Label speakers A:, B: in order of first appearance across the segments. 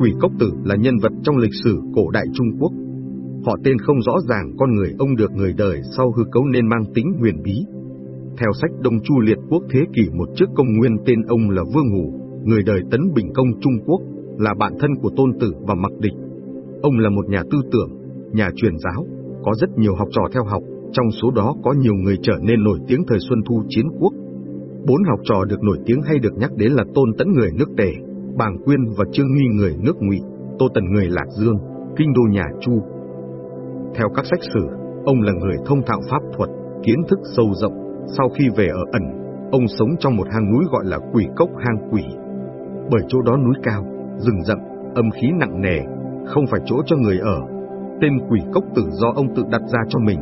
A: Quỷ Cốc Tử là nhân vật trong lịch sử cổ đại Trung Quốc. Họ tên không rõ ràng con người ông được người đời sau hư cấu nên mang tính huyền bí. Theo sách Đông Chu Liệt Quốc thế kỷ một trước công nguyên tên ông là Vương Hủ, người đời Tấn Bình Công Trung Quốc, là bạn thân của Tôn Tử và Mặc Địch. Ông là một nhà tư tưởng, nhà truyền giáo, có rất nhiều học trò theo học, trong số đó có nhiều người trở nên nổi tiếng thời Xuân Thu Chiến Quốc. Bốn học trò được nổi tiếng hay được nhắc đến là Tôn Tấn người nước Tề, Bàng Quyên và Trương Nghi người nước Ngụy, Tô Tần người Lạc Dương, Kinh đô nhà Chu. Theo các sách sử, ông là người thông thạo pháp thuật, kiến thức sâu rộng. Sau khi về ở ẩn, ông sống trong một hang núi gọi là Quỷ Cốc Hang Quỷ. Bởi chỗ đó núi cao, rừng rậm, âm khí nặng nề, không phải chỗ cho người ở. Tên Quỷ Cốc Tử do ông tự đặt ra cho mình.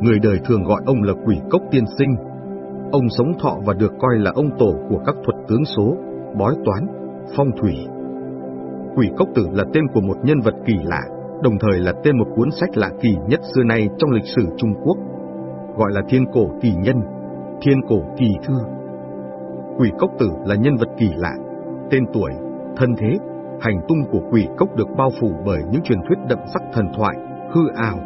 A: Người đời thường gọi ông là Quỷ Cốc Tiên Sinh. Ông sống thọ và được coi là ông tổ của các thuật tướng số, bói toán, phong thủy. Quỷ Cốc Tử là tên của một nhân vật kỳ lạ, đồng thời là tên một cuốn sách lạ kỳ nhất xưa nay trong lịch sử Trung Quốc, gọi là Thiên Cổ Kỳ Nhân, Thiên Cổ Kỳ Thư. Quỷ Cốc Tử là nhân vật kỳ lạ, tên tuổi, thân thế, hành tung của quỷ cốc được bao phủ bởi những truyền thuyết đậm sắc thần thoại, hư ảo.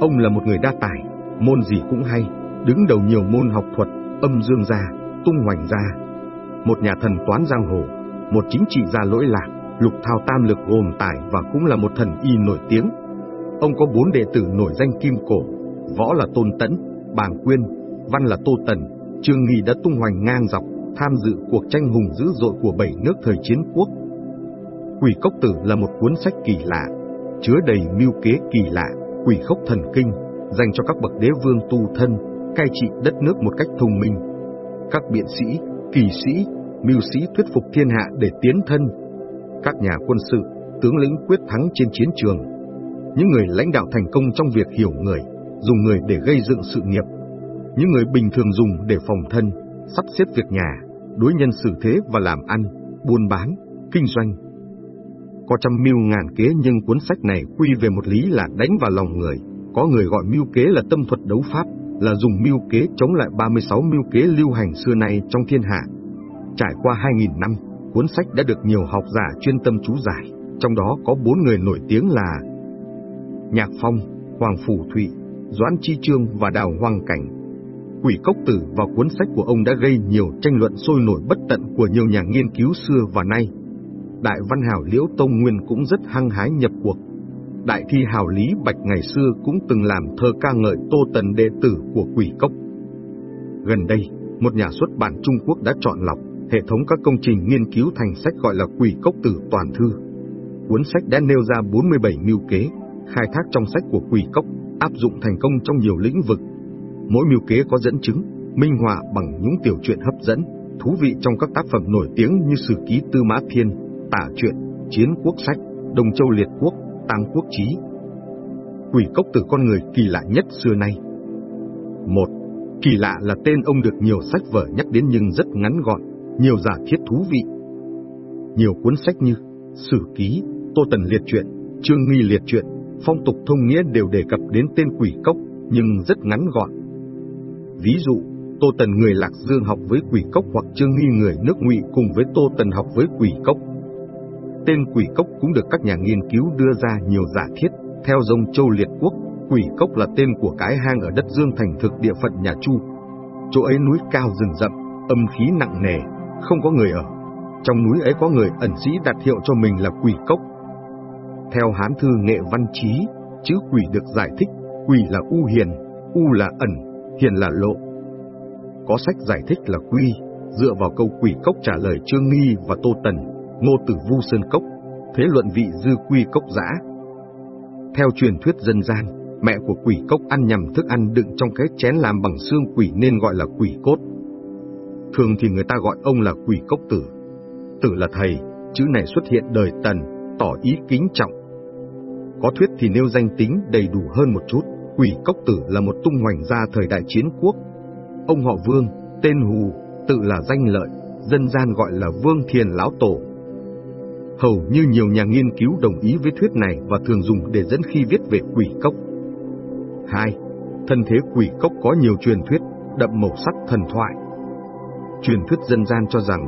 A: Ông là một người đa tài, môn gì cũng hay, đứng đầu nhiều môn học thuật, âm dương gia, tung hoành gia. Một nhà thần toán giang hồ, một chính trị gia lỗi lạc, lục thao tam lực gồm tài và cũng là một thần y nổi tiếng. Ông có bốn đệ tử nổi danh kim cổ, võ là Tôn Tẫn, Bàng Quyên, văn là Tô Tần, Trương Nghi đã tung hoành ngang dọc, tham dự cuộc tranh hùng dữ dội của bảy nước thời chiến quốc. Quỷ Cốc Tử là một cuốn sách kỳ lạ, chứa đầy mưu kế kỳ lạ, quỷ khốc thần kinh, dành cho các bậc đế vương tu thân, cai trị đất nước một cách thông minh. Các biện sĩ, kỳ sĩ, mưu sĩ thuyết phục thiên hạ để tiến thân. Các nhà quân sự, tướng lĩnh quyết thắng trên chiến trường. Những người lãnh đạo thành công trong việc hiểu người, dùng người để gây dựng sự nghiệp. Những người bình thường dùng để phòng thân, sắp xếp việc nhà, đối nhân xử thế và làm ăn, buôn bán, kinh doanh. Có trăm mưu ngàn kế nhưng cuốn sách này quy về một lý là đánh vào lòng người. Có người gọi mưu kế là tâm thuật đấu pháp, là dùng mưu kế chống lại 36 mưu kế lưu hành xưa nay trong thiên hạ. Trải qua 2.000 năm, cuốn sách đã được nhiều học giả chuyên tâm chú giải, trong đó có bốn người nổi tiếng là Nhạc Phong, Hoàng Phủ Thụy, Doãn Chi Trương và Đào Hoang Cảnh. Quỷ Cốc Tử và cuốn sách của ông đã gây nhiều tranh luận sôi nổi bất tận của nhiều nhà nghiên cứu xưa và nay. Đại văn hào Liễu Tông Nguyên cũng rất hăng hái nhập cuộc. Đại thi hào Lý Bạch ngày xưa cũng từng làm thơ ca ngợi Tô Tần đệ tử của Quỷ Cốc. Gần đây, một nhà xuất bản Trung Quốc đã chọn lọc hệ thống các công trình nghiên cứu thành sách gọi là Quỷ Cốc Tử Toàn Thư. Cuốn sách đã nêu ra 47 mưu kế, khai thác trong sách của Quỷ Cốc, áp dụng thành công trong nhiều lĩnh vực. Mỗi mưu kế có dẫn chứng, minh họa bằng những tiểu truyện hấp dẫn, thú vị trong các tác phẩm nổi tiếng như Sử ký Tư Mã Thiên, Tả truyện, Chiến quốc sách, Đông Châu Liệt Quốc, Tăng Quốc Chí. Quỷ Cốc Tử con người kỳ lạ nhất xưa nay. Một, Kỳ lạ là tên ông được nhiều sách vở nhắc đến nhưng rất ngắn gọn, nhiều giả thiết thú vị. Nhiều cuốn sách như Sử Ký, Tô Tần Liệt Truyện, Trương Nghi Liệt Truyện, Phong tục thông nghĩa đều đề cập đến tên quỷ cốc, nhưng rất ngắn gọn. Ví dụ, Tô Tần người Lạc Dương học với quỷ cốc hoặc Trương Nghi người nước Ngụy cùng với Tô Tần học với quỷ cốc. Tên quỷ cốc cũng được các nhà nghiên cứu đưa ra nhiều giả thiết, theo dòng châu liệt quốc, quỷ cốc là tên của cái hang ở đất Dương thành thực địa phận nhà Chu. Chỗ ấy núi cao rừng rậm, âm khí nặng nề, không có người ở. Trong núi ấy có người ẩn sĩ đặt hiệu cho mình là quỷ cốc. Theo Hán Thư Nghệ Văn trí chữ quỷ được giải thích, quỷ là u hiền, u là ẩn, hiền là lộ. Có sách giải thích là quy, dựa vào câu quỷ cốc trả lời Trương Nghi và Tô Tần, Ngô Tử Vu Sơn Cốc, thế luận vị dư quy cốc giã. Theo truyền thuyết dân gian, mẹ của quỷ cốc ăn nhầm thức ăn đựng trong cái chén làm bằng xương quỷ nên gọi là quỷ cốt. Thường thì người ta gọi ông là quỷ cốc tử. Tử là thầy, chữ này xuất hiện đời tần, tỏ ý kính trọng. Có thuyết thì nêu danh tính đầy đủ hơn một chút, quỷ cốc tử là một tung hoành gia thời đại chiến quốc. Ông họ Vương, tên Hù, tự là danh lợi, dân gian gọi là Vương Thiền Lão Tổ. Hầu như nhiều nhà nghiên cứu đồng ý với thuyết này và thường dùng để dẫn khi viết về quỷ cốc. 2. Thân thế quỷ cốc có nhiều truyền thuyết, đậm màu sắc thần thoại. Truyền thuyết dân gian cho rằng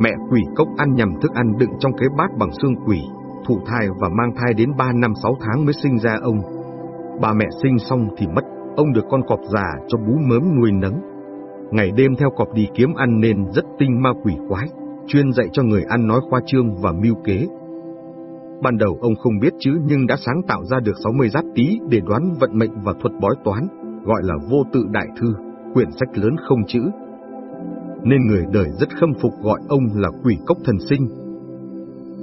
A: mẹ quỷ cốc ăn nhầm thức ăn đựng trong cái bát bằng xương quỷ, thụ thai và mang thai đến 3 năm 6 tháng mới sinh ra ông. Bà mẹ sinh xong thì mất, ông được con cọp già cho bú mớm nuôi nấng. Ngày đêm theo cọp đi kiếm ăn nên rất tinh ma quỷ quái, chuyên dạy cho người ăn nói khoa trương và mưu kế. Ban đầu ông không biết chữ nhưng đã sáng tạo ra được 60 giáp tí để đoán vận mệnh và thuật bói toán, gọi là vô tự đại thư, quyển sách lớn không chữ. Nên người đời rất khâm phục gọi ông là quỷ cốc thần sinh.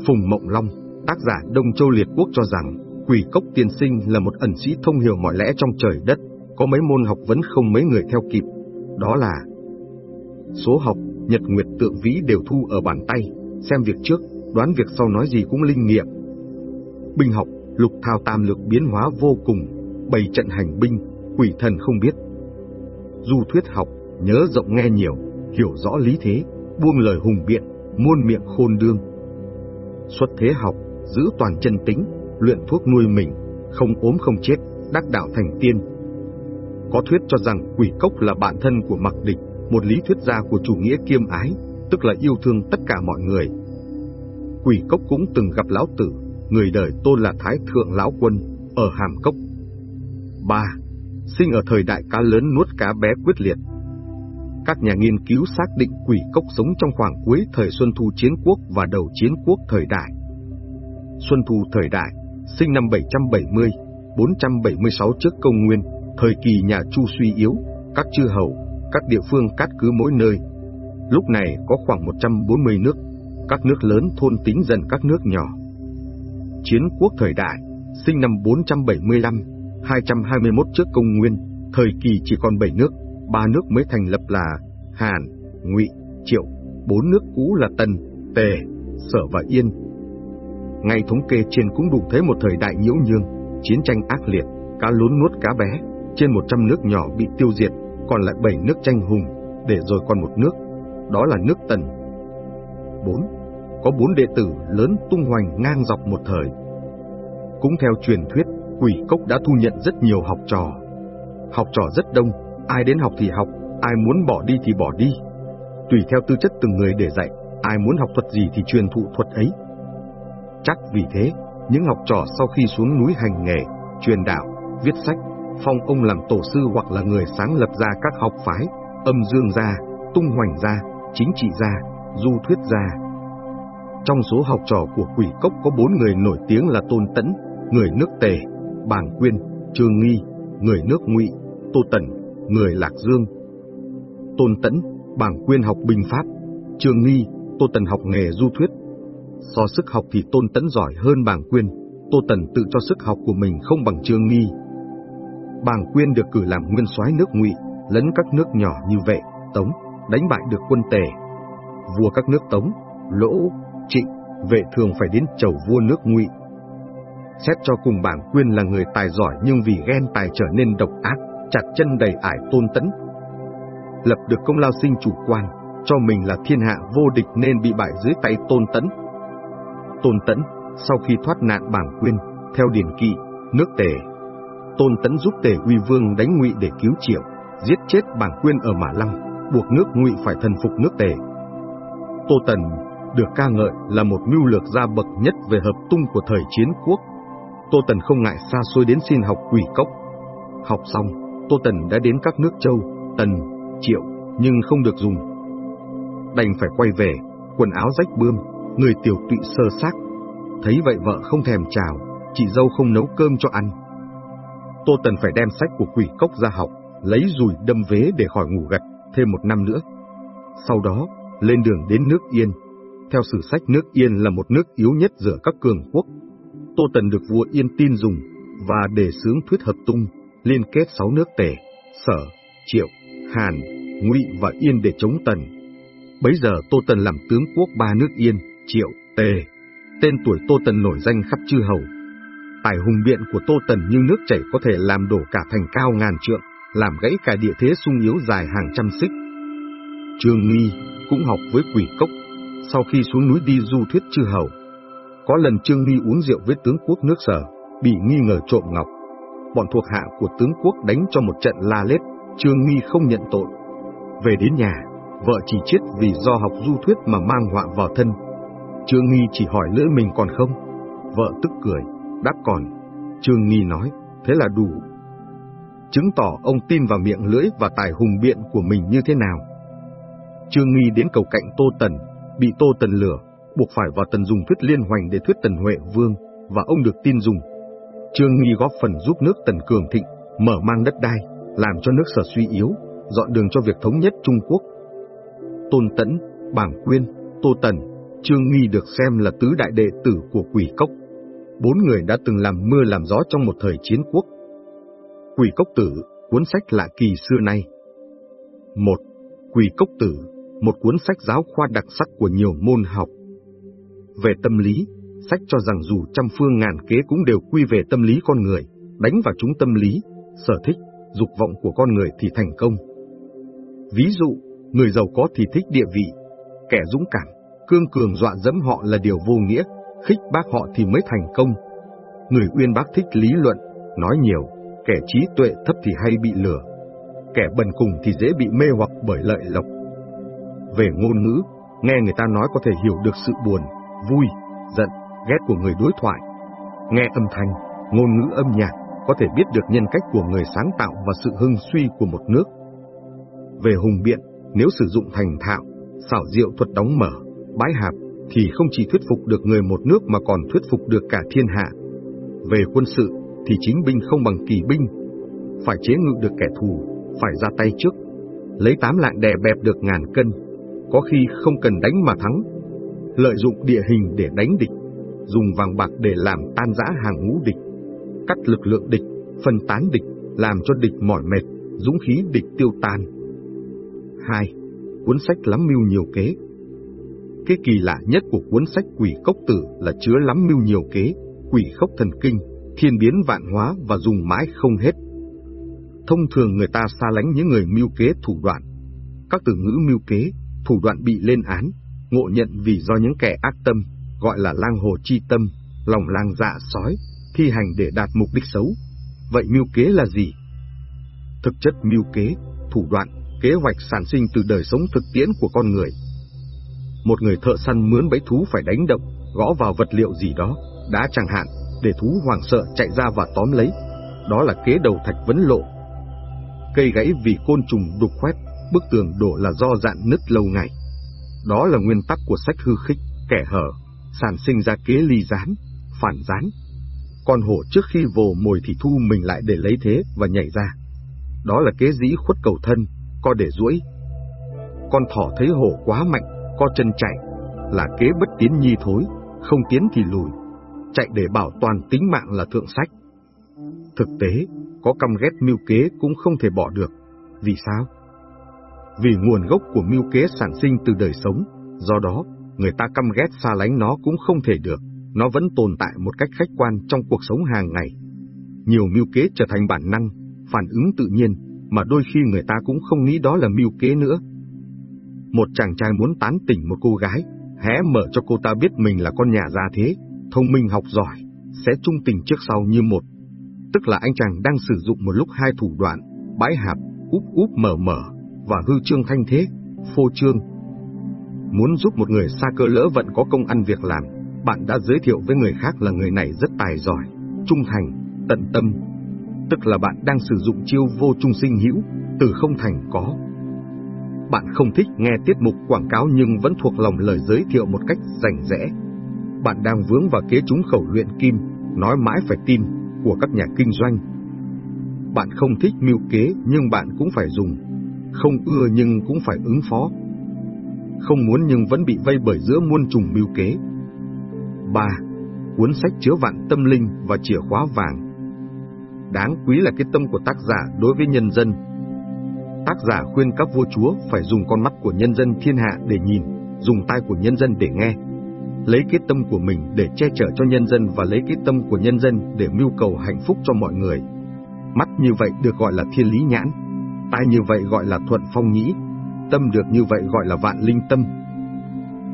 A: Phùng Mộng Long, tác giả Đông Châu Liệt Quốc cho rằng, quỷ cốc tiên sinh là một ẩn sĩ thông hiểu mọi lẽ trong trời đất, có mấy môn học vẫn không mấy người theo kịp, đó là số học, nhật nguyệt tượng vĩ đều thu ở bàn tay, xem việc trước, đoán việc sau nói gì cũng linh nghiệm. Binh học, lục thao tam lược biến hóa vô cùng, bày trận hành binh, quỷ thần không biết. Du thuyết học, nhớ rộng nghe nhiều, hiểu rõ lý thế, buông lời hùng biện, muôn miệng khôn đương. Xuất thế học, giữ toàn chân tính, luyện thuốc nuôi mình, không ốm không chết, đắc đạo thành tiên. Có thuyết cho rằng quỷ cốc là bạn thân của mặc địch, một lý thuyết gia của chủ nghĩa kiêm ái, tức là yêu thương tất cả mọi người. Quỷ cốc cũng từng gặp lão tử, người đời tôn là Thái Thượng Lão Quân, ở Hàm Cốc. 3. Sinh ở thời đại cá lớn nuốt cá bé quyết liệt. Các nhà nghiên cứu xác định quỷ cốc sống trong khoảng cuối thời Xuân Thu Chiến Quốc và đầu Chiến Quốc thời đại. Xuân Thu thời đại, sinh năm 770, 476 trước công nguyên, thời kỳ nhà Chu suy yếu, các chư hầu, các địa phương cát cứ mỗi nơi. Lúc này có khoảng 140 nước, các nước lớn thôn tính dần các nước nhỏ. Chiến quốc thời đại, sinh năm 475, 221 trước công nguyên, thời kỳ chỉ còn 7 nước, ba nước mới thành lập là Hàn, Ngụy, Triệu, bốn nước cũ là Tần, Tề, Sở và Yên. Ngay thống kê trên cũng đủ thấy một thời đại nhiễu nhương, chiến tranh ác liệt, cá lún nuốt cá bé, trên 100 nước nhỏ bị tiêu diệt, còn lại 7 nước tranh hùng, để rồi còn một nước, đó là nước Tần. 4. Có bốn đệ tử lớn tung hoành ngang dọc một thời. Cũng theo truyền thuyết, quỷ cốc đã thu nhận rất nhiều học trò. Học trò rất đông, ai đến học thì học, ai muốn bỏ đi thì bỏ đi. Tùy theo tư chất từng người để dạy, ai muốn học thuật gì thì truyền thụ thuật ấy. Chắc vì thế, những học trò sau khi xuống núi hành nghề, truyền đạo, viết sách, phong ông làm tổ sư hoặc là người sáng lập ra các học phái, âm dương gia, tung hoành gia, chính trị gia, du thuyết gia. Trong số học trò của quỷ cốc có bốn người nổi tiếng là Tôn Tẫn, người nước Tề, Bàng Quyên, Trương Nghi, người nước Ngụy, Tô Tần, người Lạc Dương. Tôn Tẫn, bảng Quyên học binh pháp, Trương Nghi, Tô Tần học nghề du thuyết. So sức học thì Tôn Tẫn giỏi hơn bảng Quyên, Tô Tần tự cho sức học của mình không bằng Trương Nghi. Bàng Quyên được cử làm nguyên soái nước Ngụy, lấn các nước nhỏ như Vệ, Tống, đánh bại được quân Tề. Vua các nước Tống, Lỗ, Trịnh, Vệ thường phải đến chầu vua nước Ngụy. Xét cho cùng Bàng Quyên là người tài giỏi nhưng vì ghen tài trở nên độc ác, chặt chân đầy ải tôn tẫn. Lập được công lao sinh chủ quan, cho mình là thiên hạ vô địch nên bị bại dưới tay tôn tẫn. Tôn tẫn, sau khi thoát nạn bảng Quyên, theo điển kỵ, nước Tề Tôn Tấn giúp Tề Uy Vương đánh Ngụy để cứu Triệu, giết chết bảng Quyên ở Mã Lăng, buộc nước Ngụy phải thần phục nước Tề. Tô Tần được ca ngợi là một mưu lược gia bậc nhất về hợp tung của thời chiến quốc. Tô Tần không ngại xa xôi đến xin học quỷ cốc. Học xong, Tô Tần đã đến các nước châu, Tần, Triệu, nhưng không được dùng. Đành phải quay về, quần áo rách bươm, người tiểu tụy sơ xác. Thấy vậy vợ không thèm chào, chị dâu không nấu cơm cho ăn. Tô Tần phải đem sách của quỷ cốc ra học, lấy rùi đâm vế để khỏi ngủ gật, thêm một năm nữa. Sau đó, lên đường đến nước Yên. Theo sử sách nước Yên là một nước yếu nhất giữa các cường quốc. Tô Tần được vua Yên tin dùng, và để sướng thuyết hợp tung, liên kết sáu nước tề, sở, triệu, hàn, ngụy và Yên để chống Tần. Bấy giờ Tô Tần làm tướng quốc ba nước Yên, triệu, tề. Tên tuổi Tô Tần nổi danh khắp chư hầu, Tài hùng biện của Tô Tần như nước chảy có thể làm đổ cả thành cao ngàn trượng, làm gãy cả địa thế sung yếu dài hàng trăm xích. Trương Nghi cũng học với quỷ cốc, sau khi xuống núi đi du thuyết chư hầu. Có lần Trương Nghi uống rượu với tướng quốc nước sở, bị nghi ngờ trộm ngọc. Bọn thuộc hạ của tướng quốc đánh cho một trận la lết, Trương Nghi không nhận tội. Về đến nhà, vợ chỉ chết vì do học du thuyết mà mang họa vào thân. Trương Nghi chỉ hỏi lưỡi mình còn không, Vợ tức cười, đáp còn. Trương Nghi nói, thế là đủ. Chứng tỏ ông tin vào miệng lưỡi và tài hùng biện của mình như thế nào. Trương Nghi đến cầu cạnh Tô Tần, bị Tô Tần lửa, buộc phải vào Tần dùng thuyết liên hoành để thuyết Tần Huệ Vương, và ông được tin dùng. Trương Nghi góp phần giúp nước Tần cường thịnh, mở mang đất đai, làm cho nước sở suy yếu, dọn đường cho việc thống nhất Trung Quốc. Tôn Tẫn, Bảng Quyên, Tô Tần, Trương Nghi được xem là tứ đại đệ tử của quỷ cốc. Bốn người đã từng làm mưa làm gió trong một thời chiến quốc. Quỷ cốc tử, cuốn sách lạ kỳ xưa nay. Một, Quỷ cốc tử, một cuốn sách giáo khoa đặc sắc của nhiều môn học. Về tâm lý, sách cho rằng dù trăm phương ngàn kế cũng đều quy về tâm lý con người, đánh vào chúng tâm lý, sở thích, dục vọng của con người thì thành công. Ví dụ, người giàu có thì thích địa vị, kẻ dũng cảm, cương cường dọa dẫm họ là điều vô nghĩa, khích bác họ thì mới thành công. Người uyên bác thích lý luận, nói nhiều, kẻ trí tuệ thấp thì hay bị lừa, kẻ bần cùng thì dễ bị mê hoặc bởi lợi lộc. Về ngôn ngữ, nghe người ta nói có thể hiểu được sự buồn, vui, giận, ghét của người đối thoại. Nghe âm thanh, ngôn ngữ âm nhạc, có thể biết được nhân cách của người sáng tạo và sự hưng suy của một nước. Về hùng biện, nếu sử dụng thành thạo, xảo diệu thuật đóng mở, bái hạp, thì không chỉ thuyết phục được người một nước mà còn thuyết phục được cả thiên hạ. Về quân sự, thì chính binh không bằng kỳ binh, phải chế ngự được kẻ thù, phải ra tay trước, lấy tám lạng đè bẹp được ngàn cân, có khi không cần đánh mà thắng, lợi dụng địa hình để đánh địch, dùng vàng bạc để làm tan rã hàng ngũ địch, cắt lực lượng địch, phân tán địch, làm cho địch mỏi mệt, dũng khí địch tiêu tan. 2. Cuốn sách lắm mưu nhiều kế Cái kỳ lạ nhất của cuốn sách Quỷ Cốc Tử là chứa lắm mưu nhiều kế, quỷ khốc thần kinh, thiên biến vạn hóa và dùng mãi không hết. Thông thường người ta xa lánh những người mưu kế thủ đoạn. Các từ ngữ mưu kế, thủ đoạn bị lên án, ngộ nhận vì do những kẻ ác tâm, gọi là lang hồ chi tâm, lòng lang dạ sói, thi hành để đạt mục đích xấu. Vậy mưu kế là gì? Thực chất mưu kế, thủ đoạn, kế hoạch sản sinh từ đời sống thực tiễn của con người. Một người thợ săn mướn bẫy thú phải đánh động, gõ vào vật liệu gì đó, đá chẳng hạn, để thú hoảng sợ chạy ra và tóm lấy. Đó là kế đầu thạch vấn lộ. Cây gãy vì côn trùng đục khoét, bức tường đổ là do dạn nứt lâu ngày. Đó là nguyên tắc của sách hư khích, kẻ hở, sản sinh ra kế ly gián, phản gián. Con hổ trước khi vồ mồi thì thu mình lại để lấy thế và nhảy ra. Đó là kế dĩ khuất cầu thân, co để duỗi. Con thỏ thấy hổ quá mạnh, co chân chạy, là kế bất tiến nhi thối, không tiến thì lùi. Chạy để bảo toàn tính mạng là thượng sách. Thực tế, có căm ghét mưu kế cũng không thể bỏ được. Vì sao? Vì nguồn gốc của mưu kế sản sinh từ đời sống, do đó, người ta căm ghét xa lánh nó cũng không thể được, nó vẫn tồn tại một cách khách quan trong cuộc sống hàng ngày. Nhiều mưu kế trở thành bản năng, phản ứng tự nhiên, mà đôi khi người ta cũng không nghĩ đó là mưu kế nữa. Một chàng trai muốn tán tỉnh một cô gái, hé mở cho cô ta biết mình là con nhà gia thế, thông minh học giỏi, sẽ trung tình trước sau như một. Tức là anh chàng đang sử dụng một lúc hai thủ đoạn, bãi hạp, úp úp mở mở, và hư trương thanh thế, phô trương. Muốn giúp một người xa cơ lỡ vận có công ăn việc làm, bạn đã giới thiệu với người khác là người này rất tài giỏi, trung thành, tận tâm. Tức là bạn đang sử dụng chiêu vô trung sinh hữu, từ không thành có. Bạn không thích nghe tiết mục quảng cáo nhưng vẫn thuộc lòng lời giới thiệu một cách rành rẽ. Bạn đang vướng vào kế trúng khẩu luyện kim, nói mãi phải tin, của các nhà kinh doanh. Bạn không thích mưu kế nhưng bạn cũng phải dùng, không ưa nhưng cũng phải ứng phó. Không muốn nhưng vẫn bị vây bởi giữa muôn trùng mưu kế. 3. Cuốn sách chứa vạn tâm linh và chìa khóa vàng. Đáng quý là cái tâm của tác giả đối với nhân dân. Tác giả khuyên các vua chúa phải dùng con mắt của nhân dân thiên hạ để nhìn, dùng tai của nhân dân để nghe. Lấy cái tâm của mình để che chở cho nhân dân và lấy cái tâm của nhân dân để mưu cầu hạnh phúc cho mọi người. Mắt như vậy được gọi là thiên lý nhãn, tai như vậy gọi là thuận phong nhĩ, tâm được như vậy gọi là vạn linh tâm.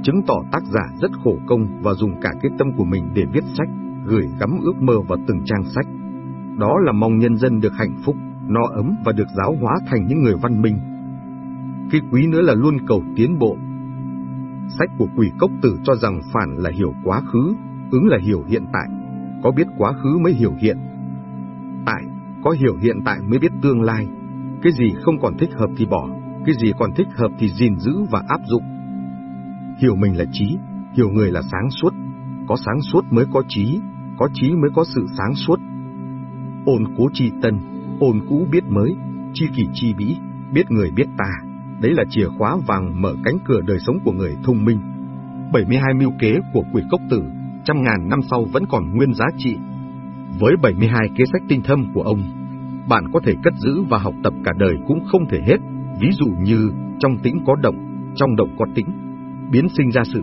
A: Chứng tỏ tác giả rất khổ công và dùng cả cái tâm của mình để viết sách, gửi gắm ước mơ vào từng trang sách. Đó là mong nhân dân được hạnh phúc, no ấm và được giáo hóa thành những người văn minh. Cái quý nữa là luôn cầu tiến bộ. Sách của quỷ cốc tử cho rằng phản là hiểu quá khứ, Ứng là hiểu hiện tại, có biết quá khứ mới hiểu hiện. Tại, có hiểu hiện tại mới biết tương lai. Cái gì không còn thích hợp thì bỏ, cái gì còn thích hợp thì gìn giữ và áp dụng. Hiểu mình là trí, hiểu người là sáng suốt. Có sáng suốt mới có trí, có trí mới có sự sáng suốt. Ôn cố chi tân, ôn cũ biết mới, chi kỳ chi bĩ, biết người biết ta. Đấy là chìa khóa vàng mở cánh cửa đời sống của người thông minh. 72 mưu kế của quỷ cốc tử, trăm ngàn năm sau vẫn còn nguyên giá trị. Với 72 kế sách tinh thâm của ông, bạn có thể cất giữ và học tập cả đời cũng không thể hết. Ví dụ như, trong tĩnh có động, trong động có tĩnh, biến sinh ra sự,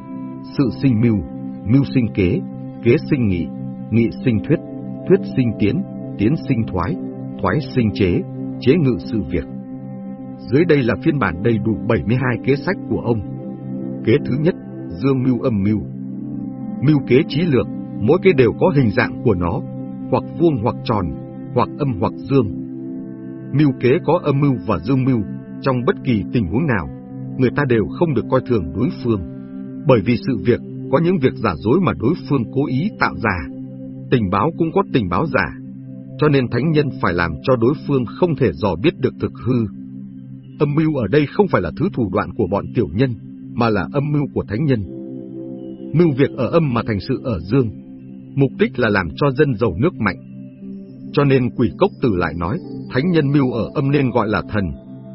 A: sự sinh mưu, mưu sinh kế, kế sinh nghị, nghị sinh thuyết, thuyết sinh tiến, tiến sinh thoái, thoái sinh chế, chế ngự sự việc. Dưới đây là phiên bản đầy đủ 72 kế sách của ông. Kế thứ nhất, dương mưu âm mưu. Mưu kế trí lược, mỗi kế đều có hình dạng của nó, hoặc vuông hoặc tròn, hoặc âm hoặc dương. Mưu kế có âm mưu và dương mưu, trong bất kỳ tình huống nào, người ta đều không được coi thường đối phương. Bởi vì sự việc, có những việc giả dối mà đối phương cố ý tạo ra. Tình báo cũng có tình báo giả, cho nên thánh nhân phải làm cho đối phương không thể dò biết được thực hư. Âm mưu ở đây không phải là thứ thủ đoạn của bọn tiểu nhân, mà là âm mưu của thánh nhân. Mưu việc ở âm mà thành sự ở dương, mục đích là làm cho dân giàu nước mạnh. Cho nên quỷ cốc tử lại nói, thánh nhân mưu ở âm nên gọi là thần,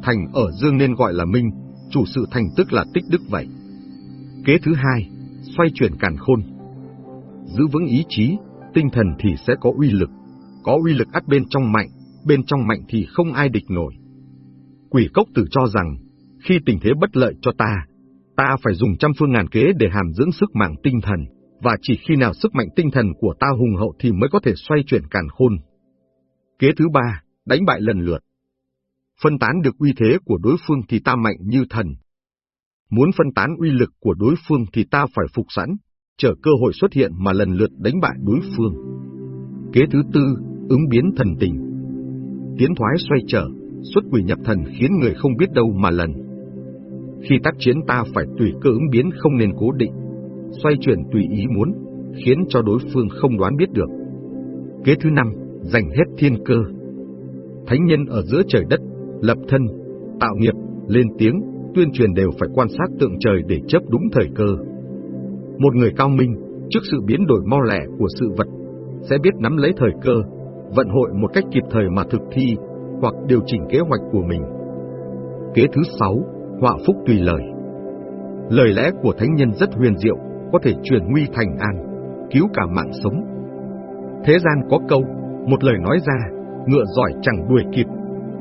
A: thành ở dương nên gọi là minh, chủ sự thành tức là tích đức vậy. Kế thứ hai, xoay chuyển càn khôn. Giữ vững ý chí, tinh thần thì sẽ có uy lực, có uy lực ắt bên trong mạnh, bên trong mạnh thì không ai địch nổi. Quỷ cốc tử cho rằng, khi tình thế bất lợi cho ta, ta phải dùng trăm phương ngàn kế để hàm dưỡng sức mạnh tinh thần, và chỉ khi nào sức mạnh tinh thần của ta hùng hậu thì mới có thể xoay chuyển càn khôn. Kế thứ ba, đánh bại lần lượt. Phân tán được uy thế của đối phương thì ta mạnh như thần. Muốn phân tán uy lực của đối phương thì ta phải phục sẵn, chờ cơ hội xuất hiện mà lần lượt đánh bại đối phương. Kế thứ tư, ứng biến thần tình. Tiến thoái xoay trở, xuất quỷ nhập thần khiến người không biết đâu mà lần. Khi tác chiến ta phải tùy cơ ứng biến không nên cố định, xoay chuyển tùy ý muốn, khiến cho đối phương không đoán biết được. Kế thứ năm, dành hết thiên cơ. Thánh nhân ở giữa trời đất, lập thân, tạo nghiệp, lên tiếng, tuyên truyền đều phải quan sát tượng trời để chấp đúng thời cơ. Một người cao minh, trước sự biến đổi mau lẻ của sự vật, sẽ biết nắm lấy thời cơ, vận hội một cách kịp thời mà thực thi, hoặc điều chỉnh kế hoạch của mình. Kế thứ sáu, họa phúc tùy lời. Lời lẽ của thánh nhân rất huyền diệu, có thể truyền nguy thành an, cứu cả mạng sống. Thế gian có câu, một lời nói ra, ngựa giỏi chẳng đuổi kịp.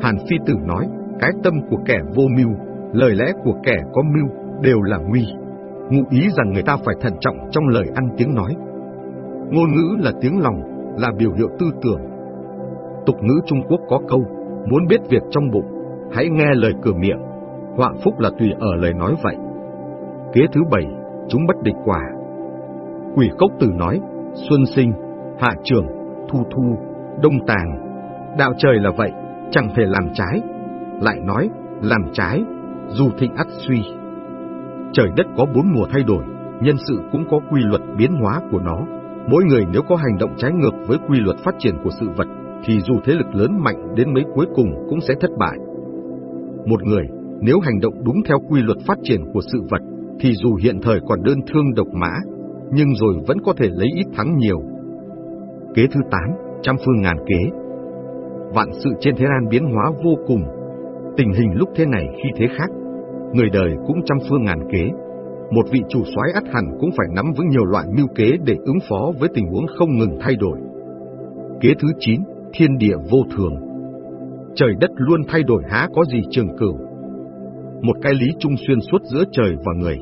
A: Hàn Phi Tử nói, cái tâm của kẻ vô mưu, lời lẽ của kẻ có mưu đều là nguy. Ngụ ý rằng người ta phải thận trọng trong lời ăn tiếng nói. Ngôn ngữ là tiếng lòng, là biểu hiệu tư tưởng. Tục ngữ Trung Quốc có câu, muốn biết việc trong bụng, hãy nghe lời cửa miệng. Họa phúc là tùy ở lời nói vậy. Kế thứ bảy, chúng bất địch quả. Quỷ cốc tử nói, xuân sinh, hạ trường, thu thu, đông tàng. Đạo trời là vậy, chẳng thể làm trái. Lại nói, làm trái, dù thịnh ắt suy. Trời đất có bốn mùa thay đổi, nhân sự cũng có quy luật biến hóa của nó. Mỗi người nếu có hành động trái ngược với quy luật phát triển của sự vật, thì dù thế lực lớn mạnh đến mấy cuối cùng cũng sẽ thất bại. Một người, nếu hành động đúng theo quy luật phát triển của sự vật, thì dù hiện thời còn đơn thương độc mã, nhưng rồi vẫn có thể lấy ít thắng nhiều. Kế thứ 8, trăm phương ngàn kế. Vạn sự trên thế gian biến hóa vô cùng, tình hình lúc thế này khi thế khác, người đời cũng trăm phương ngàn kế. Một vị chủ soái ắt hẳn cũng phải nắm vững nhiều loại mưu kế để ứng phó với tình huống không ngừng thay đổi. Kế thứ 9, thiên địa vô thường. Trời đất luôn thay đổi há có gì trường cửu. Một cái lý trung xuyên suốt giữa trời và người.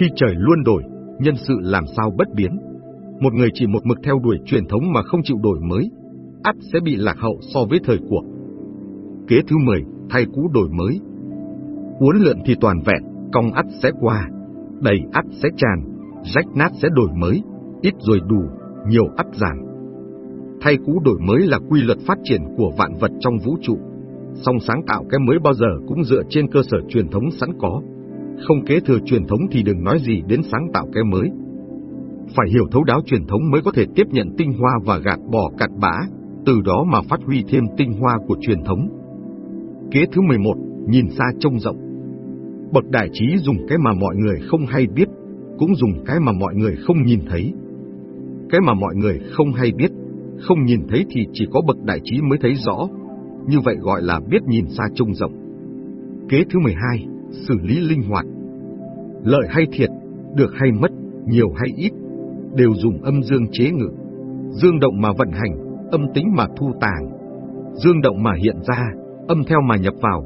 A: Khi trời luôn đổi, nhân sự làm sao bất biến. Một người chỉ một mực theo đuổi truyền thống mà không chịu đổi mới, ắt sẽ bị lạc hậu so với thời cuộc. Kế thứ 10, thay cũ đổi mới. Uốn lượn thì toàn vẹn, cong ắt sẽ qua, đầy ắt sẽ tràn, rách nát sẽ đổi mới, ít rồi đủ, nhiều ắt giảm. Thay cũ đổi mới là quy luật phát triển của vạn vật trong vũ trụ, song sáng tạo cái mới bao giờ cũng dựa trên cơ sở truyền thống sẵn có. Không kế thừa truyền thống thì đừng nói gì đến sáng tạo cái mới. Phải hiểu thấu đáo truyền thống mới có thể tiếp nhận tinh hoa và gạt bỏ cặn bã, từ đó mà phát huy thêm tinh hoa của truyền thống. Kế thứ 11, nhìn xa trông rộng. Bậc đại trí dùng cái mà mọi người không hay biết, cũng dùng cái mà mọi người không nhìn thấy. Cái mà mọi người không hay biết, không nhìn thấy thì chỉ có bậc đại trí mới thấy rõ, như vậy gọi là biết nhìn xa trông rộng. Kế thứ 12, xử lý linh hoạt. Lợi hay thiệt, được hay mất, nhiều hay ít, đều dùng âm dương chế ngự. Dương động mà vận hành, âm tính mà thu tàng. Dương động mà hiện ra, âm theo mà nhập vào.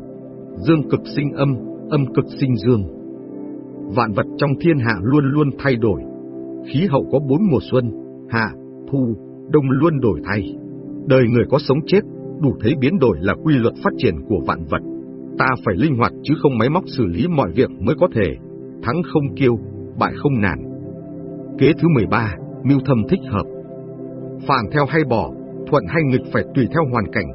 A: Dương cực sinh âm, âm cực sinh dương. Vạn vật trong thiên hạ luôn luôn thay đổi. Khí hậu có bốn mùa xuân, hạ, thu, đông luôn đổi thay. Đời người có sống chết, đủ thấy biến đổi là quy luật phát triển của vạn vật. Ta phải linh hoạt chứ không máy móc xử lý mọi việc mới có thể. Thắng không kiêu, bại không nản. Kế thứ 13, mưu thâm thích hợp. Phản theo hay bỏ, thuận hay nghịch phải tùy theo hoàn cảnh.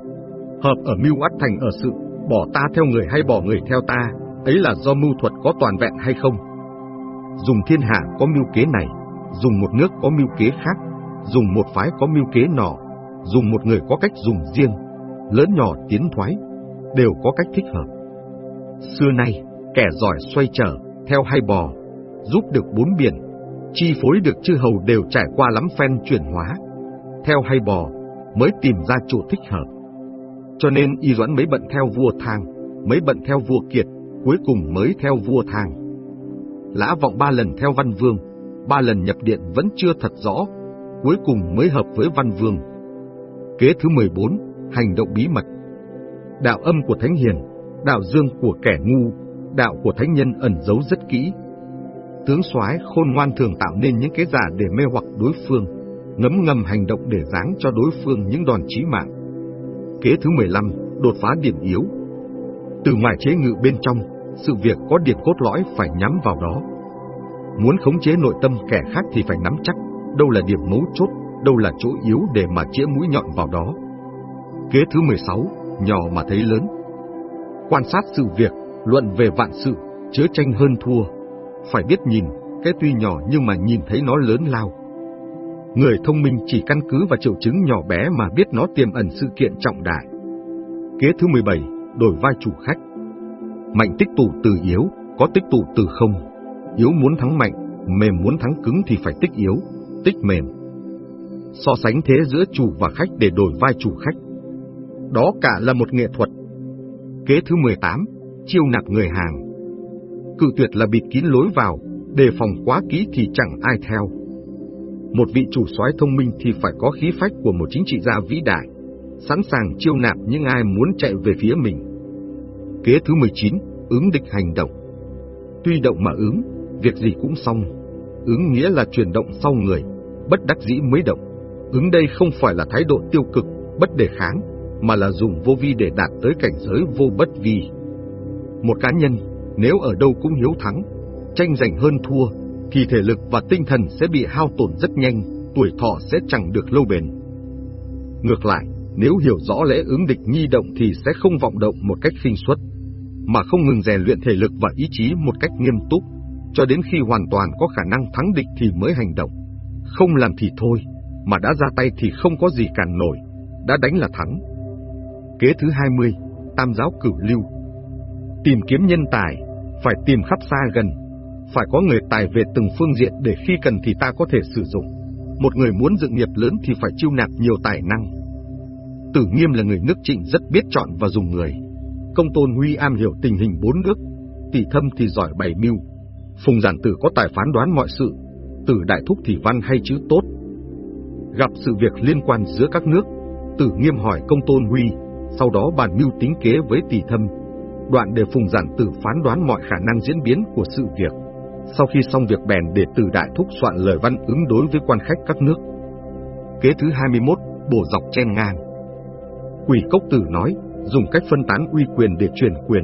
A: Hợp ở mưu ắt thành ở sự, bỏ ta theo người hay bỏ người theo ta, ấy là do mưu thuật có toàn vẹn hay không. Dùng thiên hạ có mưu kế này, dùng một nước có mưu kế khác, dùng một phái có mưu kế nọ, dùng một người có cách dùng riêng, lớn nhỏ tiến thoái, đều có cách thích hợp. Xưa nay, kẻ giỏi xoay trở, theo hay bò, giúp được bốn biển, chi phối được chư hầu đều trải qua lắm phen chuyển hóa, theo hay bò, mới tìm ra chỗ thích hợp. Cho nên y doãn mấy bận theo vua thang, mấy bận theo vua kiệt, cuối cùng mới theo vua thang. Lã vọng ba lần theo văn vương, ba lần nhập điện vẫn chưa thật rõ, cuối cùng mới hợp với văn vương. Kế thứ 14, hành động bí mật. Đạo âm của thánh hiền, đạo dương của kẻ ngu, đạo của thánh nhân ẩn giấu rất kỹ. Tướng soái khôn ngoan thường tạo nên những cái giả để mê hoặc đối phương, ngấm ngầm hành động để giáng cho đối phương những đòn chí mạng. Kế thứ 15, đột phá điểm yếu. Từ ngoài chế ngự bên trong, sự việc có điểm cốt lõi phải nhắm vào đó. Muốn khống chế nội tâm kẻ khác thì phải nắm chắc, đâu là điểm mấu chốt, đâu là chỗ yếu để mà chĩa mũi nhọn vào đó. Kế thứ 16, nhỏ mà thấy lớn. Quan sát sự việc, luận về vạn sự, chớ tranh hơn thua. Phải biết nhìn, cái tuy nhỏ nhưng mà nhìn thấy nó lớn lao. Người thông minh chỉ căn cứ vào triệu chứng nhỏ bé mà biết nó tiềm ẩn sự kiện trọng đại. Kế thứ 17, đổi vai chủ khách. Mạnh tích tụ từ yếu, có tích tụ từ không. Yếu muốn thắng mạnh, mềm muốn thắng cứng thì phải tích yếu, tích mềm. So sánh thế giữa chủ và khách để đổi vai chủ khách. Đó cả là một nghệ thuật. Kế thứ 18, chiêu nạp người hàng. Cự tuyệt là bịt kín lối vào, đề phòng quá kỹ thì chẳng ai theo. Một vị chủ soái thông minh thì phải có khí phách của một chính trị gia vĩ đại, sẵn sàng chiêu nạp những ai muốn chạy về phía mình. Kế thứ 19, ứng địch hành động. Tuy động mà ứng, việc gì cũng xong. Ứng nghĩa là chuyển động sau người, bất đắc dĩ mới động. Ứng đây không phải là thái độ tiêu cực, bất đề kháng, mà là dùng vô vi để đạt tới cảnh giới vô bất vi. Một cá nhân, nếu ở đâu cũng hiếu thắng, tranh giành hơn thua, thì thể lực và tinh thần sẽ bị hao tổn rất nhanh, tuổi thọ sẽ chẳng được lâu bền. Ngược lại, nếu hiểu rõ lẽ ứng địch nhi động thì sẽ không vọng động một cách khinh suất, mà không ngừng rèn luyện thể lực và ý chí một cách nghiêm túc, cho đến khi hoàn toàn có khả năng thắng địch thì mới hành động. Không làm thì thôi, mà đã ra tay thì không có gì cản nổi, đã đánh là thắng. Kế thứ 20, Tam giáo cửu lưu. Tìm kiếm nhân tài, phải tìm khắp xa gần, phải có người tài về từng phương diện để khi cần thì ta có thể sử dụng. Một người muốn dựng nghiệp lớn thì phải chiêu nạp nhiều tài năng. Tử Nghiêm là người nước trịnh rất biết chọn và dùng người. Công tôn Huy am hiểu tình hình bốn nước, tỷ thâm thì giỏi bày mưu. Phùng giản tử có tài phán đoán mọi sự, tử đại thúc thì văn hay chữ tốt. Gặp sự việc liên quan giữa các nước, tử nghiêm hỏi công tôn Huy, sau đó bàn mưu tính kế với tỷ thâm. Đoạn để phùng giản tử phán đoán mọi khả năng diễn biến của sự việc. Sau khi xong việc bèn để từ đại thúc soạn lời văn ứng đối với quan khách các nước. Kế thứ 21, bổ dọc chen ngang. Quỷ cốc tử nói, dùng cách phân tán uy quyền để truyền quyền.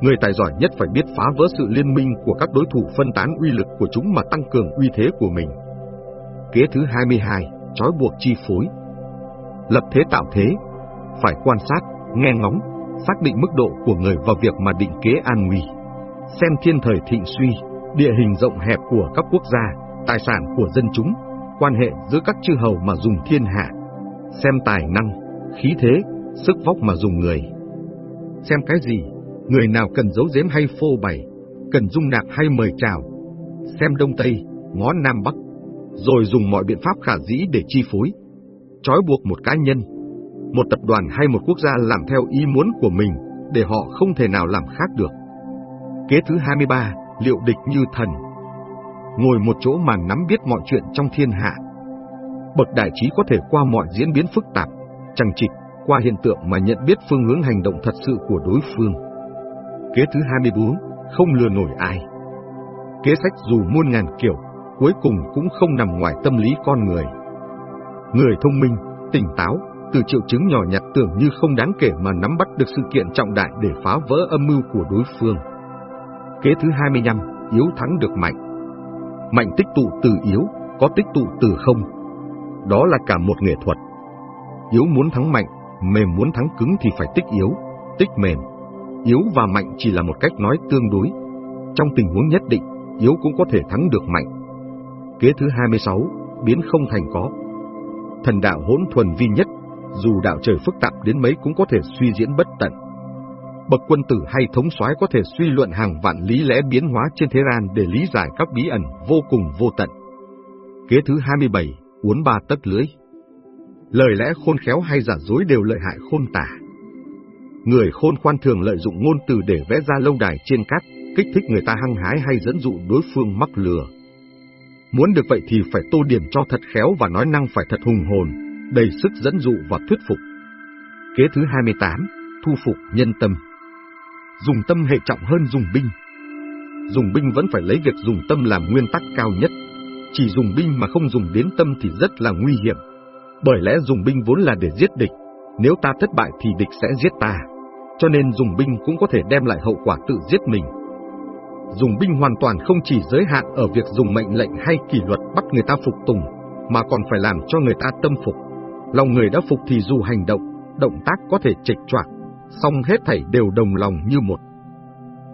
A: Người tài giỏi nhất phải biết phá vỡ sự liên minh của các đối thủ phân tán uy lực của chúng mà tăng cường uy thế của mình. Kế thứ 22, trói buộc chi phối. Lập thế tạo thế, phải quan sát, nghe ngóng, xác định mức độ của người vào việc mà định kế an nguy. Xem thiên thời thịnh suy, địa hình rộng hẹp của các quốc gia, tài sản của dân chúng, quan hệ giữa các chư hầu mà dùng thiên hạ, xem tài năng, khí thế, sức vóc mà dùng người. Xem cái gì, người nào cần giấu giếm hay phô bày, cần dung nạp hay mời chào, xem đông tây, ngó nam bắc, rồi dùng mọi biện pháp khả dĩ để chi phối, trói buộc một cá nhân, một tập đoàn hay một quốc gia làm theo ý muốn của mình, để họ không thể nào làm khác được. Kế thứ 23, liệu địch như thần. Ngồi một chỗ mà nắm biết mọi chuyện trong thiên hạ. Bậc đại trí có thể qua mọi diễn biến phức tạp, chẳng chịch, qua hiện tượng mà nhận biết phương hướng hành động thật sự của đối phương. Kế thứ 24, không lừa nổi ai. Kế sách dù muôn ngàn kiểu, cuối cùng cũng không nằm ngoài tâm lý con người. Người thông minh, tỉnh táo, từ triệu chứng nhỏ nhặt tưởng như không đáng kể mà nắm bắt được sự kiện trọng đại để phá vỡ âm mưu của đối phương. Kế thứ 25, yếu thắng được mạnh. Mạnh tích tụ từ yếu, có tích tụ từ không. Đó là cả một nghệ thuật. Yếu muốn thắng mạnh, mềm muốn thắng cứng thì phải tích yếu, tích mềm. Yếu và mạnh chỉ là một cách nói tương đối. Trong tình huống nhất định, yếu cũng có thể thắng được mạnh. Kế thứ 26, biến không thành có. Thần đạo hỗn thuần vi nhất, dù đạo trời phức tạp đến mấy cũng có thể suy diễn bất tận. Bậc quân tử hay thống soái có thể suy luận hàng vạn lý lẽ biến hóa trên thế gian để lý giải các bí ẩn vô cùng vô tận. Kế thứ 27, uốn ba tấc lưới. Lời lẽ khôn khéo hay giả dối đều lợi hại khôn tả. Người khôn khoan thường lợi dụng ngôn từ để vẽ ra lâu đài trên cát, kích thích người ta hăng hái hay dẫn dụ đối phương mắc lừa. Muốn được vậy thì phải tô điểm cho thật khéo và nói năng phải thật hùng hồn, đầy sức dẫn dụ và thuyết phục. Kế thứ 28, thu phục nhân tâm. Dùng tâm hệ trọng hơn dùng binh. Dùng binh vẫn phải lấy việc dùng tâm làm nguyên tắc cao nhất. Chỉ dùng binh mà không dùng đến tâm thì rất là nguy hiểm. Bởi lẽ dùng binh vốn là để giết địch, nếu ta thất bại thì địch sẽ giết ta. Cho nên dùng binh cũng có thể đem lại hậu quả tự giết mình. Dùng binh hoàn toàn không chỉ giới hạn ở việc dùng mệnh lệnh hay kỷ luật bắt người ta phục tùng, mà còn phải làm cho người ta tâm phục. Lòng người đã phục thì dù hành động, động tác có thể trịch choạc, song hết thảy đều đồng lòng như một.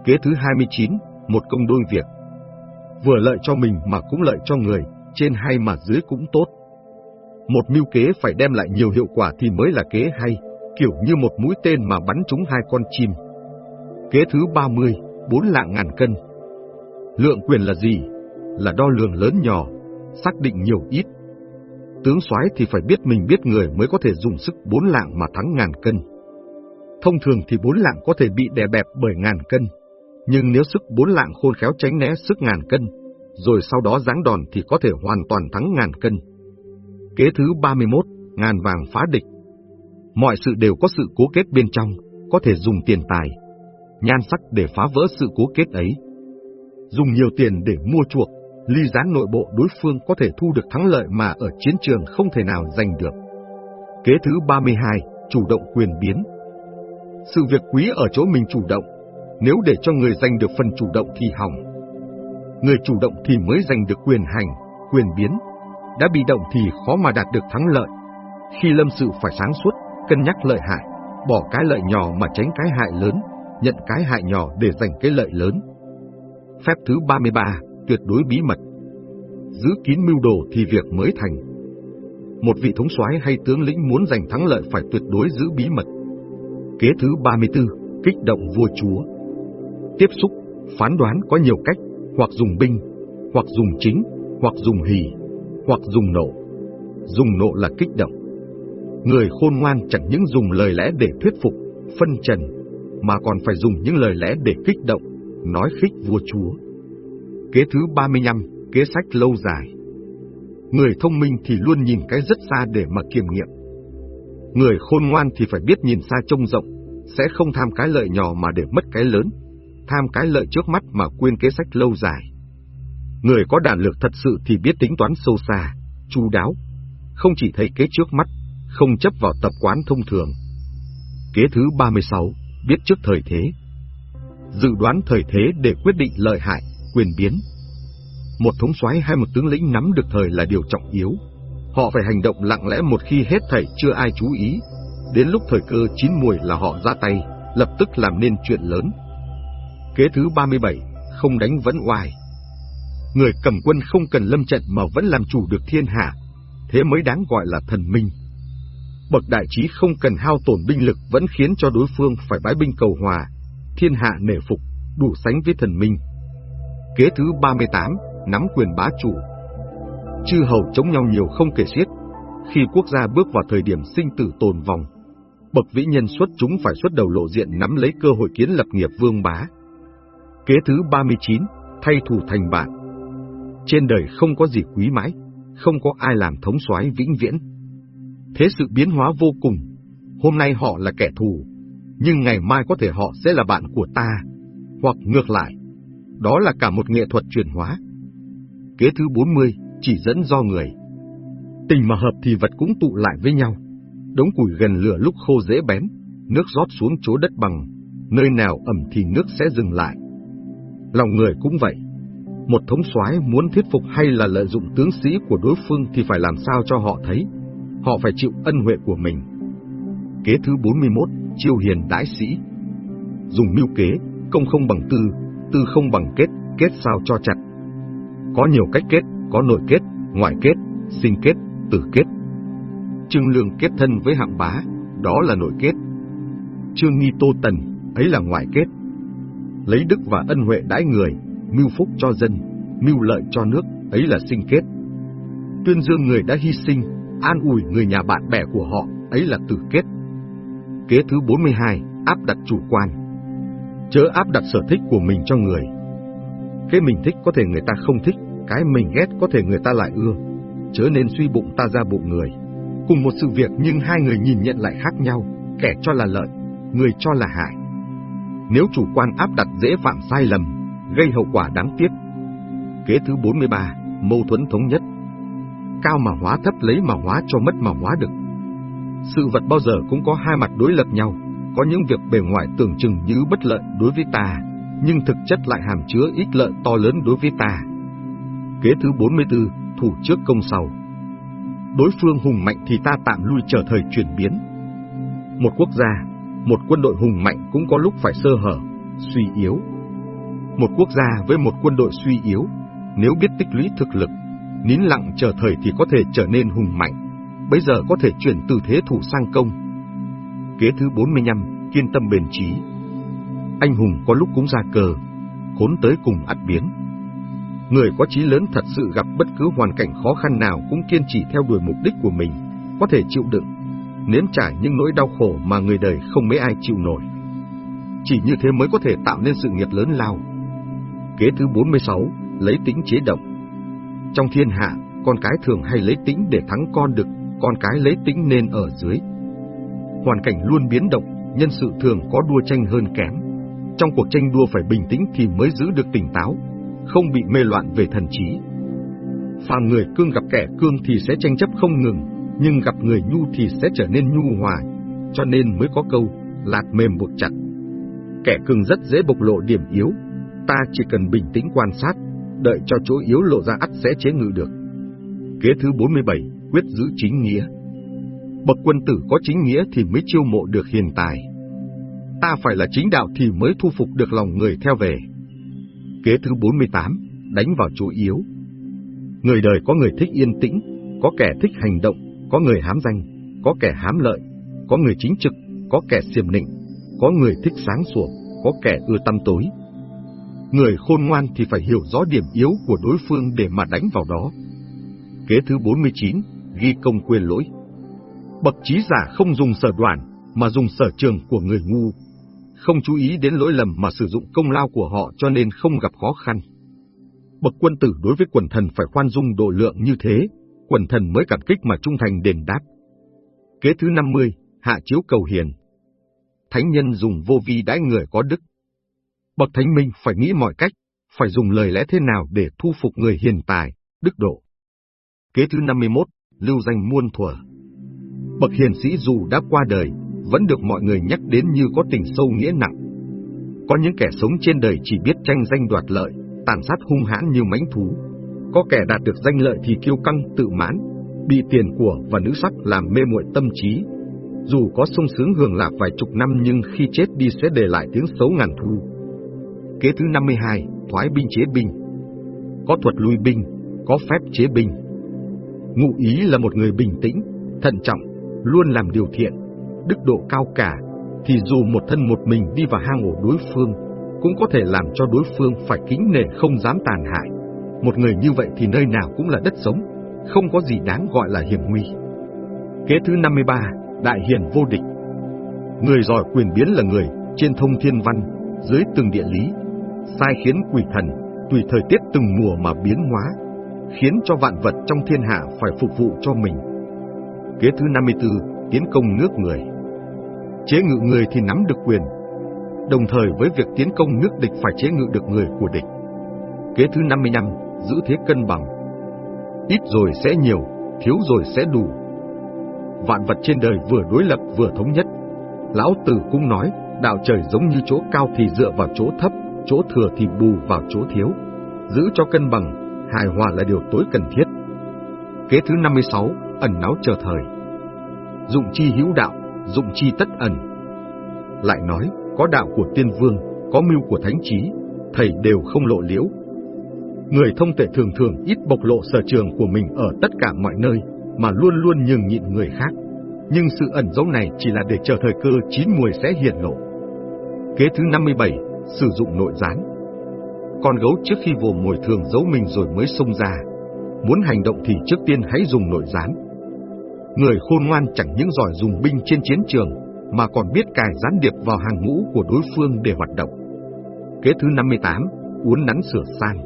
A: Kế thứ 29, một công đôi việc. Vừa lợi cho mình mà cũng lợi cho người, trên hay mà dưới cũng tốt. Một mưu kế phải đem lại nhiều hiệu quả thì mới là kế hay, kiểu như một mũi tên mà bắn trúng hai con chim. Kế thứ 30, bốn lạng ngàn cân. Lượng quyền là gì? Là đo lường lớn nhỏ, xác định nhiều ít. Tướng soái thì phải biết mình biết người mới có thể dùng sức bốn lạng mà thắng ngàn cân. Thông thường thì bốn lạng có thể bị đè bẹp bởi ngàn cân, nhưng nếu sức bốn lạng khôn khéo tránh né sức ngàn cân, rồi sau đó giáng đòn thì có thể hoàn toàn thắng ngàn cân. Kế thứ 31, ngàn vàng phá địch. Mọi sự đều có sự cố kết bên trong, có thể dùng tiền tài, nhan sắc để phá vỡ sự cố kết ấy. Dùng nhiều tiền để mua chuộc, ly gián nội bộ đối phương có thể thu được thắng lợi mà ở chiến trường không thể nào giành được. Kế thứ 32, chủ động quyền biến. Sự việc quý ở chỗ mình chủ động, nếu để cho người giành được phần chủ động thì hỏng. Người chủ động thì mới giành được quyền hành, quyền biến. Đã bị động thì khó mà đạt được thắng lợi. Khi lâm sự phải sáng suốt, cân nhắc lợi hại, bỏ cái lợi nhỏ mà tránh cái hại lớn, nhận cái hại nhỏ để giành cái lợi lớn. Phép thứ 33, tuyệt đối bí mật. Giữ kín mưu đồ thì việc mới thành. Một vị thống soái hay tướng lĩnh muốn giành thắng lợi phải tuyệt đối giữ bí mật. Kế thứ 34, kích động vua chúa. Tiếp xúc, phán đoán có nhiều cách, hoặc dùng binh, hoặc dùng chính, hoặc dùng hỉ, hoặc dùng nộ. Dùng nộ là kích động. Người khôn ngoan chẳng những dùng lời lẽ để thuyết phục, phân trần, mà còn phải dùng những lời lẽ để kích động, nói khích vua chúa. Kế thứ 35, kế sách lâu dài. Người thông minh thì luôn nhìn cái rất xa để mà kiểm nghiệm. Người khôn ngoan thì phải biết nhìn xa trông rộng, sẽ không tham cái lợi nhỏ mà để mất cái lớn, tham cái lợi trước mắt mà quên kế sách lâu dài. Người có đàn lược thật sự thì biết tính toán sâu xa, chu đáo, không chỉ thấy kế trước mắt, không chấp vào tập quán thông thường. Kế thứ 36, biết trước thời thế. Dự đoán thời thế để quyết định lợi hại, quyền biến. Một thống soái hay một tướng lĩnh nắm được thời là điều trọng yếu. Họ phải hành động lặng lẽ một khi hết thảy chưa ai chú ý. Đến lúc thời cơ chín mùi là họ ra tay, lập tức làm nên chuyện lớn. Kế thứ 37, không đánh vẫn oai. Người cầm quân không cần lâm trận mà vẫn làm chủ được thiên hạ, thế mới đáng gọi là thần minh. Bậc đại trí không cần hao tổn binh lực vẫn khiến cho đối phương phải bái binh cầu hòa, thiên hạ nể phục, đủ sánh với thần minh. Kế thứ 38, nắm quyền bá chủ. Chư hầu chống nhau nhiều không kể xiết, khi quốc gia bước vào thời điểm sinh tử tồn vong, bậc vĩ nhân xuất chúng phải xuất đầu lộ diện nắm lấy cơ hội kiến lập nghiệp vương bá. Kế thứ 39, thay thủ thành bạn. Trên đời không có gì quý mãi, không có ai làm thống soái vĩnh viễn. Thế sự biến hóa vô cùng, hôm nay họ là kẻ thù, nhưng ngày mai có thể họ sẽ là bạn của ta, hoặc ngược lại. Đó là cả một nghệ thuật chuyển hóa. Kế thứ 40, chỉ dẫn do người. Tình mà hợp thì vật cũng tụ lại với nhau. Đống củi gần lửa lúc khô dễ bén, nước rót xuống chỗ đất bằng, nơi nào ẩm thì nước sẽ dừng lại. Lòng người cũng vậy. Một thống soái muốn thuyết phục hay là lợi dụng tướng sĩ của đối phương thì phải làm sao cho họ thấy. Họ phải chịu ân huệ của mình. Kế thứ 41, chiêu hiền đãi sĩ. Dùng mưu kế, công không bằng tư, tư không bằng kết, kết sao cho chặt. Có nhiều cách kết, có nội kết, ngoại kết, sinh kết, tử kết. Trương Lương kết thân với hạng bá, đó là nội kết. Trương Nghi Tô Tần, ấy là ngoại kết. Lấy đức và ân huệ đãi người, mưu phúc cho dân, mưu lợi cho nước, ấy là sinh kết. Tuyên dương người đã hy sinh, an ủi người nhà bạn bè của họ, ấy là tử kết. Kế thứ 42, áp đặt chủ quan. Chớ áp đặt sở thích của mình cho người. Cái mình thích có thể người ta không thích, cái mình ghét có thể người ta lại ưa. Chớ nên suy bụng ta ra bụng người. Cùng một sự việc nhưng hai người nhìn nhận lại khác nhau, kẻ cho là lợi, người cho là hại. Nếu chủ quan áp đặt dễ phạm sai lầm, gây hậu quả đáng tiếc. Kế thứ 43, mâu thuẫn thống nhất. Cao mà hóa thấp lấy mà hóa cho mất mà hóa được. Sự vật bao giờ cũng có hai mặt đối lập nhau, có những việc bề ngoài tưởng chừng như bất lợi đối với ta, nhưng thực chất lại hàm chứa ít lợi to lớn đối với ta. Kế thứ 44, thủ trước công sau. Đối phương hùng mạnh thì ta tạm lui chờ thời chuyển biến. Một quốc gia, một quân đội hùng mạnh cũng có lúc phải sơ hở, suy yếu. Một quốc gia với một quân đội suy yếu, nếu biết tích lũy thực lực, nín lặng chờ thời thì có thể trở nên hùng mạnh, bây giờ có thể chuyển từ thế thủ sang công. Kế thứ 45, kiên tâm bền trí. Anh hùng có lúc cũng ra cờ, khốn tới cùng ắt biến. Người có chí lớn thật sự gặp bất cứ hoàn cảnh khó khăn nào cũng kiên trì theo đuổi mục đích của mình, có thể chịu đựng, nếm trải những nỗi đau khổ mà người đời không mấy ai chịu nổi. Chỉ như thế mới có thể tạo nên sự nghiệp lớn lao. Kế thứ 46, lấy tính chế động. Trong thiên hạ, con cái thường hay lấy tính để thắng con đực, con cái lấy tính nên ở dưới. Hoàn cảnh luôn biến động, nhân sự thường có đua tranh hơn kém. Trong cuộc tranh đua phải bình tĩnh thì mới giữ được tỉnh táo, không bị mê loạn về thần trí. Phàm người cương gặp kẻ cương thì sẽ tranh chấp không ngừng, nhưng gặp người nhu thì sẽ trở nên nhu hòa, cho nên mới có câu, lạt mềm buộc chặt. Kẻ cương rất dễ bộc lộ điểm yếu, ta chỉ cần bình tĩnh quan sát, đợi cho chỗ yếu lộ ra ắt sẽ chế ngự được. Kế thứ 47, quyết giữ chính nghĩa. Bậc quân tử có chính nghĩa thì mới chiêu mộ được hiền tài. Ta phải là chính đạo thì mới thu phục được lòng người theo về. Kế thứ 48, đánh vào chỗ yếu. Người đời có người thích yên tĩnh, có kẻ thích hành động, có người hám danh, có kẻ hám lợi, có người chính trực, có kẻ siềm nịnh, có người thích sáng sủa, có kẻ ưa tăm tối. Người khôn ngoan thì phải hiểu rõ điểm yếu của đối phương để mà đánh vào đó. Kế thứ 49, ghi công quên lỗi. Bậc trí giả không dùng sở đoạn, mà dùng sở trường của người ngu. Không chú ý đến lỗi lầm mà sử dụng công lao của họ cho nên không gặp khó khăn. Bậc quân tử đối với quần thần phải khoan dung độ lượng như thế, quần thần mới cảm kích mà trung thành đền đáp. Kế thứ 50, hạ chiếu cầu hiền. Thánh nhân dùng vô vi đãi người có đức. Bậc thánh minh phải nghĩ mọi cách, phải dùng lời lẽ thế nào để thu phục người hiền tài, đức độ. Kế thứ 51, lưu danh muôn thuở. Bậc hiền sĩ dù đã qua đời, vẫn được mọi người nhắc đến như có tình sâu nghĩa nặng. Có những kẻ sống trên đời chỉ biết tranh danh đoạt lợi, tàn sát hung hãn như mãnh thú. Có kẻ đạt được danh lợi thì kiêu căng tự mãn, bị tiền của và nữ sắc làm mê muội tâm trí. Dù có sung sướng hưởng lạc vài chục năm nhưng khi chết đi sẽ để lại tiếng xấu ngàn thu. Kế thứ 52, thoái binh chế binh. có thuật lui binh, có phép chế binh. Ngụ ý là một người bình tĩnh, thận trọng, luôn làm điều thiện, đức độ cao cả, thì dù một thân một mình đi vào hang ổ đối phương, cũng có thể làm cho đối phương phải kính nể không dám tàn hại. Một người như vậy thì nơi nào cũng là đất sống, không có gì đáng gọi là hiểm nguy. Kế thứ 53, Đại Hiền Vô Địch Người giỏi quyền biến là người, trên thông thiên văn, dưới từng địa lý, sai khiến quỷ thần, tùy thời tiết từng mùa mà biến hóa, khiến cho vạn vật trong thiên hạ phải phục vụ cho mình. Kế thứ 54, tiến công nước người. Chế ngự người thì nắm được quyền, đồng thời với việc tiến công nước địch phải chế ngự được người của địch. Kế thứ 55, giữ thế cân bằng. Ít rồi sẽ nhiều, thiếu rồi sẽ đủ. Vạn vật trên đời vừa đối lập vừa thống nhất. Lão Tử cũng nói, đạo trời giống như chỗ cao thì dựa vào chỗ thấp, chỗ thừa thì bù vào chỗ thiếu. Giữ cho cân bằng, hài hòa là điều tối cần thiết. Kế thứ 56, ẩn náu chờ thời. Dụng chi hữu đạo, dụng chi tất ẩn. Lại nói, có đạo của tiên vương, có mưu của thánh trí, thầy đều không lộ liễu. Người thông tuệ thường thường ít bộc lộ sở trường của mình ở tất cả mọi nơi, mà luôn luôn nhường nhịn người khác. Nhưng sự ẩn giấu này chỉ là để chờ thời cơ chín mùi sẽ hiện lộ. Kế thứ 57, sử dụng nội gián. Con gấu trước khi vồ mồi thường giấu mình rồi mới xông ra. Muốn hành động thì trước tiên hãy dùng nội gián. Người khôn ngoan chẳng những giỏi dùng binh trên chiến trường, mà còn biết cài gián điệp vào hàng ngũ của đối phương để hoạt động. Kế thứ 58, uốn nắn sửa sang.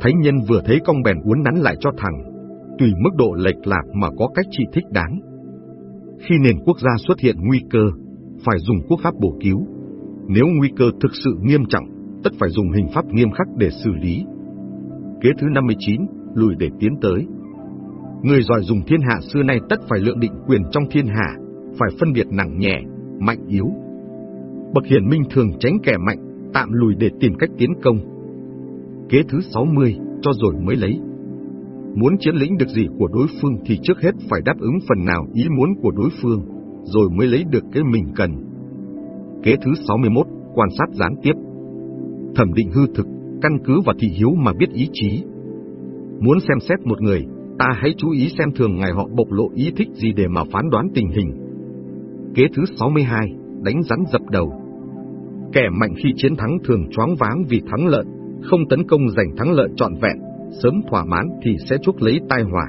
A: Thánh nhân vừa thấy cong bèn uốn nắn lại cho thẳng, tùy mức độ lệch lạc mà có cách trị thích đáng. Khi nền quốc gia xuất hiện nguy cơ, phải dùng quốc pháp bổ cứu. Nếu nguy cơ thực sự nghiêm trọng, tất phải dùng hình pháp nghiêm khắc để xử lý. Kế thứ 59, lùi để tiến tới. Người giỏi dùng thiên hạ xưa nay tất phải lượng định quyền trong thiên hạ, phải phân biệt nặng nhẹ, mạnh yếu. Bậc hiển minh thường tránh kẻ mạnh, tạm lùi để tìm cách tiến công. Kế thứ 60, cho rồi mới lấy. Muốn chiến lĩnh được gì của đối phương thì trước hết phải đáp ứng phần nào ý muốn của đối phương, rồi mới lấy được cái mình cần. Kế thứ 61, quan sát gián tiếp. Thẩm định hư thực, căn cứ vào thị hiếu mà biết ý chí. Muốn xem xét một người, ta hãy chú ý xem thường ngày họ bộc lộ ý thích gì để mà phán đoán tình hình. Kế thứ 62, đánh rắn dập đầu. Kẻ mạnh khi chiến thắng thường choáng váng vì thắng lợi, không tấn công giành thắng lợi trọn vẹn, sớm thỏa mãn thì sẽ chuốc lấy tai họa.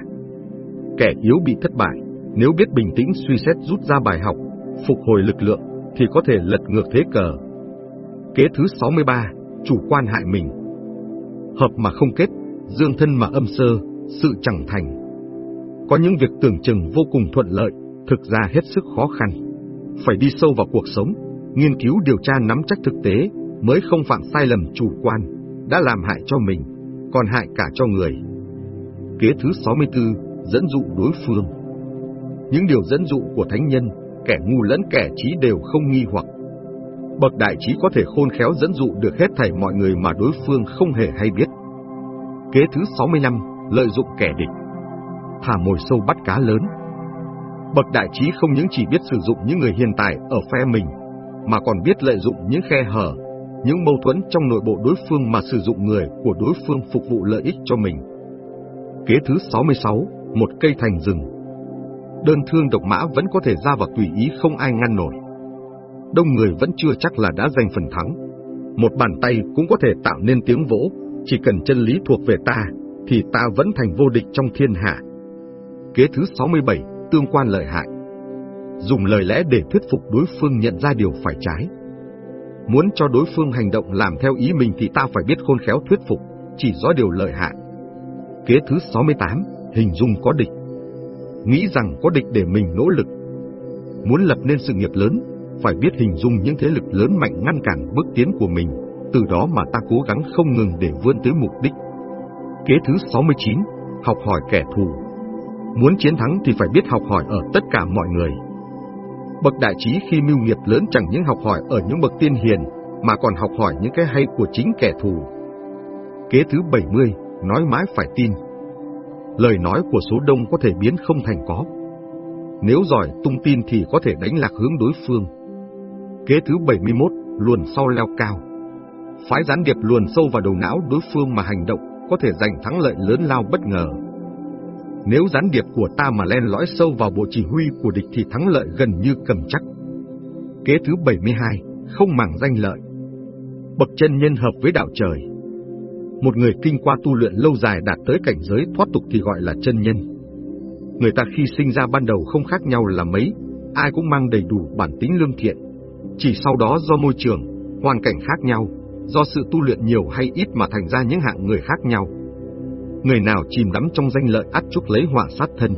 A: Kẻ yếu bị thất bại, nếu biết bình tĩnh suy xét rút ra bài học, phục hồi lực lượng, thì có thể lật ngược thế cờ. Kế thứ 63, chủ quan hại mình. Hợp mà không kết, dương thân mà âm sơ, sự chẳng thành. Có những việc tưởng chừng vô cùng thuận lợi, thực ra hết sức khó khăn. Phải đi sâu vào cuộc sống, nghiên cứu điều tra nắm chắc thực tế, mới không phạm sai lầm chủ quan, đã làm hại cho mình, còn hại cả cho người. Kế thứ 64, dẫn dụ đối phương. Những điều dẫn dụ của thánh nhân, kẻ ngu lẫn kẻ trí đều không nghi hoặc. Bậc đại trí có thể khôn khéo dẫn dụ được hết thảy mọi người mà đối phương không hề hay biết. Kế thứ 65, lợi dụng kẻ địch. Thả mồi sâu bắt cá lớn. Bậc đại trí không những chỉ biết sử dụng những người hiện tại ở phe mình, mà còn biết lợi dụng những khe hở, những mâu thuẫn trong nội bộ đối phương mà sử dụng người của đối phương phục vụ lợi ích cho mình. Kế thứ 66, một cây thành rừng. Đơn thương độc mã vẫn có thể ra vào tùy ý không ai ngăn nổi. Đông người vẫn chưa chắc là đã giành phần thắng. Một bàn tay cũng có thể tạo nên tiếng vỗ, chỉ cần chân lý thuộc về ta, thì ta vẫn thành vô địch trong thiên hạ. Kế thứ 67, tương quan lợi hại. Dùng lời lẽ để thuyết phục đối phương nhận ra điều phải trái. Muốn cho đối phương hành động làm theo ý mình thì ta phải biết khôn khéo thuyết phục, chỉ rõ điều lợi hại. Kế thứ 68, hình dung có địch. Nghĩ rằng có địch để mình nỗ lực. Muốn lập nên sự nghiệp lớn, phải biết hình dung những thế lực lớn mạnh ngăn cản bước tiến của mình, từ đó mà ta cố gắng không ngừng để vươn tới mục đích. Kế thứ 69, học hỏi kẻ thù. Muốn chiến thắng thì phải biết học hỏi ở tất cả mọi người. Bậc đại trí khi mưu nghiệp lớn chẳng những học hỏi ở những bậc tiên hiền, mà còn học hỏi những cái hay của chính kẻ thù. Kế thứ 70, nói mãi phải tin. Lời nói của số đông có thể biến không thành có. Nếu giỏi tung tin thì có thể đánh lạc hướng đối phương. Kế thứ 71, luồn sau leo cao. Phái gián điệp luồn sâu vào đầu não đối phương mà hành động, có thể giành thắng lợi lớn lao bất ngờ. Nếu gián điệp của ta mà len lõi sâu vào bộ chỉ huy của địch thì thắng lợi gần như cầm chắc. Kế thứ 72, không màng danh lợi. Bậc chân nhân hợp với đạo trời. Một người kinh qua tu luyện lâu dài đạt tới cảnh giới thoát tục thì gọi là chân nhân. Người ta khi sinh ra ban đầu không khác nhau là mấy, ai cũng mang đầy đủ bản tính lương thiện. Chỉ sau đó do môi trường, hoàn cảnh khác nhau, do sự tu luyện nhiều hay ít mà thành ra những hạng người khác nhau. Người nào chìm đắm trong danh lợi ắt chúc lấy họa sát thân.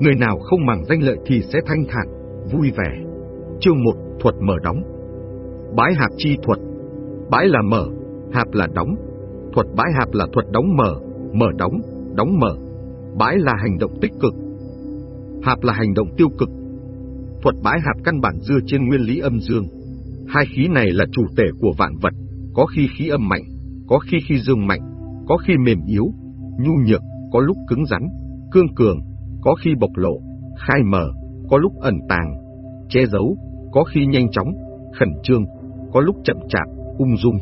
A: Người nào không màng danh lợi thì sẽ thanh thản, vui vẻ. Chương 1, thuật mở đóng. Bái hạp chi thuật. Bái là mở, hạp là đóng. Thuật bái hạp là thuật đóng mở, mở đóng, đóng mở. Bái là hành động tích cực. Hạp là hành động tiêu cực. Thuật bái hạp căn bản dựa trên nguyên lý âm dương. Hai khí này là chủ thể của vạn vật, có khi khí âm mạnh, có khi khí dương mạnh, có khi mềm yếu, nhu nhược, có lúc cứng rắn, cương cường, có khi bộc lộ, khai mở, có lúc ẩn tàng, che giấu, có khi nhanh chóng, khẩn trương, có lúc chậm chạp, ung dung.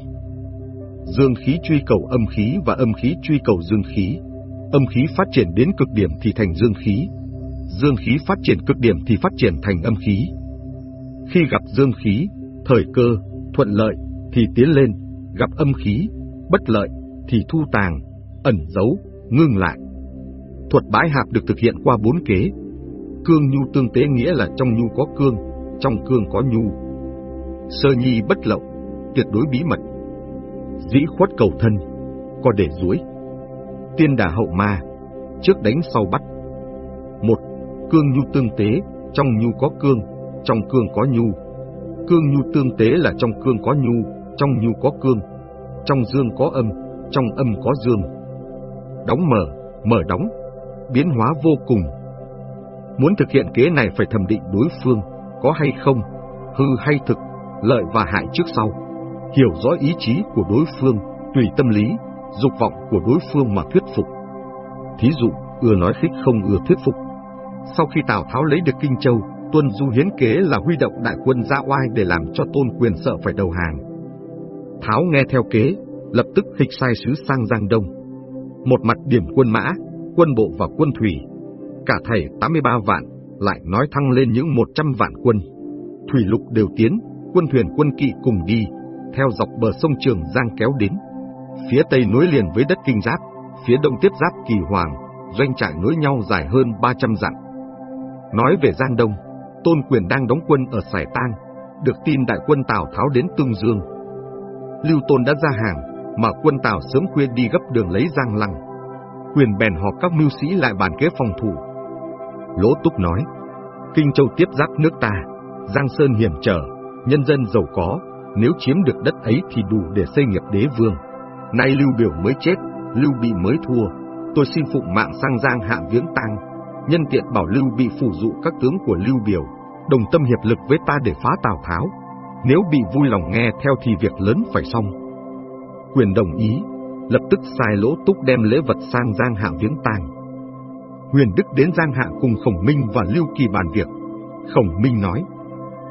A: Dương khí truy cầu âm khí và âm khí truy cầu dương khí. Âm khí phát triển đến cực điểm thì thành dương khí. Dương khí phát triển cực điểm thì phát triển thành âm khí. Khi gặp dương khí, thời cơ, thuận lợi thì tiến lên, gặp âm khí, bất lợi thì thu tàng, ẩn giấu, ngưng lại. Thuật bãi hạp được thực hiện qua bốn kế. Cương nhu tương tế nghĩa là trong nhu có cương, trong cương có nhu. Sơ nhi bất lậu, tuyệt đối bí mật. Dĩ khuất cầu thân, có để duối. Tiên đà hậu ma, trước đánh sau bắt. Một, cương nhu tương tế, trong nhu có cương, trong cương có nhu. Cương nhu tương tế là trong cương có nhu, trong nhu có cương, trong dương có âm, trong âm có dương. Đóng mở, mở đóng, biến hóa vô cùng. Muốn thực hiện kế này phải thẩm định đối phương, có hay không, hư hay thực, lợi và hại trước sau, hiểu rõ ý chí của đối phương, tùy tâm lý, dục vọng của đối phương mà thuyết phục. Thí dụ, ưa nói khích không ưa thuyết phục. Sau khi Tào Tháo lấy được Kinh Châu, Tuân Du hiến kế là huy động đại quân ra oai để làm cho tôn quyền sợ phải đầu hàng. Tháo nghe theo kế, lập tức hịch sai sứ sang Giang Đông. Một mặt điểm quân mã, quân bộ và quân thủy. Cả thầy 83 vạn, lại nói thăng lên những 100 vạn quân. Thủy lục đều tiến, quân thuyền quân kỵ cùng đi, theo dọc bờ sông Trường Giang kéo đến. Phía tây nối liền với đất Kinh Giáp, phía đông tiếp giáp Kỳ Hoàng, doanh trại nối nhau dài hơn 300 dặm. Nói về Giang Đông, Tôn Quyền đang đóng quân ở Sài Tang, được tin đại quân Tào Tháo đến Tương Dương. Lưu Tôn đã ra hàng, mà quân Tào sớm khuya đi gấp đường lấy Giang Lăng. Quyền bèn họp các mưu sĩ lại bàn kế phòng thủ. Lỗ Túc nói, Kinh Châu tiếp giáp nước ta, Giang Sơn hiểm trở, nhân dân giàu có, nếu chiếm được đất ấy thì đủ để xây nghiệp đế vương. Nay Lưu Biểu mới chết, Lưu Bị mới thua, tôi xin phụng mạng sang Giang hạ viếng tang, nhân tiện bảo Lưu Bị phủ dụ các tướng của Lưu Biểu, đồng tâm hiệp lực với ta để phá Tào Tháo. Nếu bị vui lòng nghe theo thì việc lớn phải xong. Quyền đồng ý, lập tức sai lỗ túc đem lễ vật sang Giang Hạ viếng tang. Huyền Đức đến Giang Hạ cùng Khổng Minh và Lưu Kỳ bàn việc. Khổng Minh nói,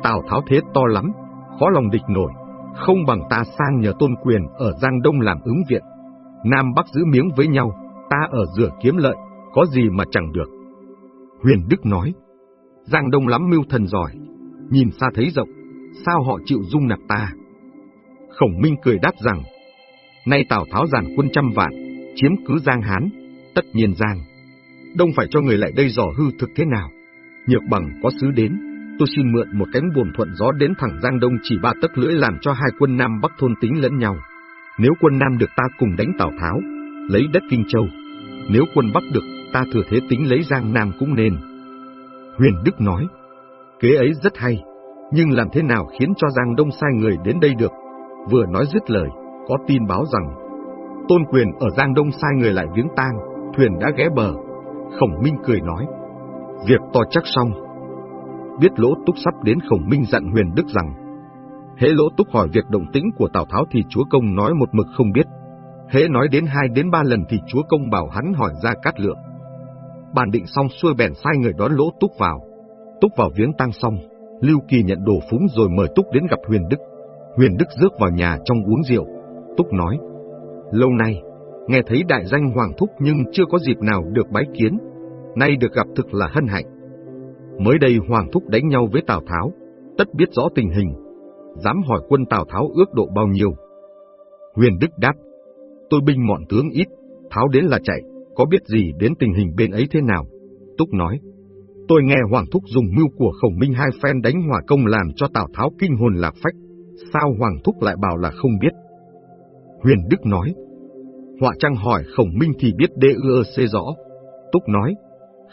A: Tào Tháo thế to lắm, khó lòng địch nổi, không bằng ta sang nhờ tôn quyền ở Giang Đông làm ứng viện. Nam Bắc giữ miếng với nhau, ta ở rửa kiếm lợi, có gì mà chẳng được. Huyền Đức nói, Giang Đông lắm mưu thần giỏi, nhìn xa thấy rộng, sao họ chịu dung nạp ta? Khổng Minh cười đáp rằng, nay Tào Tháo giàn quân trăm vạn, chiếm cứ Giang Hán, tất nhiên Giang. Đông phải cho người lại đây dò hư thực thế nào. Nhược bằng có sứ đến, tôi xin mượn một cánh buồm thuận gió đến thẳng Giang Đông chỉ ba tấc lưỡi làm cho hai quân Nam Bắc thôn tính lẫn nhau. Nếu quân Nam được ta cùng đánh Tào Tháo, lấy đất Kinh Châu. Nếu quân Bắc được, ta thừa thế tính lấy Giang Nam cũng nên. Huyền Đức nói, kế ấy rất hay, nhưng làm thế nào khiến cho Giang Đông sai người đến đây được? Vừa nói dứt lời, có tin báo rằng Tôn Quyền ở Giang Đông sai người lại viếng tang, thuyền đã ghé bờ. Khổng Minh cười nói, việc to chắc xong. Biết Lỗ Túc sắp đến Khổng Minh dặn Huyền Đức rằng, hễ Lỗ Túc hỏi việc động tĩnh của Tào Tháo thì Chúa Công nói một mực không biết. Hễ nói đến hai đến ba lần thì Chúa Công bảo hắn hỏi ra cát lượng. Bàn định xong xuôi bèn sai người đón Lỗ Túc vào. Túc vào viếng tang xong, Lưu Kỳ nhận đồ phúng rồi mời Túc đến gặp Huyền Đức. Huyền Đức rước vào nhà trong uống rượu. Túc nói, lâu nay, nghe thấy đại danh Hoàng Thúc nhưng chưa có dịp nào được bái kiến, nay được gặp thực là hân hạnh. Mới đây Hoàng Thúc đánh nhau với Tào Tháo, tất biết rõ tình hình, dám hỏi quân Tào Tháo ước độ bao nhiêu. Huyền Đức đáp, tôi binh mọn tướng ít, Tháo đến là chạy, có biết gì đến tình hình bên ấy thế nào? Túc nói, tôi nghe Hoàng Thúc dùng mưu của khổng minh hai phen đánh hỏa công làm cho Tào Tháo kinh hồn lạc phách, sao Hoàng Thúc lại bảo là không biết? Huyền Đức nói, họa trang hỏi khổng minh thì biết đê ưa xê rõ. Túc nói,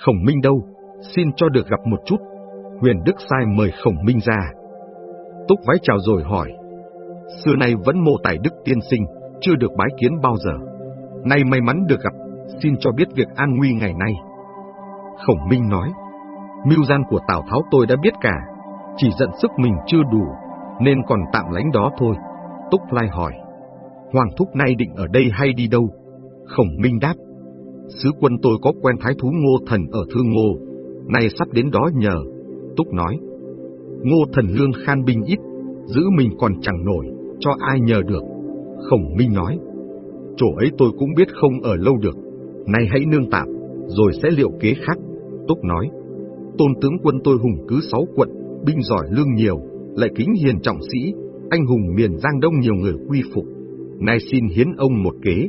A: khổng minh đâu, xin cho được gặp một chút. Huyền Đức sai mời khổng minh ra. Túc vái chào rồi hỏi, xưa nay vẫn mộ tài đức tiên sinh, chưa được bái kiến bao giờ. Nay may mắn được gặp, xin cho biết việc an nguy ngày nay. Khổng Minh nói, mưu gian của Tào Tháo tôi đã biết cả, chỉ giận sức mình chưa đủ, nên còn tạm lánh đó thôi. Túc Lai hỏi, Hoàng Thúc nay định ở đây hay đi đâu? Khổng Minh đáp, sứ quân tôi có quen thái thú Ngô Thần ở Thương Ngô, nay sắp đến đó nhờ. Túc nói, Ngô Thần lương khan binh ít, giữ mình còn chẳng nổi, cho ai nhờ được. Khổng Minh nói, chỗ ấy tôi cũng biết không ở lâu được, nay hãy nương tạm, rồi sẽ liệu kế khác. Túc nói, tôn tướng quân tôi hùng cứ sáu quận, binh giỏi lương nhiều, lại kính hiền trọng sĩ, anh hùng miền Giang Đông nhiều người quy phục. Nay xin hiến ông một kế,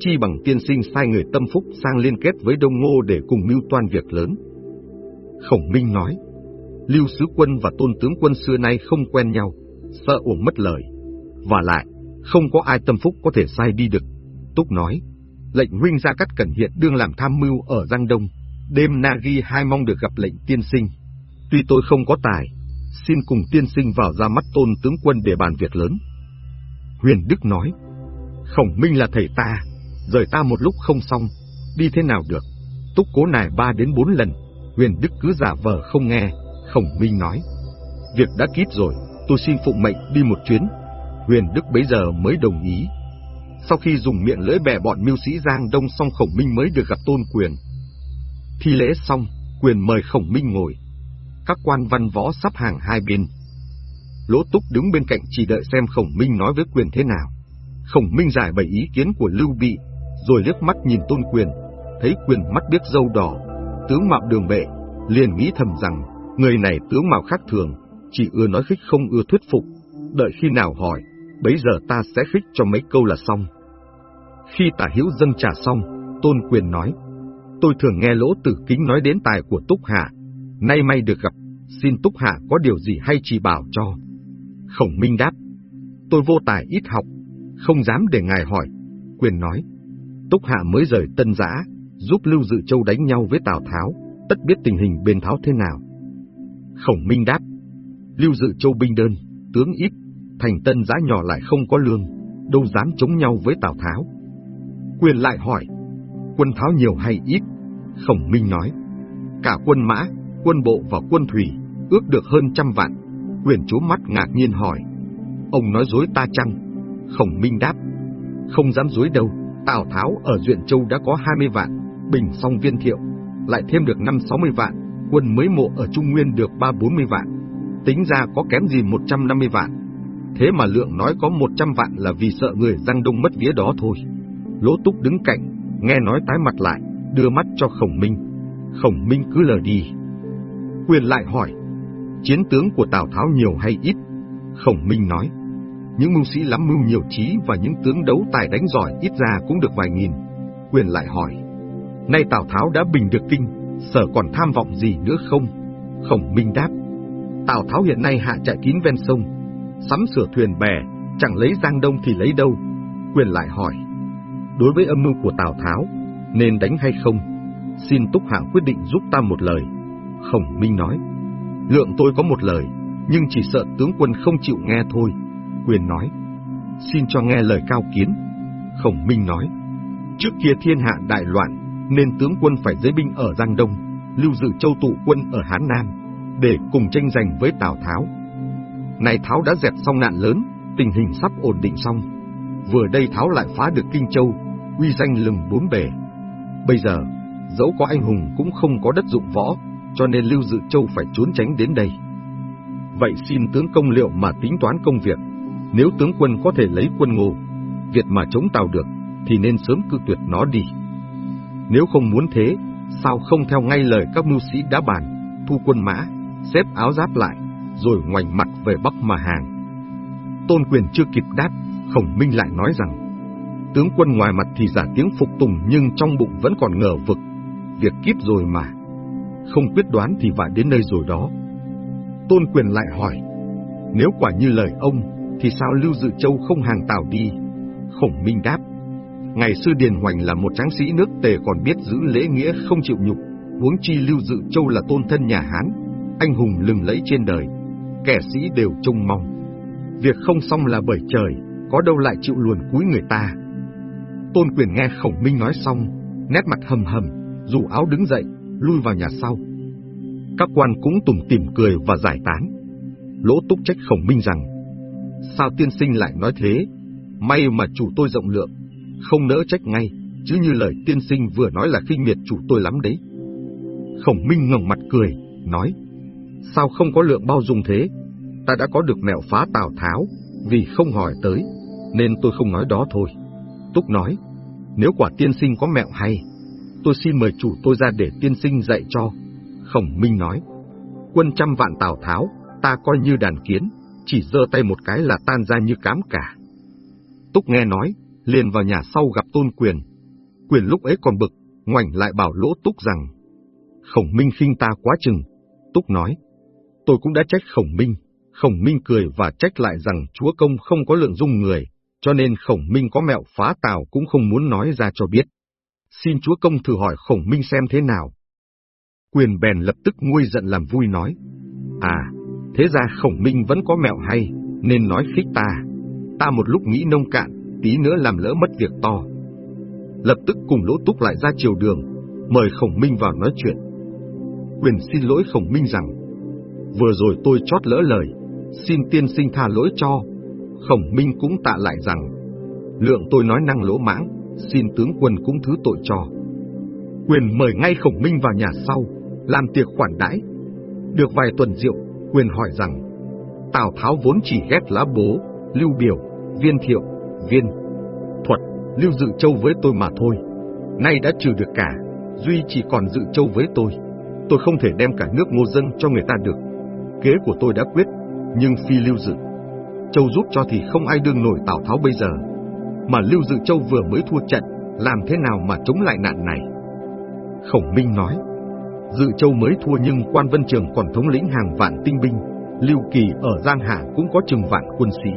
A: chi bằng tiên sinh sai người tâm phúc sang liên kết với Đông Ngô để cùng mưu toan việc lớn. Khổng Minh nói, Lưu Sứ Quân và Tôn Tướng Quân xưa nay không quen nhau, sợ uổng mất lời. Và lại, không có ai tâm phúc có thể sai đi được. Túc nói, lệnh huynh ra cắt cẩn hiện đương làm tham mưu ở Giang Đông, đêm Nagi hai mong được gặp lệnh tiên sinh. Tuy tôi không có tài, xin cùng tiên sinh vào ra mắt tôn tướng quân để bàn việc lớn. Huyền Đức nói, Khổng Minh là thầy ta, rời ta một lúc không xong, đi thế nào được. Túc cố nài ba đến bốn lần, Huyền Đức cứ giả vờ không nghe, Khổng Minh nói, việc đã kít rồi, tôi xin phụng mệnh đi một chuyến. Huyền Đức bấy giờ mới đồng ý. Sau khi dùng miệng lưỡi bè bọn mưu sĩ Giang Đông xong Khổng Minh mới được gặp Tôn Quyền. Thi lễ xong, Quyền mời Khổng Minh ngồi. Các quan văn võ sắp hàng hai bên. Lỗ Túc đứng bên cạnh chỉ đợi xem Khổng Minh nói với Quyền thế nào. Khổng Minh giải bày ý kiến của Lưu Bị, rồi liếc mắt nhìn Tôn Quyền, thấy Quyền mắt biết dâu đỏ, tướng mạo đường bệ, liền nghĩ thầm rằng, người này tướng mạo khác thường, chỉ ưa nói khích không ưa thuyết phục, đợi khi nào hỏi, bấy giờ ta sẽ khích cho mấy câu là xong. Khi tả hữu dân trà xong, Tôn Quyền nói, tôi thường nghe lỗ tử kính nói đến tài của Túc Hạ, nay may được gặp, xin Túc Hạ có điều gì hay chỉ bảo cho. Khổng Minh đáp, tôi vô tài ít học, không dám để ngài hỏi. Quyền nói, Túc Hạ mới rời Tân Giã, giúp Lưu Dự Châu đánh nhau với Tào Tháo, tất biết tình hình bên Tháo thế nào. Khổng Minh đáp, Lưu Dự Châu binh đơn, tướng ít, thành Tân Giã nhỏ lại không có lương, đâu dám chống nhau với Tào Tháo. Quyền lại hỏi, quân Tháo nhiều hay ít? Khổng Minh nói, cả quân mã, quân bộ và quân thủy, ước được hơn trăm vạn. Quyền chố mắt ngạc nhiên hỏi, ông nói dối ta chăng? Khổng Minh đáp, không dám dối đâu, Tào Tháo ở Duyện Châu đã có 20 vạn, bình song viên thiệu, lại thêm được 5-60 vạn, quân mới mộ ở Trung Nguyên được 3-40 vạn, tính ra có kém gì 150 vạn. Thế mà lượng nói có 100 vạn là vì sợ người răng đông mất vía đó thôi. Lỗ Túc đứng cạnh, nghe nói tái mặt lại, đưa mắt cho Khổng Minh. Khổng Minh cứ lờ đi. Quyền lại hỏi, chiến tướng của Tào Tháo nhiều hay ít? Khổng Minh nói, những mưu sĩ lắm mưu nhiều trí và những tướng đấu tài đánh giỏi ít ra cũng được vài nghìn. Quyền lại hỏi, nay Tào Tháo đã bình được kinh, sở còn tham vọng gì nữa không? Khổng Minh đáp, Tào Tháo hiện nay hạ trại kín ven sông, sắm sửa thuyền bè, chẳng lấy Giang Đông thì lấy đâu. Quyền lại hỏi, đối với âm mưu của Tào Tháo, nên đánh hay không? Xin Túc Hạng quyết định giúp ta một lời. Khổng Minh nói, lượng tôi có một lời, nhưng chỉ sợ tướng quân không chịu nghe thôi. Quyền nói, xin cho nghe lời cao kiến. Khổng Minh nói, trước kia thiên hạ đại loạn, nên tướng quân phải giới binh ở Giang Đông, lưu dự châu tụ quân ở Hán Nam, để cùng tranh giành với Tào Tháo. Này Tháo đã dẹp xong nạn lớn, tình hình sắp ổn định xong. Vừa đây Tháo lại phá được Kinh Châu, uy danh lừng bốn bề. Bây giờ, dẫu có anh hùng cũng không có đất dụng võ, cho nên Lưu Dự Châu phải trốn tránh đến đây. Vậy xin tướng công liệu mà tính toán công việc, nếu tướng quân có thể lấy quân ngô, Việt mà chống tàu được, thì nên sớm cư tuyệt nó đi. Nếu không muốn thế, sao không theo ngay lời các mưu sĩ đã bàn, thu quân mã, xếp áo giáp lại, rồi ngoảnh mặt về Bắc mà hàng. Tôn quyền chưa kịp đáp, Khổng Minh lại nói rằng, tướng quân ngoài mặt thì giả tiếng phục tùng nhưng trong bụng vẫn còn ngờ vực, việc kiếp rồi mà. Không quyết đoán thì vả đến nơi rồi đó. Tôn quyền lại hỏi, nếu quả như lời ông, thì sao Lưu Dự Châu không hàng tảo đi? Khổng Minh đáp, ngày xưa Điền Hoành là một tráng sĩ nước tề còn biết giữ lễ nghĩa không chịu nhục, huống chi Lưu Dự Châu là tôn thân nhà Hán, anh hùng lừng lẫy trên đời, kẻ sĩ đều trông mong. Việc không xong là bởi trời, có đâu lại chịu luồn cúi người ta. Tôn quyền nghe khổng minh nói xong, nét mặt hầm hầm, dù áo đứng dậy, lui vào nhà sau. Các quan cũng tủm tỉm cười và giải tán. Lỗ túc trách khổng minh rằng, sao tiên sinh lại nói thế, may mà chủ tôi rộng lượng, không nỡ trách ngay, chứ như lời tiên sinh vừa nói là khinh miệt chủ tôi lắm đấy. Khổng minh ngẩng mặt cười, nói, sao không có lượng bao dung thế, ta đã có được mẹo phá Tào Tháo, vì không hỏi tới, nên tôi không nói đó thôi. Túc nói, nếu quả tiên sinh có mẹo hay, tôi xin mời chủ tôi ra để tiên sinh dạy cho. Khổng Minh nói, quân trăm vạn Tào Tháo, ta coi như đàn kiến, chỉ giơ tay một cái là tan ra như cám cả. Túc nghe nói, liền vào nhà sau gặp tôn quyền. Quyền lúc ấy còn bực, ngoảnh lại bảo lỗ Túc rằng, Khổng Minh khinh ta quá chừng. Túc nói, tôi cũng đã trách Khổng Minh, Khổng Minh cười và trách lại rằng chúa công không có lượng dung người, cho nên Khổng Minh có mẹo phá tào cũng không muốn nói ra cho biết. Xin chúa công thử hỏi Khổng Minh xem thế nào. Quyền bèn lập tức nguôi giận làm vui nói. À, thế ra Khổng Minh vẫn có mẹo hay, nên nói khích ta. Ta một lúc nghĩ nông cạn, tí nữa làm lỡ mất việc to. Lập tức cùng lỗ túc lại ra chiều đường, mời Khổng Minh vào nói chuyện. Quyền xin lỗi Khổng Minh rằng, vừa rồi tôi chót lỡ lời, xin tiên sinh tha lỗi cho. Khổng Minh cũng tạ lại rằng, lượng tôi nói năng lỗ mãng, xin tướng quân cũng thứ tội cho. Quyền mời ngay Khổng Minh vào nhà sau, làm tiệc khoản đãi. Được vài tuần rượu, Quyền hỏi rằng, Tào Tháo vốn chỉ ghét lá bố, lưu biểu, viên thiệu, viên, thuật, lưu dự châu với tôi mà thôi. Nay đã trừ được cả, Duy chỉ còn dự châu với tôi. Tôi không thể đem cả nước ngô dân cho người ta được. Kế của tôi đã quyết, nhưng phi lưu dự. Châu giúp cho thì không ai đương nổi Tào Tháo bây giờ. Mà Lưu Dự Châu vừa mới thua trận, làm thế nào mà chống lại nạn này? Khổng Minh nói, Dự Châu mới thua nhưng quan vân trường còn thống lĩnh hàng vạn tinh binh, Lưu Kỳ ở Giang Hạ cũng có chừng vạn quân sĩ.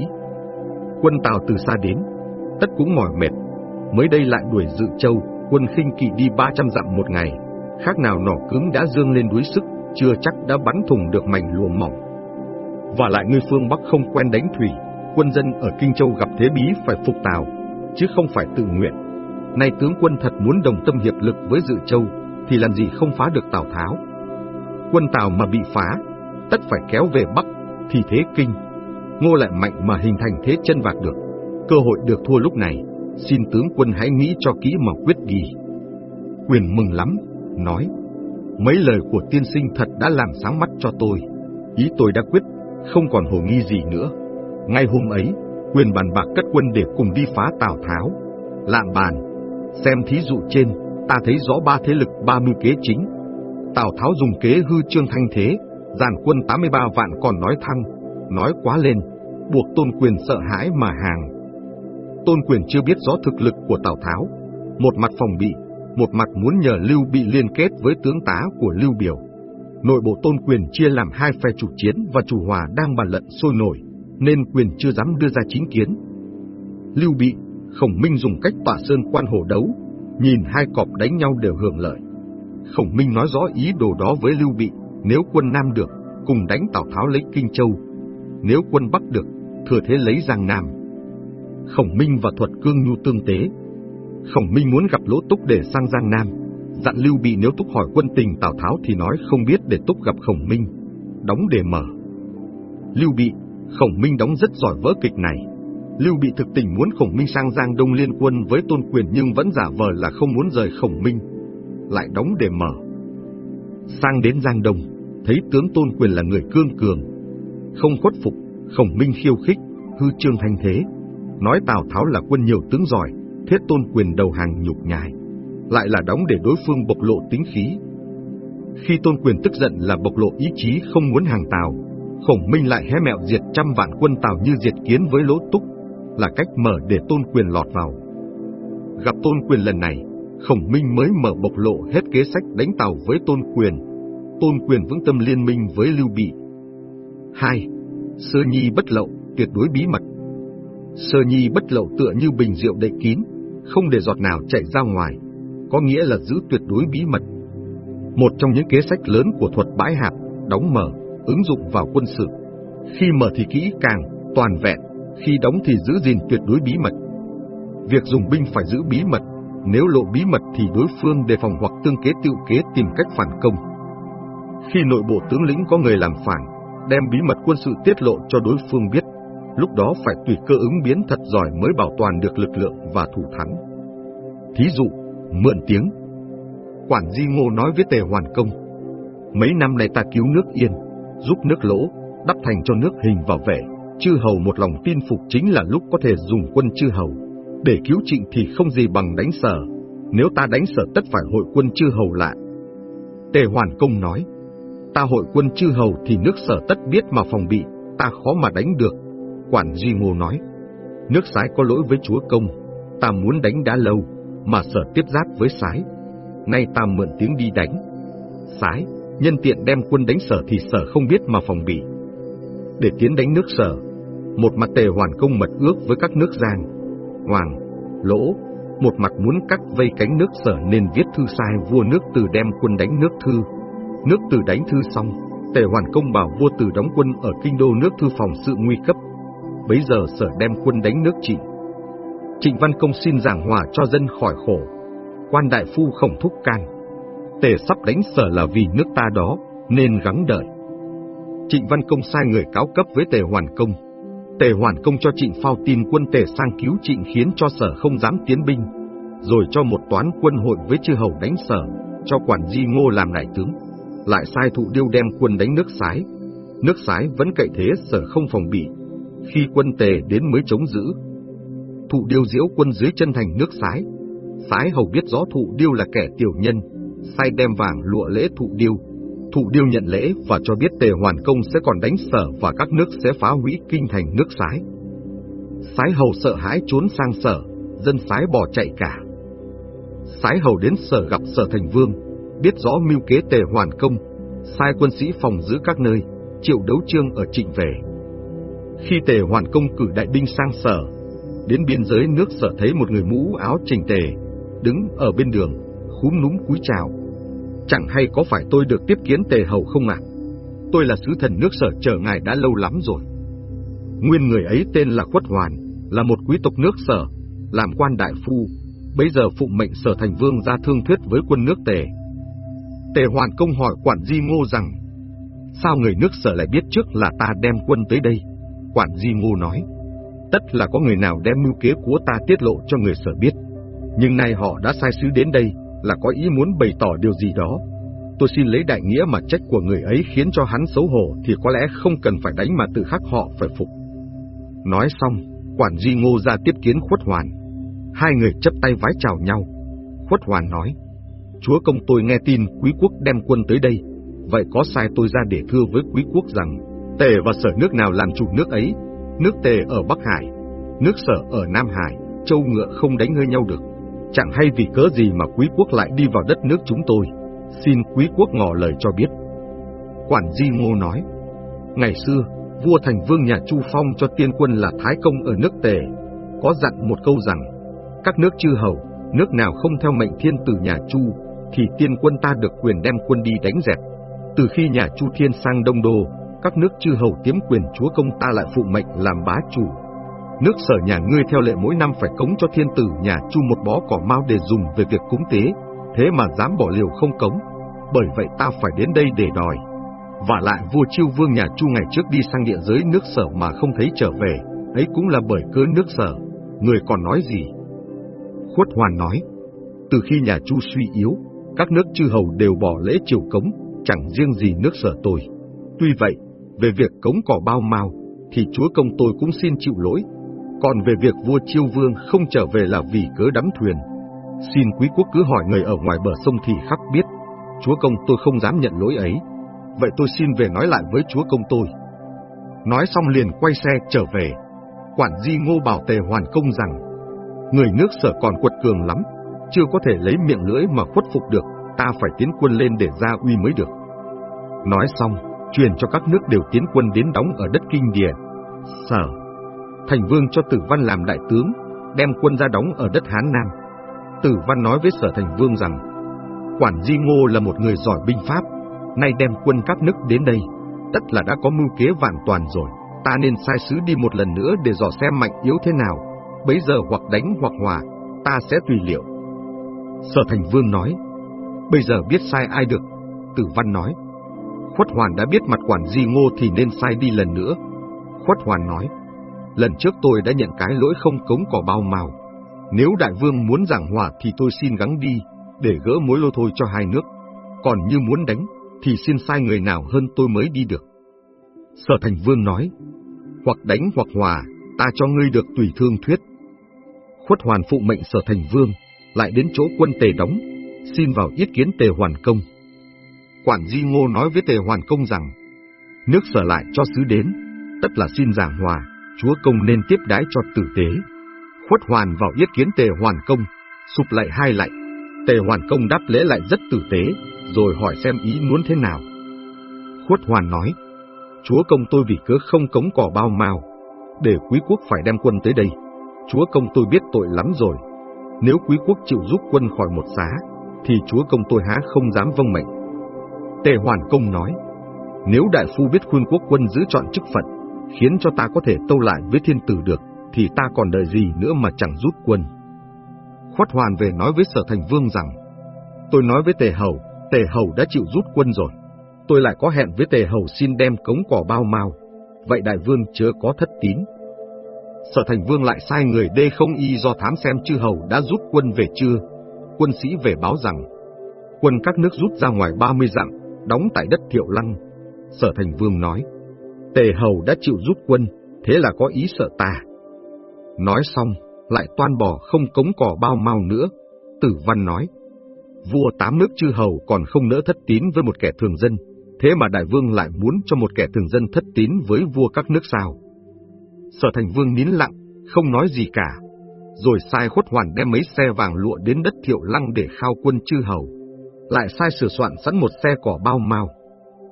A: Quân Tào từ xa đến, tất cũng mỏi mệt, mới đây lại đuổi Dự Châu, quân khinh kỵ đi 300 dặm một ngày, khác nào nỏ cứng đã dương lên đuối sức, chưa chắc đã bắn thùng được mảnh lụa mỏng. Và lại người phương Bắc không quen đánh thủy, quân dân ở Kinh Châu gặp thế bí phải phục Tào, chứ không phải tự nguyện. Nay tướng quân thật muốn đồng tâm hiệp lực với Dự Châu, thì làm gì không phá được Tào Tháo. Quân Tào mà bị phá, tất phải kéo về Bắc, thì thế Kinh. Ngô lại mạnh mà hình thành thế chân vạc được. Cơ hội được thua lúc này, xin tướng quân hãy nghĩ cho kỹ mà quyết ghi. Quyền mừng lắm, nói, mấy lời của tiên sinh thật đã làm sáng mắt cho tôi. Ý tôi đã quyết không còn hồ nghi gì nữa. Ngay hôm ấy, quyền bàn bạc cất quân để cùng đi phá Tào Tháo. Lạm bàn, xem thí dụ trên, ta thấy rõ ba thế lực ba mưu kế chính. Tào Tháo dùng kế hư trương thanh thế, dàn quân 83 vạn còn nói thăng, nói quá lên, buộc tôn quyền sợ hãi mà hàng. Tôn quyền chưa biết rõ thực lực của Tào Tháo, một mặt phòng bị, một mặt muốn nhờ Lưu bị liên kết với tướng tá của Lưu Biểu nội bộ tôn quyền chia làm hai phe chủ chiến và chủ hòa đang bàn luận sôi nổi, nên quyền chưa dám đưa ra chính kiến. Lưu Bị, Khổng Minh dùng cách tỏa sơn quan hổ đấu, nhìn hai cọp đánh nhau đều hưởng lợi. Khổng Minh nói rõ ý đồ đó với Lưu Bị, nếu quân Nam được, cùng đánh Tào Tháo lấy Kinh Châu. Nếu quân Bắc được, thừa thế lấy Giang Nam. Khổng Minh và Thuật Cương Nhu tương tế. Khổng Minh muốn gặp Lỗ Túc để sang Giang Nam, Dặn Lưu Bị nếu Túc hỏi quân tình Tào Tháo thì nói không biết để Túc gặp Khổng Minh, đóng để mở. Lưu Bị, Khổng Minh đóng rất giỏi vỡ kịch này. Lưu Bị thực tình muốn Khổng Minh sang Giang Đông liên quân với Tôn Quyền nhưng vẫn giả vờ là không muốn rời Khổng Minh, lại đóng để mở. Sang đến Giang Đông, thấy tướng Tôn Quyền là người cương cường, không khuất phục, Khổng Minh khiêu khích, hư trương thanh thế, nói Tào Tháo là quân nhiều tướng giỏi, Thiết tôn quyền đầu hàng nhục nhài, lại là đóng để đối phương bộc lộ tính khí. Khi tôn quyền tức giận là bộc lộ ý chí không muốn hàng Tào, khổng minh lại hé mẹo diệt trăm vạn quân Tào như diệt kiến với lỗ túc, là cách mở để tôn quyền lọt vào. Gặp tôn quyền lần này, khổng minh mới mở bộc lộ hết kế sách đánh Tào với tôn quyền. Tôn quyền vững tâm liên minh với Lưu Bị. 2. Sơ nhi bất lậu, tuyệt đối bí mật. Sơ nhi bất lậu tựa như bình rượu đậy kín, không để giọt nào chảy ra ngoài, có nghĩa là giữ tuyệt đối bí mật. Một trong những kế sách lớn của thuật bãi hạt, đóng mở, ứng dụng vào quân sự. Khi mở thì kỹ càng, toàn vẹn, khi đóng thì giữ gìn tuyệt đối bí mật. Việc dùng binh phải giữ bí mật, nếu lộ bí mật thì đối phương đề phòng hoặc tương kế tự kế tìm cách phản công. Khi nội bộ tướng lĩnh có người làm phản, đem bí mật quân sự tiết lộ cho đối phương biết, lúc đó phải tùy cơ ứng biến thật giỏi mới bảo toàn được lực lượng và thủ thắng. Thí dụ, mượn tiếng. Quản Di Ngô nói với Tề Hoàn Công, mấy năm nay ta cứu nước yên, giúp nước lỗ, đắp thành cho nước hình vào vẻ, chư hầu một lòng tin phục chính là lúc có thể dùng quân chư hầu. Để cứu trịnh thì không gì bằng đánh sở, nếu ta đánh sở tất phải hội quân chư hầu lại. Tề Hoàn Công nói, ta hội quân chư hầu thì nước sở tất biết mà phòng bị, ta khó mà đánh được. Quản Duy Ngô nói, nước sái có lỗi với chúa công, ta muốn đánh đã lâu, mà sở tiếp giáp với sái. Nay ta mượn tiếng đi đánh. Sái, nhân tiện đem quân đánh sở thì sở không biết mà phòng bị. Để tiến đánh nước sở, một mặt tề hoàn công mật ước với các nước Giang, Hoàng, Lỗ, một mặt muốn cắt vây cánh nước sở nên viết thư sai vua nước từ đem quân đánh nước thư. Nước từ đánh thư xong, tề hoàn công bảo vua từ đóng quân ở kinh đô nước thư phòng sự nguy cấp. Bấy giờ sở đem quân đánh nước trịnh. Trịnh Văn Công xin giảng hòa cho dân khỏi khổ. Quan đại phu khổng thúc can. Tề sắp đánh sở là vì nước ta đó, nên gắng đợi. Trịnh Văn Công sai người cáo cấp với Tề Hoàn Công. Tề Hoàn Công cho Trịnh Phao tin quân Tề sang cứu Trịnh khiến cho sở không dám tiến binh, rồi cho một toán quân hội với chư hầu đánh sở, cho quản di ngô làm đại tướng, lại sai thụ điêu đem quân đánh nước sái. Nước sái vẫn cậy thế sở không phòng bị, khi quân Tề đến mới chống giữ. Thụ điêu diễu quân dưới chân thành nước sái, sái hầu biết rõ thụ điêu là kẻ tiểu nhân, sai đem vàng lụa lễ thụ điêu, Thụ điêu nhận lễ và cho biết tề hoàn công sẽ còn đánh sở và các nước sẽ phá hủy kinh thành nước sái. Sái hầu sợ hãi trốn sang sở, dân sái bỏ chạy cả. Sái hầu đến sở gặp sở thành vương, biết rõ mưu kế tề hoàn công, sai quân sĩ phòng giữ các nơi, triệu đấu trương ở trịnh về. Khi tề hoàn công cử đại binh sang sở, đến biên giới nước sở thấy một người mũ áo chỉnh tề, đứng ở bên đường, khúm núm cúi chào, Chẳng hay có phải tôi được tiếp kiến tề hầu không ạ? Tôi là sứ thần nước sở chờ ngài đã lâu lắm rồi. Nguyên người ấy tên là Khuất Hoàn, là một quý tộc nước sở, làm quan đại phu, bây giờ phụng mệnh sở thành vương ra thương thuyết với quân nước tề. Tề Hoàn công hỏi quản di ngô rằng, sao người nước sở lại biết trước là ta đem quân tới đây? Quản di ngô nói, tất là có người nào đem mưu kế của ta tiết lộ cho người sở biết, nhưng nay họ đã sai sứ đến đây, là có ý muốn bày tỏ điều gì đó. Tôi xin lấy đại nghĩa mà trách của người ấy khiến cho hắn xấu hổ thì có lẽ không cần phải đánh mà tự khắc họ phải phục. Nói xong, quản Di Ngô ra tiếp kiến Khuất Hoàn. Hai người chấp tay vái chào nhau. Khuất Hoàn nói, Chúa công tôi nghe tin quý quốc đem quân tới đây, vậy có sai tôi ra để thưa với quý quốc rằng, tề và sở nước nào làm chủ nước ấy, nước tề ở Bắc Hải, nước sở ở Nam Hải, châu ngựa không đánh hơi nhau được. Chẳng hay vì cớ gì mà quý quốc lại đi vào đất nước chúng tôi, xin quý quốc ngỏ lời cho biết. Quản Di Ngô nói, ngày xưa, vua thành vương nhà Chu Phong cho tiên quân là Thái Công ở nước Tề, có dặn một câu rằng, các nước chư hầu, nước nào không theo mệnh thiên tử nhà Chu, thì tiên quân ta được quyền đem quân đi đánh dẹp. Từ khi nhà Chu Thiên sang Đông Đô, các nước chư hầu tiếm quyền chúa công ta lại phụ mệnh làm bá chủ, Nước sở nhà ngươi theo lệ mỗi năm phải cống cho thiên tử nhà chu một bó cỏ mau để dùng về việc cúng tế, thế mà dám bỏ liều không cống, bởi vậy ta phải đến đây để đòi. Và lại vua chiêu vương nhà chu ngày trước đi sang địa giới nước sở mà không thấy trở về, ấy cũng là bởi cớ nước sở, người còn nói gì? Khuất Hoàn nói, từ khi nhà chu suy yếu, các nước chư hầu đều bỏ lễ triều cống, chẳng riêng gì nước sở tôi. Tuy vậy, về việc cống cỏ bao mau, thì chúa công tôi cũng xin chịu lỗi, Còn về việc vua Chiêu Vương không trở về là vì cớ đắm thuyền, xin quý quốc cứ hỏi người ở ngoài bờ sông thì khắc biết. Chúa công tôi không dám nhận lỗi ấy, vậy tôi xin về nói lại với chúa công tôi. Nói xong liền quay xe trở về. Quản di ngô bảo tề hoàn công rằng, người nước sở còn quật cường lắm, chưa có thể lấy miệng lưỡi mà khuất phục được, ta phải tiến quân lên để ra uy mới được. Nói xong, truyền cho các nước đều tiến quân đến đóng ở đất kinh địa. Sở, thành vương cho tử văn làm đại tướng, đem quân ra đóng ở đất Hán Nam. Tử văn nói với sở thành vương rằng, quản di ngô là một người giỏi binh pháp, nay đem quân các nước đến đây, tất là đã có mưu kế vạn toàn rồi, ta nên sai sứ đi một lần nữa để dò xem mạnh yếu thế nào, bấy giờ hoặc đánh hoặc hòa, ta sẽ tùy liệu. Sở Thành Vương nói, bây giờ biết sai ai được, Tử Văn nói, Khuất Hoàn đã biết mặt quản di ngô thì nên sai đi lần nữa. Khuất Hoàn nói, lần trước tôi đã nhận cái lỗi không cống cỏ bao màu, nếu đại vương muốn giảng hòa thì tôi xin gắng đi, để gỡ mối lô thôi cho hai nước, còn như muốn đánh, thì xin sai người nào hơn tôi mới đi được. Sở Thành Vương nói, hoặc đánh hoặc hòa, ta cho ngươi được tùy thương thuyết. Khuất hoàn phụ mệnh Sở Thành Vương, lại đến chỗ quân tề đóng, xin vào yết kiến tề hoàn công. Quản Di Ngô nói với tề hoàn công rằng, nước sở lại cho sứ đến, tất là xin giảng hòa, chúa công nên tiếp đái cho tử tế. Khuất hoàn vào yết kiến tề hoàn công, sụp lại hai lạy. Tề hoàn công đáp lễ lại rất tử tế, rồi hỏi xem ý muốn thế nào. Khuất hoàn nói, chúa công tôi vì cớ không cống cỏ bao mao, để quý quốc phải đem quân tới đây. Chúa công tôi biết tội lắm rồi, nếu quý quốc chịu giúp quân khỏi một xá, thì chúa công tôi há không dám vâng mệnh. Tề hoàn công nói, nếu đại phu biết khuyên quốc quân giữ chọn chức phận, khiến cho ta có thể tâu lại với thiên tử được, thì ta còn đợi gì nữa mà chẳng rút quân. Khuất hoàn về nói với sở thành vương rằng, tôi nói với tề hầu, tề hầu đã chịu rút quân rồi. Tôi lại có hẹn với tề hầu xin đem cống cỏ bao mau, vậy đại vương chớ có thất tín. Sở thành vương lại sai người đê không y do thám xem chư hầu đã rút quân về chưa. Quân sĩ về báo rằng, quân các nước rút ra ngoài 30 dặm, đóng tại đất thiệu lăng. Sở thành vương nói, tề hầu đã chịu rút quân, thế là có ý sợ ta. Nói xong, lại toan bỏ không cống cỏ bao mau nữa. Tử văn nói, vua tám nước chư hầu còn không nỡ thất tín với một kẻ thường dân, thế mà đại vương lại muốn cho một kẻ thường dân thất tín với vua các nước sao. Sở thành vương nín lặng, không nói gì cả, rồi sai khuất hoàn đem mấy xe vàng lụa đến đất thiệu lăng để khao quân chư hầu, lại sai sửa soạn sẵn một xe cỏ bao mau,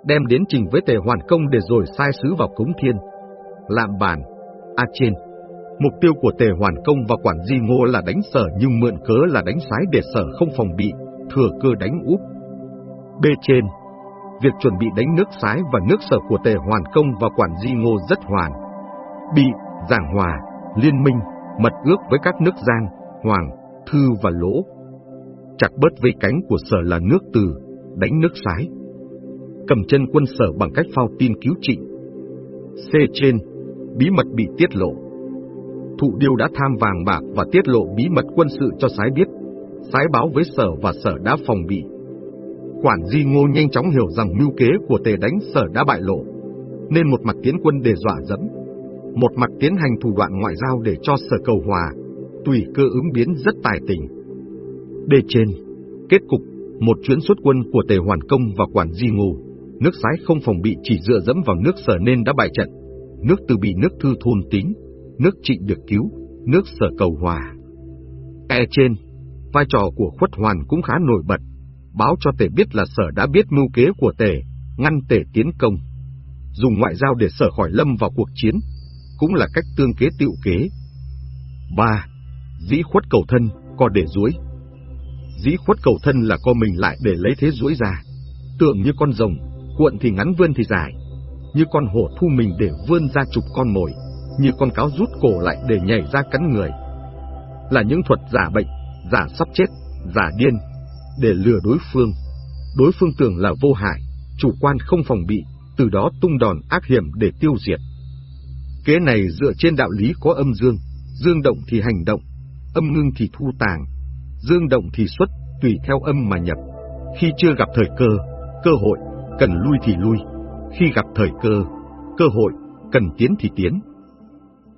A: đem đến trình với tề hoàn công để rồi sai sứ vào cống thiên, lạm bản, a trên. Mục tiêu của Tề Hoàn Công và Quản Di Ngô là đánh sở nhưng mượn cớ là đánh sái để sở không phòng bị, thừa cơ đánh úp. B trên, việc chuẩn bị đánh nước sái và nước sở của Tề Hoàn Công và Quản Di Ngô rất hoàn. Bị, giảng hòa, liên minh, mật ước với các nước Giang, Hoàng, Thư và Lỗ. Chặt bớt vây cánh của sở là nước từ, đánh nước sái. Cầm chân quân sở bằng cách phao tin cứu trị. C trên, bí mật bị tiết lộ thụ điêu đã tham vàng bạc và tiết lộ bí mật quân sự cho sái biết. Sái báo với sở và sở đã phòng bị. Quản Di Ngô nhanh chóng hiểu rằng mưu kế của tề đánh sở đã bại lộ, nên một mặt tiến quân để dọa dẫm, một mặt tiến hành thủ đoạn ngoại giao để cho sở cầu hòa, tùy cơ ứng biến rất tài tình. Đề trên, kết cục, một chuyến xuất quân của tề hoàn công và quản Di Ngô, nước sái không phòng bị chỉ dựa dẫm vào nước sở nên đã bại trận, nước từ bị nước thư thôn tính, nước trịnh được cứu, nước sở cầu hòa. E trên, vai trò của khuất hoàn cũng khá nổi bật, báo cho tể biết là sở đã biết mưu kế của tể, ngăn tể tiến công. Dùng ngoại giao để sở khỏi lâm vào cuộc chiến, cũng là cách tương kế tiệu kế. 3. Dĩ khuất cầu thân, co để duỗi. Dĩ khuất cầu thân là co mình lại để lấy thế duỗi ra, tượng như con rồng, cuộn thì ngắn vươn thì dài, như con hổ thu mình để vươn ra chụp con mồi như con cáo rút cổ lại để nhảy ra cắn người. Là những thuật giả bệnh, giả sắp chết, giả điên, để lừa đối phương. Đối phương tưởng là vô hại, chủ quan không phòng bị, từ đó tung đòn ác hiểm để tiêu diệt. Kế này dựa trên đạo lý có âm dương, dương động thì hành động, âm ngưng thì thu tàng, dương động thì xuất, tùy theo âm mà nhập. Khi chưa gặp thời cơ, cơ hội, cần lui thì lui. Khi gặp thời cơ, cơ hội, cần tiến thì tiến.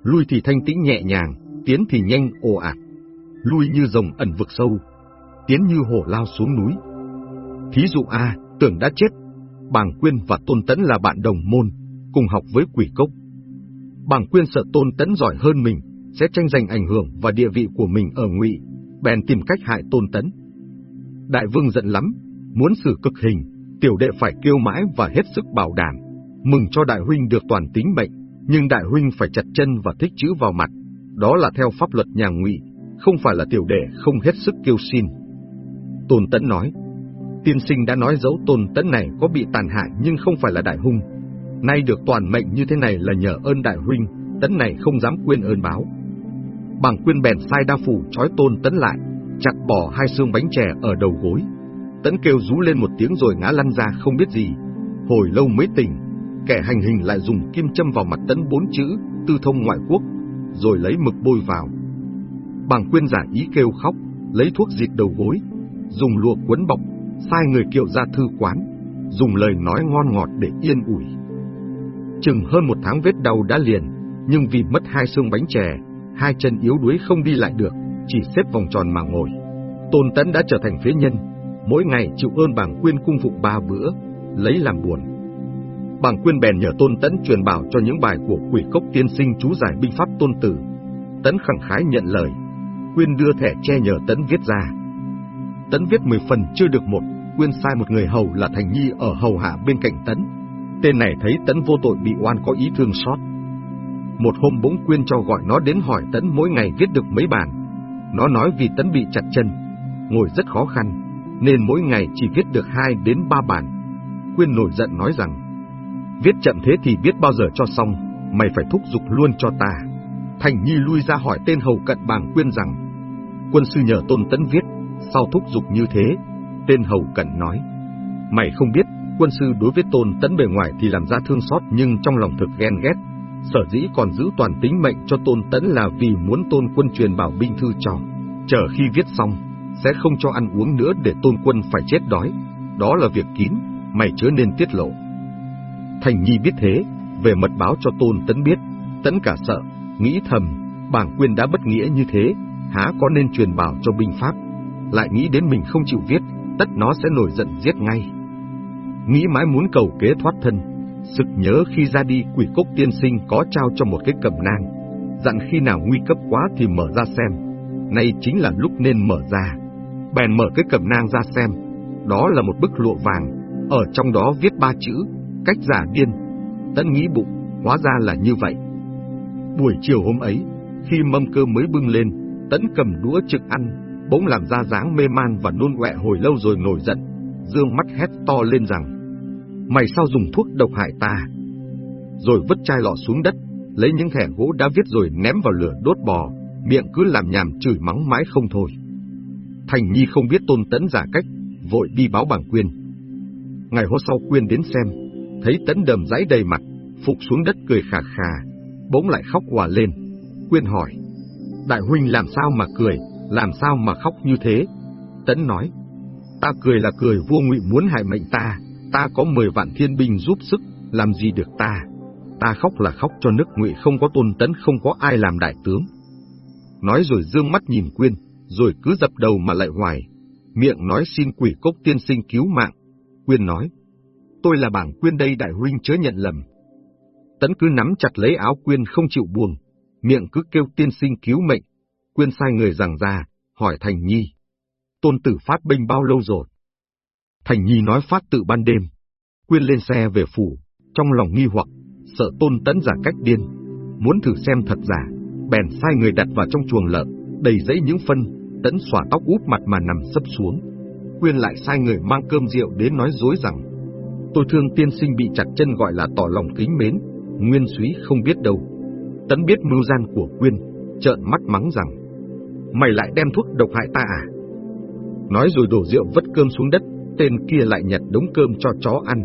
A: lui thì thanh tĩnh nhẹ nhàng, tiến thì nhanh ồ ạt, lui như rồng ẩn vực sâu, tiến như hổ lao xuống núi. Thí dụ A, tưởng đã chết, Bàng Quyên và Tôn Tấn là bạn đồng môn, cùng học với quỷ cốc. Bàng Quyên sợ Tôn Tấn giỏi hơn mình, sẽ tranh giành ảnh hưởng và địa vị của mình ở ngụy, bèn tìm cách hại Tôn Tấn. Đại vương giận lắm, muốn xử cực hình, tiểu đệ phải kêu mãi và hết sức bảo đảm, mừng cho đại huynh được toàn tính mệnh, nhưng đại huynh phải chặt chân và thích chữ vào mặt, đó là theo pháp luật nhà ngụy, không phải là tiểu đệ không hết sức kêu xin. Tôn Tấn nói, tiên sinh đã nói dấu Tôn Tấn này có bị tàn hại nhưng không phải là đại hung. Nay được toàn mệnh như thế này là nhờ ơn đại huynh, Tấn này không dám quên ơn báo. Bằng quyên bèn sai đa phủ trói Tôn Tấn lại, chặt bỏ hai xương bánh chè ở đầu gối. Tấn kêu rú lên một tiếng rồi ngã lăn ra không biết gì. Hồi lâu mới tỉnh, kẻ hành hình lại dùng kim châm vào mặt Tấn bốn chữ, tư thông ngoại quốc, rồi lấy mực bôi vào. Bằng quyên giả ý kêu khóc, lấy thuốc diệt đầu gối, dùng lụa quấn bọc, sai người kiệu ra thư quán, dùng lời nói ngon ngọt để yên ủi. Chừng hơn một tháng vết đau đã liền, nhưng vì mất hai xương bánh chè, hai chân yếu đuối không đi lại được, chỉ xếp vòng tròn mà ngồi. Tôn Tấn đã trở thành phế nhân, mỗi ngày chịu ơn bảng quyên cung phụng ba bữa, lấy làm buồn. Bảng quyên bèn nhờ Tôn Tấn truyền bảo cho những bài của quỷ cốc tiên sinh chú giải binh pháp tôn tử. Tấn khẳng khái nhận lời, quyên đưa thẻ che nhờ Tấn viết ra. Tấn viết 10 phần chưa được một, quyên sai một người hầu là Thành Nhi ở hầu hạ bên cạnh Tấn. Tên này thấy Tấn vô tội bị oan có ý thương xót. Một hôm bỗng quyên cho gọi nó đến hỏi Tấn mỗi ngày viết được mấy bản. Nó nói vì Tấn bị chặt chân, ngồi rất khó khăn, nên mỗi ngày chỉ viết được hai đến ba bản. Quyên nổi giận nói rằng, viết chậm thế thì viết bao giờ cho xong, mày phải thúc giục luôn cho ta. Thành Nhi lui ra hỏi tên hầu cận bàng Quyên rằng, quân sư nhờ Tôn Tấn viết, sao thúc giục như thế, tên hầu cận nói, mày không biết, quân sư đối với Tôn Tấn bề ngoài thì làm ra thương xót nhưng trong lòng thực ghen ghét, sở dĩ còn giữ toàn tính mệnh cho Tôn Tấn là vì muốn Tôn quân truyền bảo binh thư cho, chờ khi viết xong, sẽ không cho ăn uống nữa để Tôn quân phải chết đói, đó là việc kín, mày chớ nên tiết lộ. Thành Nhi biết thế, về mật báo cho Tôn Tấn biết, Tấn cả sợ, nghĩ thầm, bảng quyên đã bất nghĩa như thế, há có nên truyền bảo cho binh pháp, lại nghĩ đến mình không chịu viết, tất nó sẽ nổi giận giết ngay. Nghĩ mãi muốn cầu kế thoát thân, sực nhớ khi ra đi quỷ cốc tiên sinh có trao cho một cái cầm nang, dặn khi nào nguy cấp quá thì mở ra xem, nay chính là lúc nên mở ra. Bèn mở cái cầm nang ra xem, đó là một bức lụa vàng, ở trong đó viết ba chữ, cách giả điên. Tấn nghĩ bụng, hóa ra là như vậy. Buổi chiều hôm ấy, khi mâm cơm mới bưng lên, Tấn cầm đũa trực ăn, bỗng làm ra dáng mê man và nôn quẹ hồi lâu rồi nổi giận, dương mắt hét to lên rằng, mày sao dùng thuốc độc hại ta? Rồi vứt chai lọ xuống đất, lấy những thẻ gỗ đã viết rồi ném vào lửa đốt bò, miệng cứ làm nhảm chửi mắng mãi không thôi. Thành Nhi không biết tôn tấn giả cách, vội đi báo bảng Quyên. Ngày hôm sau Quyên đến xem, thấy tấn đầm dãi đầy mặt, phục xuống đất cười khà khà, bỗng lại khóc hòa lên. Quyên hỏi, Đại huynh làm sao mà cười, làm sao mà khóc như thế? Tấn nói, ta cười là cười vua ngụy muốn hại mệnh ta, ta có mười vạn thiên binh giúp sức, làm gì được ta? Ta khóc là khóc cho nước ngụy không có tôn tấn không có ai làm đại tướng. Nói rồi dương mắt nhìn Quyên, rồi cứ dập đầu mà lại hoài, miệng nói xin quỷ cốc tiên sinh cứu mạng. Quyên nói, tôi là bảng Quyên đây đại huynh chớ nhận lầm. Tấn cứ nắm chặt lấy áo Quyên không chịu buồn miệng cứ kêu tiên sinh cứu mệnh. Quyên sai người rằng ra, hỏi Thành Nhi. Tôn tử phát binh bao lâu rồi? Thành Nhi nói phát tự ban đêm. Quyên lên xe về phủ, trong lòng nghi hoặc, sợ tôn tấn giả cách điên. Muốn thử xem thật giả, bèn sai người đặt vào trong chuồng lợn, đầy giấy những phân, tấn xòa tóc úp mặt mà nằm sấp xuống. Quyên lại sai người mang cơm rượu đến nói dối rằng, tôi thương tiên sinh bị chặt chân gọi là tỏ lòng kính mến, nguyên suý không biết đâu. Tấn biết mưu gian của Quyên, trợn mắt mắng rằng, mày lại đem thuốc độc hại ta à? Nói rồi đổ rượu vất cơm xuống đất, tên kia lại nhặt đống cơm cho chó ăn,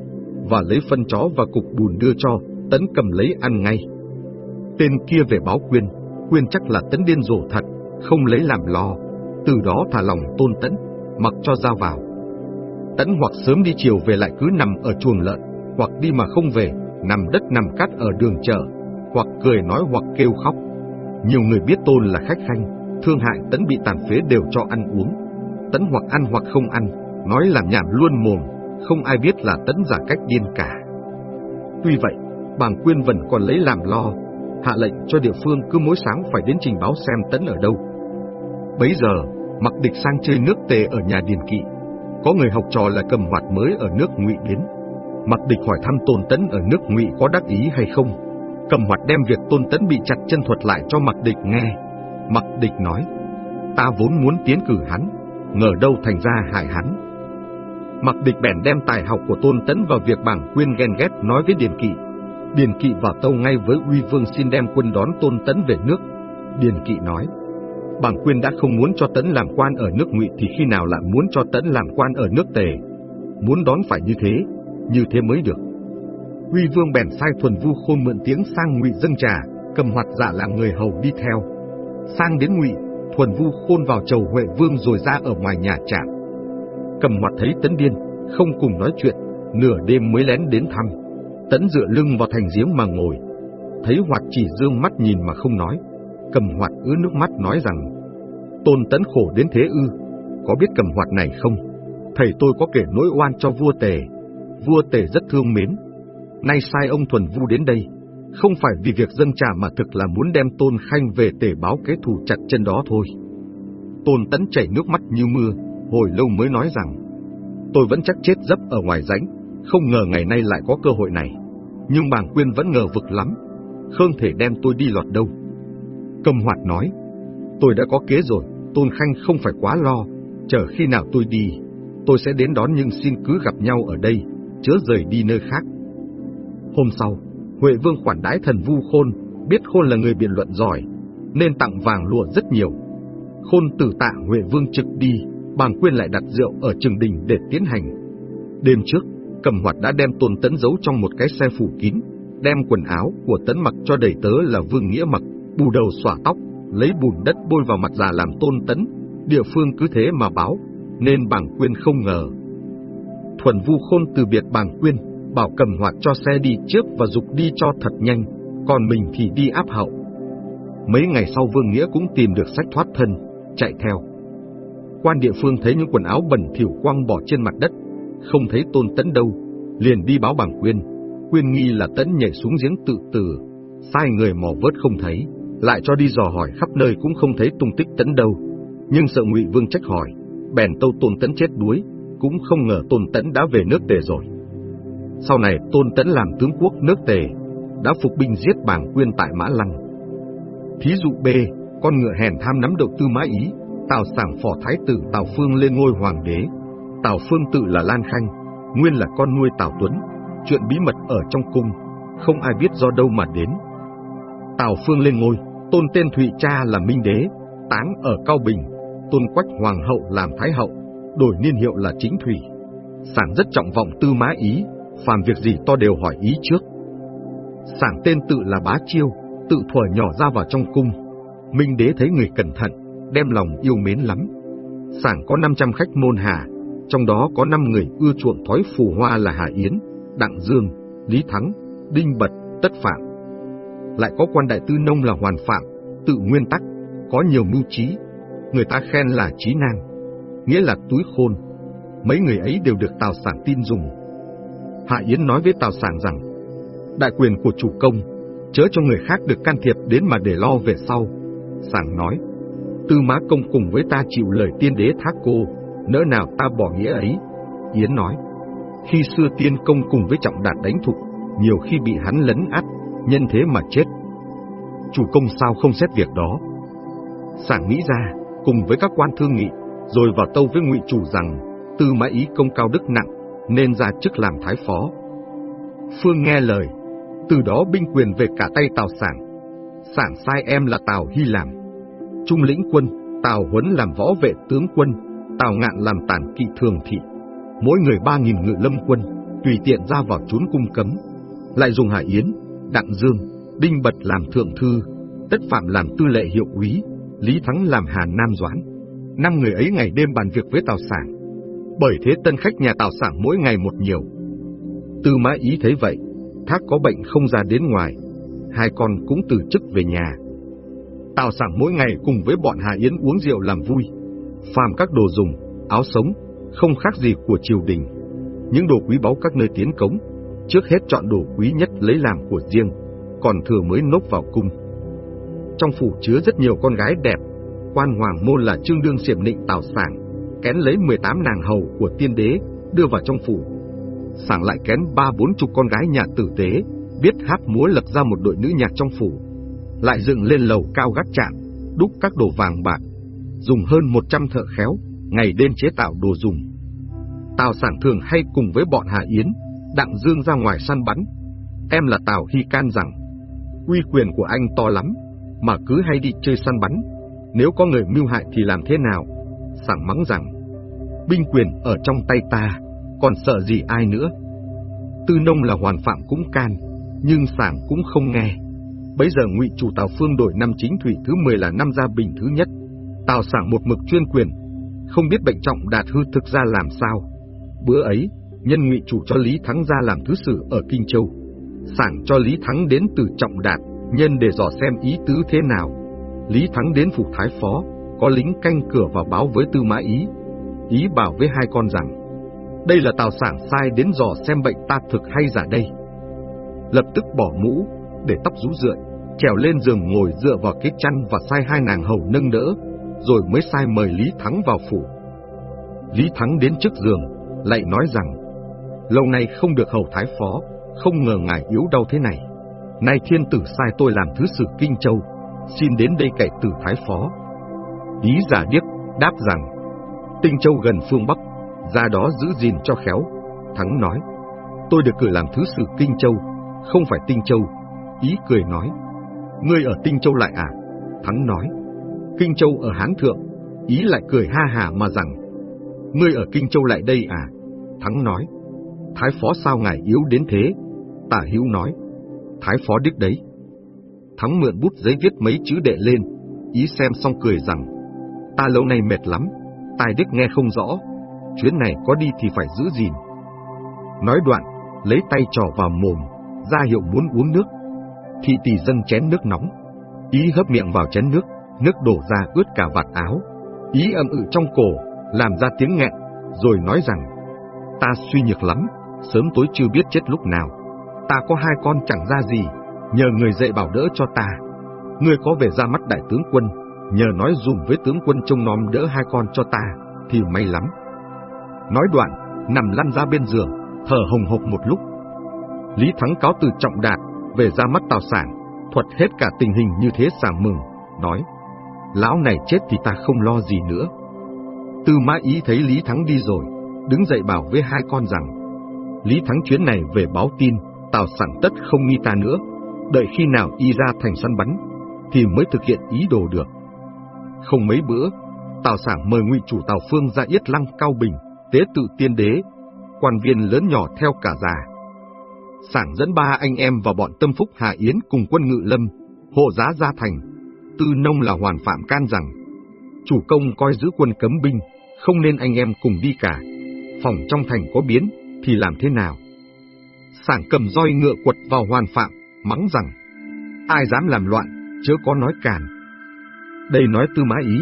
A: và lấy phân chó và cục bùn đưa cho, Tấn cầm lấy ăn ngay. Tên kia về báo Quyên, Quyên chắc là Tấn điên rồ thật, không lấy làm lo, từ đó thả lòng tôn Tấn, mặc cho ra vào. Tấn hoặc sớm đi chiều về lại cứ nằm ở chuồng lợn, hoặc đi mà không về, nằm đất nằm cát ở đường chợ, hoặc cười nói hoặc kêu khóc. Nhiều người biết Tôn là khách khanh, thương hại Tấn bị tàn phế đều cho ăn uống. Tấn hoặc ăn hoặc không ăn, nói làm nhảm luôn mồm, không ai biết là Tấn giả cách điên cả. Tuy vậy, bàng quyên vẫn còn lấy làm lo, hạ lệnh cho địa phương cứ mỗi sáng phải đến trình báo xem Tấn ở đâu. Bấy giờ, mặc địch sang chơi nước tề ở nhà Điền Kỵ. Có người học trò là cầm hoạt mới ở nước ngụy đến. Mặc địch hỏi thăm Tôn Tấn ở nước ngụy có đắc ý hay không. Cầm hoạt đem việc Tôn Tấn bị chặt chân thuật lại cho mặc địch nghe. Mặc địch nói, ta vốn muốn tiến cử hắn, ngờ đâu thành ra hại hắn. Mặc địch bèn đem tài học của Tôn Tấn vào việc bảng quyên ghen ghét nói với Điền Kỵ. Điền Kỵ vào tâu ngay với Uy Vương xin đem quân đón Tôn Tấn về nước. Điền Kỵ nói, Bảng Quyên đã không muốn cho Tấn làm quan ở nước Ngụy thì khi nào lại muốn cho Tấn làm quan ở nước Tề? Muốn đón phải như thế, như thế mới được. uy Vương bèn sai thuần vu khôn mượn tiếng sang Ngụy dâng trà, cầm hoạt giả là người hầu đi theo. Sang đến Ngụy, thuần vu khôn vào chầu Huệ Vương rồi ra ở ngoài nhà trạm. Cầm hoạt thấy Tấn điên, không cùng nói chuyện, nửa đêm mới lén đến thăm. Tấn dựa lưng vào thành giếng mà ngồi, thấy hoạt chỉ dương mắt nhìn mà không nói cầm hoạt ứa nước mắt nói rằng, Tôn tấn khổ đến thế ư, có biết cầm hoạt này không? Thầy tôi có kể nỗi oan cho vua tề, vua tề rất thương mến. Nay sai ông thuần vu đến đây, không phải vì việc dân trả mà thực là muốn đem tôn khanh về tề báo kế thù chặt chân đó thôi. Tôn tấn chảy nước mắt như mưa, hồi lâu mới nói rằng, tôi vẫn chắc chết dấp ở ngoài rãnh, không ngờ ngày nay lại có cơ hội này. Nhưng bàng quyên vẫn ngờ vực lắm, không thể đem tôi đi lọt đâu. Cầm hoạt nói, tôi đã có kế rồi, Tôn Khanh không phải quá lo, chờ khi nào tôi đi, tôi sẽ đến đón nhưng xin cứ gặp nhau ở đây, chớ rời đi nơi khác. Hôm sau, Huệ Vương khoản đái thần vu khôn, biết khôn là người biện luận giỏi, nên tặng vàng lụa rất nhiều. Khôn tử tạ Huệ Vương trực đi, bàng quyên lại đặt rượu ở trường đình để tiến hành. Đêm trước, cầm hoạt đã đem tôn tấn giấu trong một cái xe phủ kín, đem quần áo của tấn mặc cho đầy tớ là Vương Nghĩa mặc, bù đầu xỏa tóc, lấy bùn đất bôi vào mặt già làm tôn tấn, địa phương cứ thế mà báo, nên Bàng quyên không ngờ. Thuần vu khôn từ biệt Bàng quyên, bảo cầm hoạt cho xe đi trước và dục đi cho thật nhanh, còn mình thì đi áp hậu. Mấy ngày sau Vương Nghĩa cũng tìm được sách thoát thân, chạy theo. Quan địa phương thấy những quần áo bẩn thỉu quăng bỏ trên mặt đất, không thấy tôn tấn đâu, liền đi báo bảng quyên, quyên nghi là tấn nhảy xuống giếng tự tử, sai người mò vớt không thấy lại cho đi dò hỏi khắp nơi cũng không thấy tung tích tấn đâu. Nhưng sợ Ngụy Vương trách hỏi, bèn tâu Tôn Tấn chết đuối, cũng không ngờ Tôn Tấn đã về nước Tề rồi. Sau này Tôn Tấn làm tướng quốc nước Tề, đã phục binh giết bảng quyên tại Mã Lăng. Thí dụ B, con ngựa hèn tham nắm đầu tư Mã Ý, Tào Sảng phò thái tử Tào Phương lên ngôi hoàng đế. Tào Phương tự là Lan Khanh, nguyên là con nuôi Tào Tuấn, chuyện bí mật ở trong cung, không ai biết do đâu mà đến. Tào Phương lên ngôi, tôn tên Thụy cha là Minh Đế, táng ở Cao Bình, tôn Quách Hoàng hậu làm Thái hậu, đổi niên hiệu là Chính Thủy. Sảng rất trọng vọng tư mã ý, phàm việc gì to đều hỏi ý trước. Sảng tên tự là Bá Chiêu, tự thuở nhỏ ra vào trong cung. Minh Đế thấy người cẩn thận, đem lòng yêu mến lắm. Sảng có 500 khách môn hà, trong đó có 5 người ưa chuộng thói phù hoa là Hà Yến, Đặng Dương, Lý Thắng, Đinh Bật, Tất Phạm lại có quan đại tư nông là hoàn phạm, tự nguyên tắc, có nhiều mưu trí, người ta khen là trí năng, nghĩa là túi khôn. Mấy người ấy đều được Tào Sản tin dùng. Hạ Yến nói với Tào Sản rằng, đại quyền của chủ công, chớ cho người khác được can thiệp đến mà để lo về sau. Sảng nói, tư Mã công cùng với ta chịu lời tiên đế thác cô, nỡ nào ta bỏ nghĩa ấy. Yến nói, khi xưa tiên công cùng với trọng đạt đánh thục, nhiều khi bị hắn lấn át nhân thế mà chết. Chủ công sao không xét việc đó? Sảng nghĩ ra, cùng với các quan thương nghị, rồi vào tâu với ngụy chủ rằng, tư mã ý công cao đức nặng, nên ra chức làm thái phó. Phương nghe lời, từ đó binh quyền về cả tay Tào Sảng. Sảng sai em là Tào Hy làm. Trung lĩnh quân, Tào Huấn làm võ vệ tướng quân, Tào Ngạn làm tản kỵ thường thị. Mỗi người ba nghìn ngự lâm quân, tùy tiện ra vào trốn cung cấm. Lại dùng Hải Yến, Đặng Dương, Đinh Bật làm thượng thư, Tất Phạm làm tư lệ hiệu úy, Lý Thắng làm Hàn Nam Doãn. Năm người ấy ngày đêm bàn việc với Tào Sảng. Bởi thế tân khách nhà Tào Sảng mỗi ngày một nhiều. Tư mã ý thấy vậy, thác có bệnh không ra đến ngoài, hai con cũng từ chức về nhà. Tào Sảng mỗi ngày cùng với bọn Hà Yến uống rượu làm vui, phàm các đồ dùng, áo sống, không khác gì của triều đình. Những đồ quý báu các nơi tiến cống, trước hết chọn đồ quý nhất lấy làm của riêng, còn thừa mới nộp vào cung. Trong phủ chứa rất nhiều con gái đẹp, quan hoàng môn là trương đương siềm nịnh Tào Sảng, kén lấy 18 nàng hầu của tiên đế, đưa vào trong phủ. Sảng lại kén ba bốn chục con gái nhà tử tế, biết hát múa lập ra một đội nữ nhạc trong phủ, lại dựng lên lầu cao gác chạm, đúc các đồ vàng bạc, dùng hơn 100 thợ khéo, ngày đêm chế tạo đồ dùng. Tào Sảng thường hay cùng với bọn Hà Yến, Đặng Dương ra ngoài săn bắn. Em là Tào Hy can rằng, uy quyền của anh to lắm, mà cứ hay đi chơi săn bắn, nếu có người mưu hại thì làm thế nào? Sảng mắng rằng, binh quyền ở trong tay ta, còn sợ gì ai nữa? Tư nông là hoàn phạm cũng can, nhưng sảng cũng không nghe. Bấy giờ ngụy chủ Tào Phương đổi năm chính thủy thứ 10 là năm gia bình thứ nhất. Tào sảng một mực chuyên quyền, không biết bệnh trọng đạt hư thực ra làm sao. Bữa ấy, nhân ngụy chủ cho Lý Thắng ra làm thứ sử ở Kinh Châu. Sảng cho Lý Thắng đến từ trọng đạt, nhân để dò xem ý tứ thế nào. Lý Thắng đến phủ thái phó, có lính canh cửa vào báo với Tư Mã Ý. Ý bảo với hai con rằng, đây là Tào Sảng sai đến dò xem bệnh ta thực hay giả đây. Lập tức bỏ mũ, để tóc rũ rượi, trèo lên giường ngồi dựa vào cái chăn và sai hai nàng hầu nâng đỡ, rồi mới sai mời Lý Thắng vào phủ. Lý Thắng đến trước giường, lại nói rằng, lâu nay không được hầu thái phó, không ngờ ngài yếu đau thế này. Nay thiên tử sai tôi làm thứ sử Kinh Châu, xin đến đây cậy tử thái phó. Lý giả điếc đáp rằng, Tinh Châu gần phương Bắc, ra đó giữ gìn cho khéo. Thắng nói, tôi được cử làm thứ sử Kinh Châu, không phải Tinh Châu. Ý cười nói, ngươi ở Tinh Châu lại à? Thắng nói, Kinh Châu ở Hán Thượng. Ý lại cười ha hà mà rằng, ngươi ở Kinh Châu lại đây à? Thắng nói, Thái Phó sao ngài yếu đến thế? Tả Hữu nói, Thái Phó đích đấy. Thắng mượn bút giấy viết mấy chữ đệ lên, ý xem xong cười rằng, ta lâu nay mệt lắm, tai đích nghe không rõ, chuyến này có đi thì phải giữ gìn. Nói đoạn, lấy tay trò vào mồm, ra hiệu muốn uống nước. Thị tỷ dâng chén nước nóng, ý hấp miệng vào chén nước, nước đổ ra ướt cả vạt áo. Ý âm ự trong cổ, làm ra tiếng nghẹn, rồi nói rằng, ta suy nhược lắm, sớm tối chưa biết chết lúc nào. Ta có hai con chẳng ra gì, nhờ người dạy bảo đỡ cho ta. Ngươi có về ra mắt đại tướng quân, nhờ nói dùm với tướng quân trông nom đỡ hai con cho ta, thì may lắm. Nói đoạn, nằm lăn ra bên giường, thở hồng hộc một lúc. Lý Thắng cáo từ trọng đạt, về ra mắt Tào Sản, thuật hết cả tình hình như thế sảng mừng, nói, lão này chết thì ta không lo gì nữa. Tư mã ý thấy Lý Thắng đi rồi, đứng dậy bảo với hai con rằng, Lý Thắng chuyến này về báo tin, Tào Sản tất không nghi ta nữa, đợi khi nào y ra thành săn bắn, thì mới thực hiện ý đồ được. Không mấy bữa, Tào Sảng mời ngụy chủ Tào Phương ra Yết Lăng Cao Bình, tế tự tiên đế, quan viên lớn nhỏ theo cả già. Sảng dẫn ba anh em và bọn tâm phúc Hà Yến cùng quân ngự lâm, hộ giá ra thành. Tư nông là hoàn phạm can rằng, chủ công coi giữ quân cấm binh, không nên anh em cùng đi cả. Phòng trong thành có biến, thì làm thế nào? Sảng cầm roi ngựa quật vào hoàn phạm, mắng rằng, ai dám làm loạn, chớ có nói càn. Đây nói tư mã ý,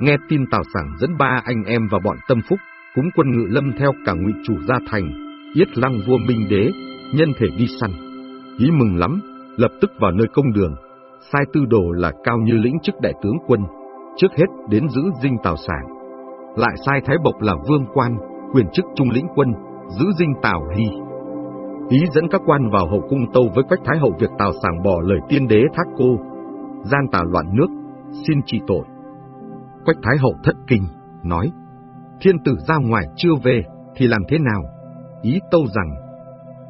A: nghe tin Tào Sảng dẫn ba anh em và bọn tâm phúc, cúng quân ngự lâm theo cả ngụy chủ gia thành, yết lăng vua minh đế, nhân thể đi săn. Ý mừng lắm, lập tức vào nơi công đường, sai tư đồ là cao như lĩnh chức đại tướng quân, trước hết đến giữ dinh Tào sản. Lại sai Thái Bộc là vương quan, quyền chức trung lĩnh quân, giữ dinh Tào Hy. Ý dẫn các quan vào hậu cung tâu với Quách Thái Hậu việc Tào Sảng bỏ lời tiên đế thác cô, gian tà loạn nước, xin trị tội. Quách Thái Hậu thất kinh, nói, thiên tử ra ngoài chưa về, thì làm thế nào? Ý tâu rằng,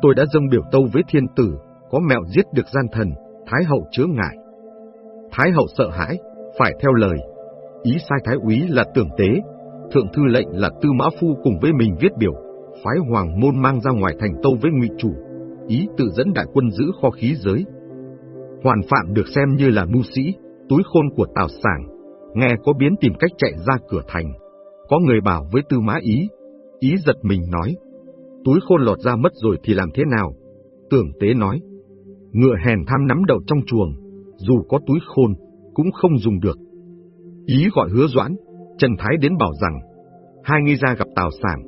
A: tôi đã dâng biểu tâu với thiên tử, có mẹo giết được gian thần, Thái Hậu chứa ngại. Thái Hậu sợ hãi, phải theo lời. Ý sai Thái úy là tưởng tế, thượng thư lệnh là tư mã phu cùng với mình viết biểu, phái hoàng môn mang ra ngoài thành tâu với ngụy chủ, ý tự dẫn đại quân giữ kho khí giới. Hoàn phạm được xem như là mưu sĩ, túi khôn của Tào Sảng, nghe có biến tìm cách chạy ra cửa thành. Có người bảo với tư mã ý, ý giật mình nói, túi khôn lọt ra mất rồi thì làm thế nào? Tưởng tế nói, ngựa hèn tham nắm đầu trong chuồng, dù có túi khôn, cũng không dùng được. Ý gọi hứa doãn, Trần Thái đến bảo rằng, hai nghi ra gặp Tào sản,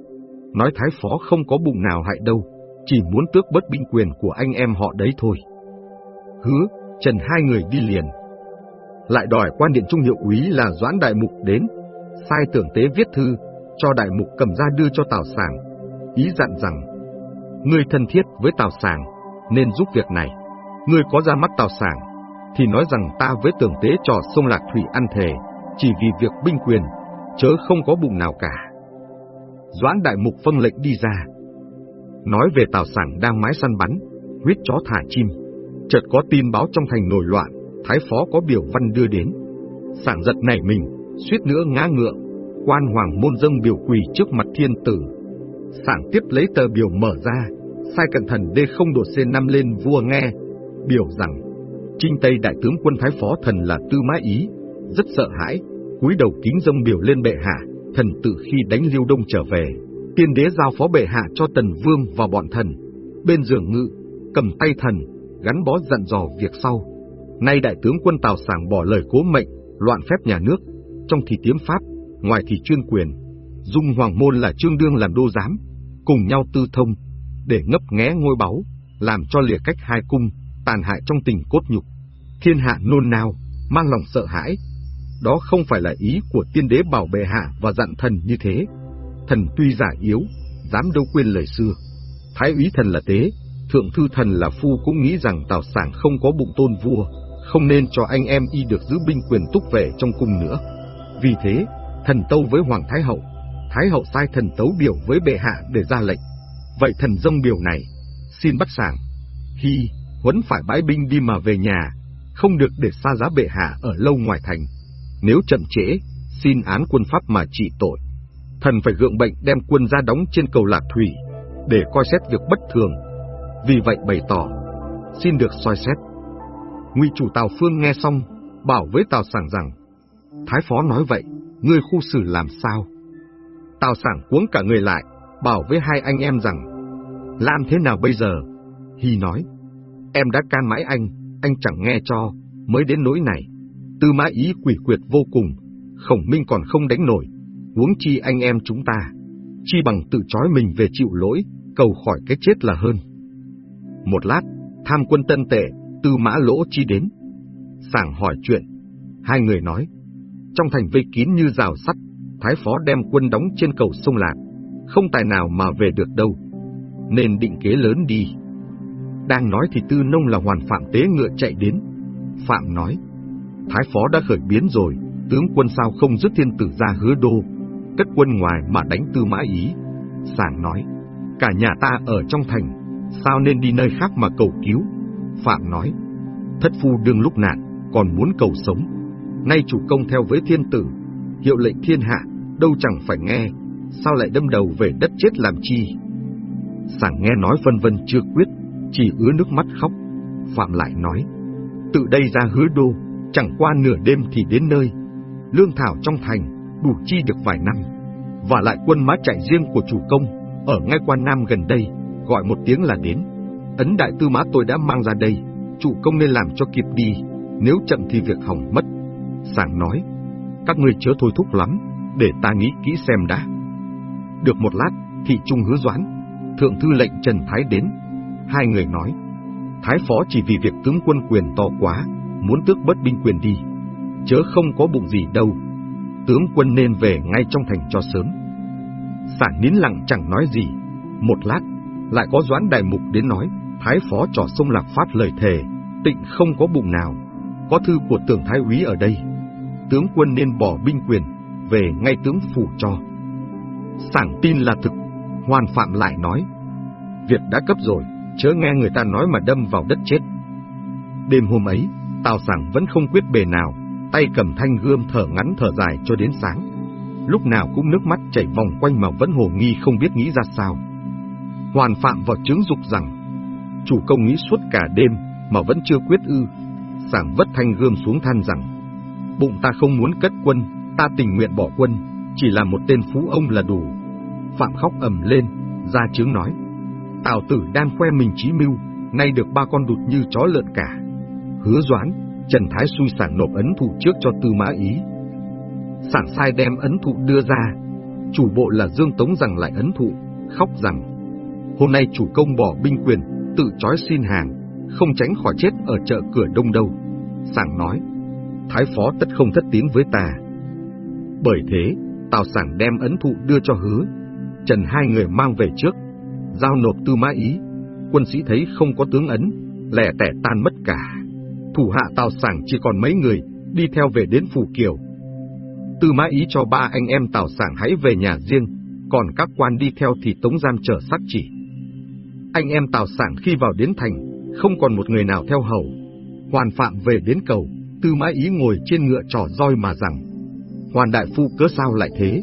A: nói Thái Phó không có bụng nào hại đâu, chỉ muốn tước bớt binh quyền của anh em họ đấy thôi. Hứa, Trần hai người đi liền. Lại đòi quan điện trung hiệu úy là Doãn Đại Mục đến, sai tưởng tế viết thư, cho Đại Mục cầm ra đưa cho Tào sản ý dặn rằng, ngươi thân thiết với Tào Sảng, nên giúp việc này. Ngươi có ra mắt Tào Sảng, thì nói rằng ta với tưởng tế trò sông Lạc Thủy ăn thề, chỉ vì việc binh quyền, chớ không có bụng nào cả. Doãn Đại Mục phân lệnh đi ra. Nói về Tào Sảng đang mái săn bắn, huyết chó thả chim. Chợt có tin báo trong thành nổi loạn, Thái Phó có biểu văn đưa đến. Sảng giật nảy mình, suýt nữa ngã ngựa, quan hoàng môn dâng biểu quỳ trước mặt thiên tử. Sảng tiếp lấy tờ biểu mở ra, sai cẩn thận đê không đột C5 lên vua nghe, biểu rằng, trinh Tây đại tướng quân Thái Phó thần là Tư Mã Ý, rất sợ hãi, cúi đầu kính dâng biểu lên bệ hạ, thần tự khi đánh liêu đông trở về, tiên đế giao phó bệ hạ cho tần vương và bọn thần, bên giường ngự, cầm tay thần, gắn bó dặn dò việc sau. Nay đại tướng quân Tào Sảng bỏ lời cố mệnh, loạn phép nhà nước, trong thì tiếm pháp, ngoài thì chuyên quyền, dung hoàng môn là trương đương làm đô giám, cùng nhau tư thông, để ngấp nghé ngôi báu, làm cho lìa cách hai cung, tàn hại trong tình cốt nhục. Thiên hạ nôn nao, mang lòng sợ hãi. Đó không phải là ý của tiên đế bảo bệ hạ và dặn thần như thế. Thần tuy giả yếu, dám đâu quên lời xưa. Thái úy thần là tế, thượng thư thần là phu cũng nghĩ rằng Tào Sảng không có bụng tôn vua, không nên cho anh em y được giữ binh quyền túc vệ trong cung nữa. Vì thế, thần tâu với Hoàng Thái Hậu, Thái Hậu sai thần tấu biểu với bệ hạ để ra lệnh. Vậy thần dông biểu này, xin bắt sảng. Hy, huấn phải bãi binh đi mà về nhà, không được để xa giá bệ hạ ở lâu ngoài thành. Nếu chậm trễ, xin án quân pháp mà trị tội. Thần phải gượng bệnh đem quân ra đóng trên cầu Lạc Thủy, để coi xét việc bất thường. Vì vậy bày tỏ, xin được soi xét. Nguy chủ Tào Phương nghe xong, bảo với Tào Sảng rằng, Thái Phó nói vậy, ngươi khu xử làm sao? Tào Sảng cuống cả người lại, bảo với hai anh em rằng, làm thế nào bây giờ? Hy nói, em đã can mãi anh, anh chẳng nghe cho, mới đến nỗi này. Tư mã ý quỷ quyệt vô cùng, khổng minh còn không đánh nổi, huống chi anh em chúng ta. Chi bằng tự trói mình về chịu lỗi, cầu khỏi cái chết là hơn. Một lát, tham quân tân tệ, tư mã lỗ chi đến. Sảng hỏi chuyện, hai người nói, trong thành vây kín như rào sắt, Thái Phó đem quân đóng trên cầu sông Lạc, không tài nào mà về được đâu, nên định kế lớn đi. Đang nói thì Tư Nông là hoàn phạm tế ngựa chạy đến. Phạm nói, Thái Phó đã khởi biến rồi, tướng quân sao không dứt thiên tử ra hứa đô, cất quân ngoài mà đánh Tư Mã Ý. Sảng nói, cả nhà ta ở trong thành, sao nên đi nơi khác mà cầu cứu? Phạm nói, thất phu đương lúc nạn, còn muốn cầu sống. Nay chủ công theo với thiên tử, hiệu lệnh thiên hạ, đâu chẳng phải nghe, sao lại đâm đầu về đất chết làm chi? Sảng nghe nói vân vân chưa quyết, chỉ ứa nước mắt khóc. Phạm lại nói, tự đây ra hứa đô, chẳng qua nửa đêm thì đến nơi. Lương thảo trong thành, đủ chi được vài năm. Và lại quân mã chạy riêng của chủ công, ở ngay quan Nam gần đây, gọi một tiếng là đến. Ấn đại tư mã tôi đã mang ra đây, chủ công nên làm cho kịp đi, nếu chậm thì việc hỏng mất. Sảng nói, các ngươi chớ thôi thúc lắm, để ta nghĩ kỹ xem đã. Được một lát, thị trung hứa doãn, thượng thư lệnh Trần Thái đến. Hai người nói, Thái phó chỉ vì việc tướng quân quyền to quá, muốn tước bất binh quyền đi, chớ không có bụng gì đâu. Tướng quân nên về ngay trong thành cho sớm. Sản nín lặng chẳng nói gì. Một lát, lại có doãn đại mục đến nói, Thái phó trò sông lạc phát lời thề, tịnh không có bụng nào, có thư của tưởng thái úy ở đây. Tướng quân nên bỏ binh quyền, về ngay tướng phủ cho. Sảng tin là thực, hoàn phạm lại nói, việc đã cấp rồi, chớ nghe người ta nói mà đâm vào đất chết. Đêm hôm ấy, Tào Sảng vẫn không quyết bề nào, tay cầm thanh gươm thở ngắn thở dài cho đến sáng. Lúc nào cũng nước mắt chảy vòng quanh mà vẫn hồ nghi không biết nghĩ ra sao. Hoàn phạm vào chứng dục rằng, chủ công nghĩ suốt cả đêm mà vẫn chưa quyết ư. Sảng vất thanh gươm xuống than rằng, bụng ta không muốn cất quân, ta tình nguyện bỏ quân, chỉ là một tên phú ông là đủ. Phạm khóc ầm lên, ra chứng nói, Tào tử đang khoe mình trí mưu, nay được ba con đụt như chó lợn cả. Hứa doán, Trần Thái xui sảng nộp ấn thụ trước cho Tư Mã Ý. Sảng sai đem ấn thụ đưa ra, chủ bộ là Dương Tống rằng lại ấn thụ, khóc rằng hôm nay chủ công bỏ binh quyền, tự trói xin hàng, không tránh khỏi chết ở chợ cửa đông đâu. Sảng nói, Thái phó tất không thất tín với ta. Bởi thế, Tào Sảng đem ấn thụ đưa cho hứa, Trần hai người mang về trước, giao nộp tư mã ý, quân sĩ thấy không có tướng ấn, lẻ tẻ tan mất cả. Thủ hạ Tào Sảng chỉ còn mấy người, đi theo về đến Phủ Kiều. Tư mã ý cho ba anh em Tào Sảng hãy về nhà riêng, còn các quan đi theo thì Tống giam chờ sắc chỉ. Anh em Tào Sảng khi vào đến thành, không còn một người nào theo hầu. Hoàn Phạm về đến cầu, Tư Mã Ý ngồi trên ngựa trò roi mà rằng, Hoàn Đại Phu cớ sao lại thế?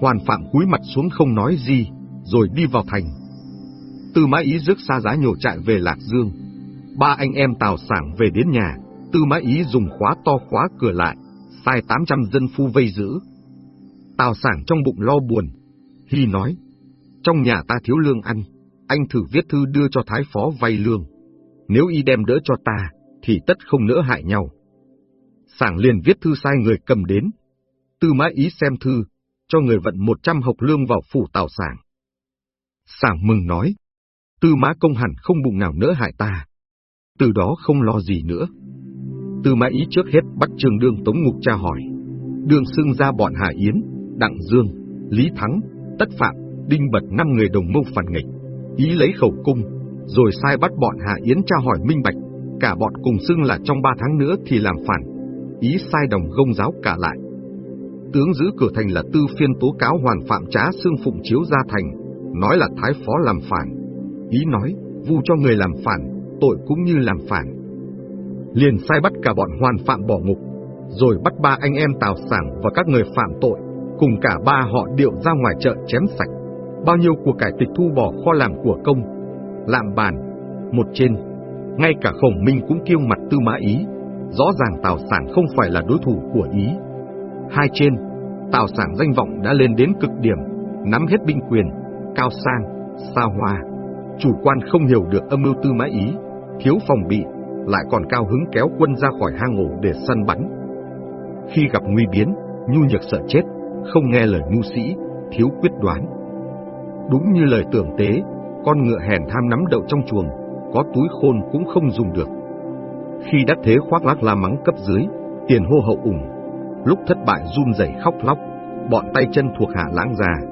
A: Hoàn Phạm cúi mặt xuống không nói gì, rồi đi vào thành. Tư Mã Ý rước xa giá nhổ trại về Lạc Dương. Ba anh em Tào Sảng về đến nhà, Tư Mã Ý dùng khóa to khóa cửa lại, sai 800 dân phu vây giữ. Tào Sảng trong bụng lo buồn, Hy nói, trong nhà ta thiếu lương ăn, anh thử viết thư đưa cho Thái Phó vay lương. Nếu y đem đỡ cho ta, thì tất không nỡ hại nhau. Sảng liền viết thư sai người cầm đến. Tư mã ý xem thư, cho người vận một trăm học lương vào phủ tào sảng. Sảng mừng nói, tư mã công hẳn không bụng nào nỡ hại ta. Từ đó không lo gì nữa. Tư mã ý trước hết bắt trường đương tống ngục tra hỏi. Đường xưng ra bọn Hà Yến, Đặng Dương, Lý Thắng, Tất Phạm, Đinh Bật năm người đồng mưu phản nghịch. Ý lấy khẩu cung, rồi sai bắt bọn Hà Yến tra hỏi minh bạch, cả bọn cùng xưng là trong ba tháng nữa thì làm phản. Ý sai đồng gông giáo cả lại. Tướng giữ cửa thành là tư phiên tố cáo hoàn phạm trá xương phụng chiếu ra thành, nói là thái phó làm phản. Ý nói, vu cho người làm phản, tội cũng như làm phản. Liền sai bắt cả bọn hoàn phạm bỏ ngục, rồi bắt ba anh em tào sản và các người phạm tội, cùng cả ba họ điệu ra ngoài chợ chém sạch. Bao nhiêu của cải tịch thu bỏ kho làm của công, lạm bàn, một trên ngay cả khổng minh cũng kêu mặt tư mã ý, rõ ràng Tào Sản không phải là đối thủ của ý. Hai trên, Tào Sản danh vọng đã lên đến cực điểm, nắm hết binh quyền, cao sang, xa hoa. Chủ quan không hiểu được âm mưu tư mã ý, thiếu phòng bị, lại còn cao hứng kéo quân ra khỏi hang ổ để săn bắn. Khi gặp nguy biến, nhu nhược sợ chết, không nghe lời nhu sĩ, thiếu quyết đoán. Đúng như lời tưởng tế, con ngựa hèn tham nắm đậu trong chuồng, có túi khôn cũng không dùng được. Khi đắc thế khoác lác la mắng cấp dưới, tiền hô hậu ủng, lúc thất bại run rẩy khóc lóc, bọn tay chân thuộc hạ lãng già,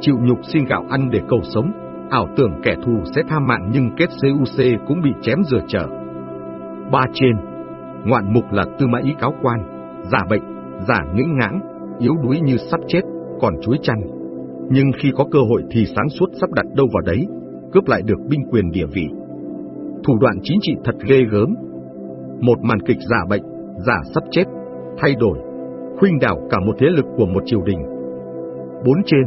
A: chịu nhục xin gạo ăn để cầu sống, ảo tưởng kẻ thù sẽ tha mạng nhưng kết CUC cũng bị chém rửa trở. Ba trên, ngoạn mục là tư mã ý cáo quan, giả bệnh, giả ngĩnh ngãng, yếu đuối như sắp chết, còn chuối chăn. Nhưng khi có cơ hội thì sáng suốt sắp đặt đâu vào đấy, cướp lại được binh quyền địa vị thủ đoạn chính trị thật ghê gớm. Một màn kịch giả bệnh, giả sắp chết, thay đổi, khuynh đảo cả một thế lực của một triều đình. Bốn trên,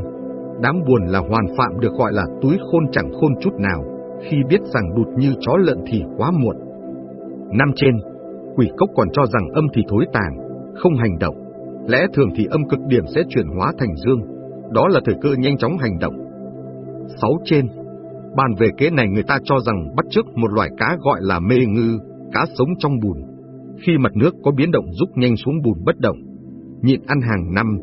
A: đáng buồn là hoàn phạm được gọi là túi khôn chẳng khôn chút nào, khi biết rằng đụt như chó lợn thì quá muộn. Năm trên, quỷ cốc còn cho rằng âm thì thối tàn, không hành động. Lẽ thường thì âm cực điểm sẽ chuyển hóa thành dương, đó là thời cơ nhanh chóng hành động. Sáu trên, Bàn về kế này người ta cho rằng bắt chước một loại cá gọi là mê ngư, cá sống trong bùn. Khi mặt nước có biến động rút nhanh xuống bùn bất động. Nhịn ăn hàng năm,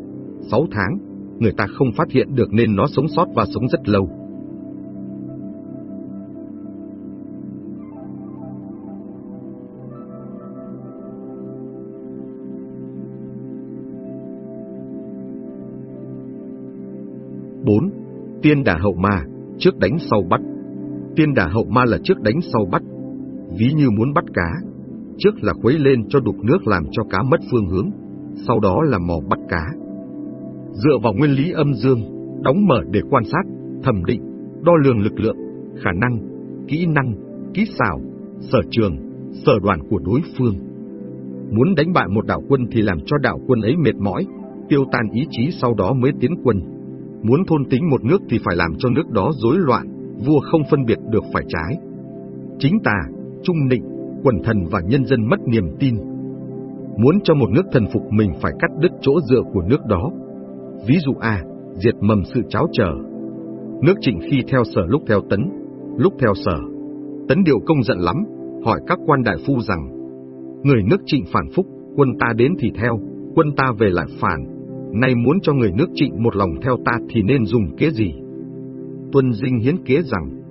A: sáu tháng, người ta không phát hiện được nên nó sống sót và sống rất lâu. bốn Tiên đà hậu ma trước đánh sau bắt. Tiên đà hậu ma là trước đánh sau bắt, ví như muốn bắt cá. Trước là khuấy lên cho đục nước làm cho cá mất phương hướng, sau đó là mò bắt cá. Dựa vào nguyên lý âm dương, đóng mở để quan sát, thẩm định, đo lường lực lượng, khả năng, kỹ năng, kỹ xảo, sở trường, sở đoàn của đối phương. Muốn đánh bại một đạo quân thì làm cho đạo quân ấy mệt mỏi, tiêu tan ý chí sau đó mới tiến quân. Muốn thôn tính một nước thì phải làm cho nước đó rối loạn, vua không phân biệt được phải trái. Chính tà, trung nịnh, quần thần và nhân dân mất niềm tin. Muốn cho một nước thần phục mình phải cắt đứt chỗ dựa của nước đó. Ví dụ A, diệt mầm sự cháo trở. Nước trịnh khi theo sở lúc theo tấn, lúc theo sở. Tấn điệu công giận lắm, hỏi các quan đại phu rằng, Người nước trịnh phản phúc, quân ta đến thì theo, quân ta về lại phản. Nay muốn cho người nước trịnh một lòng theo ta thì nên dùng kế gì? Tuân Dinh hiến kế rằng,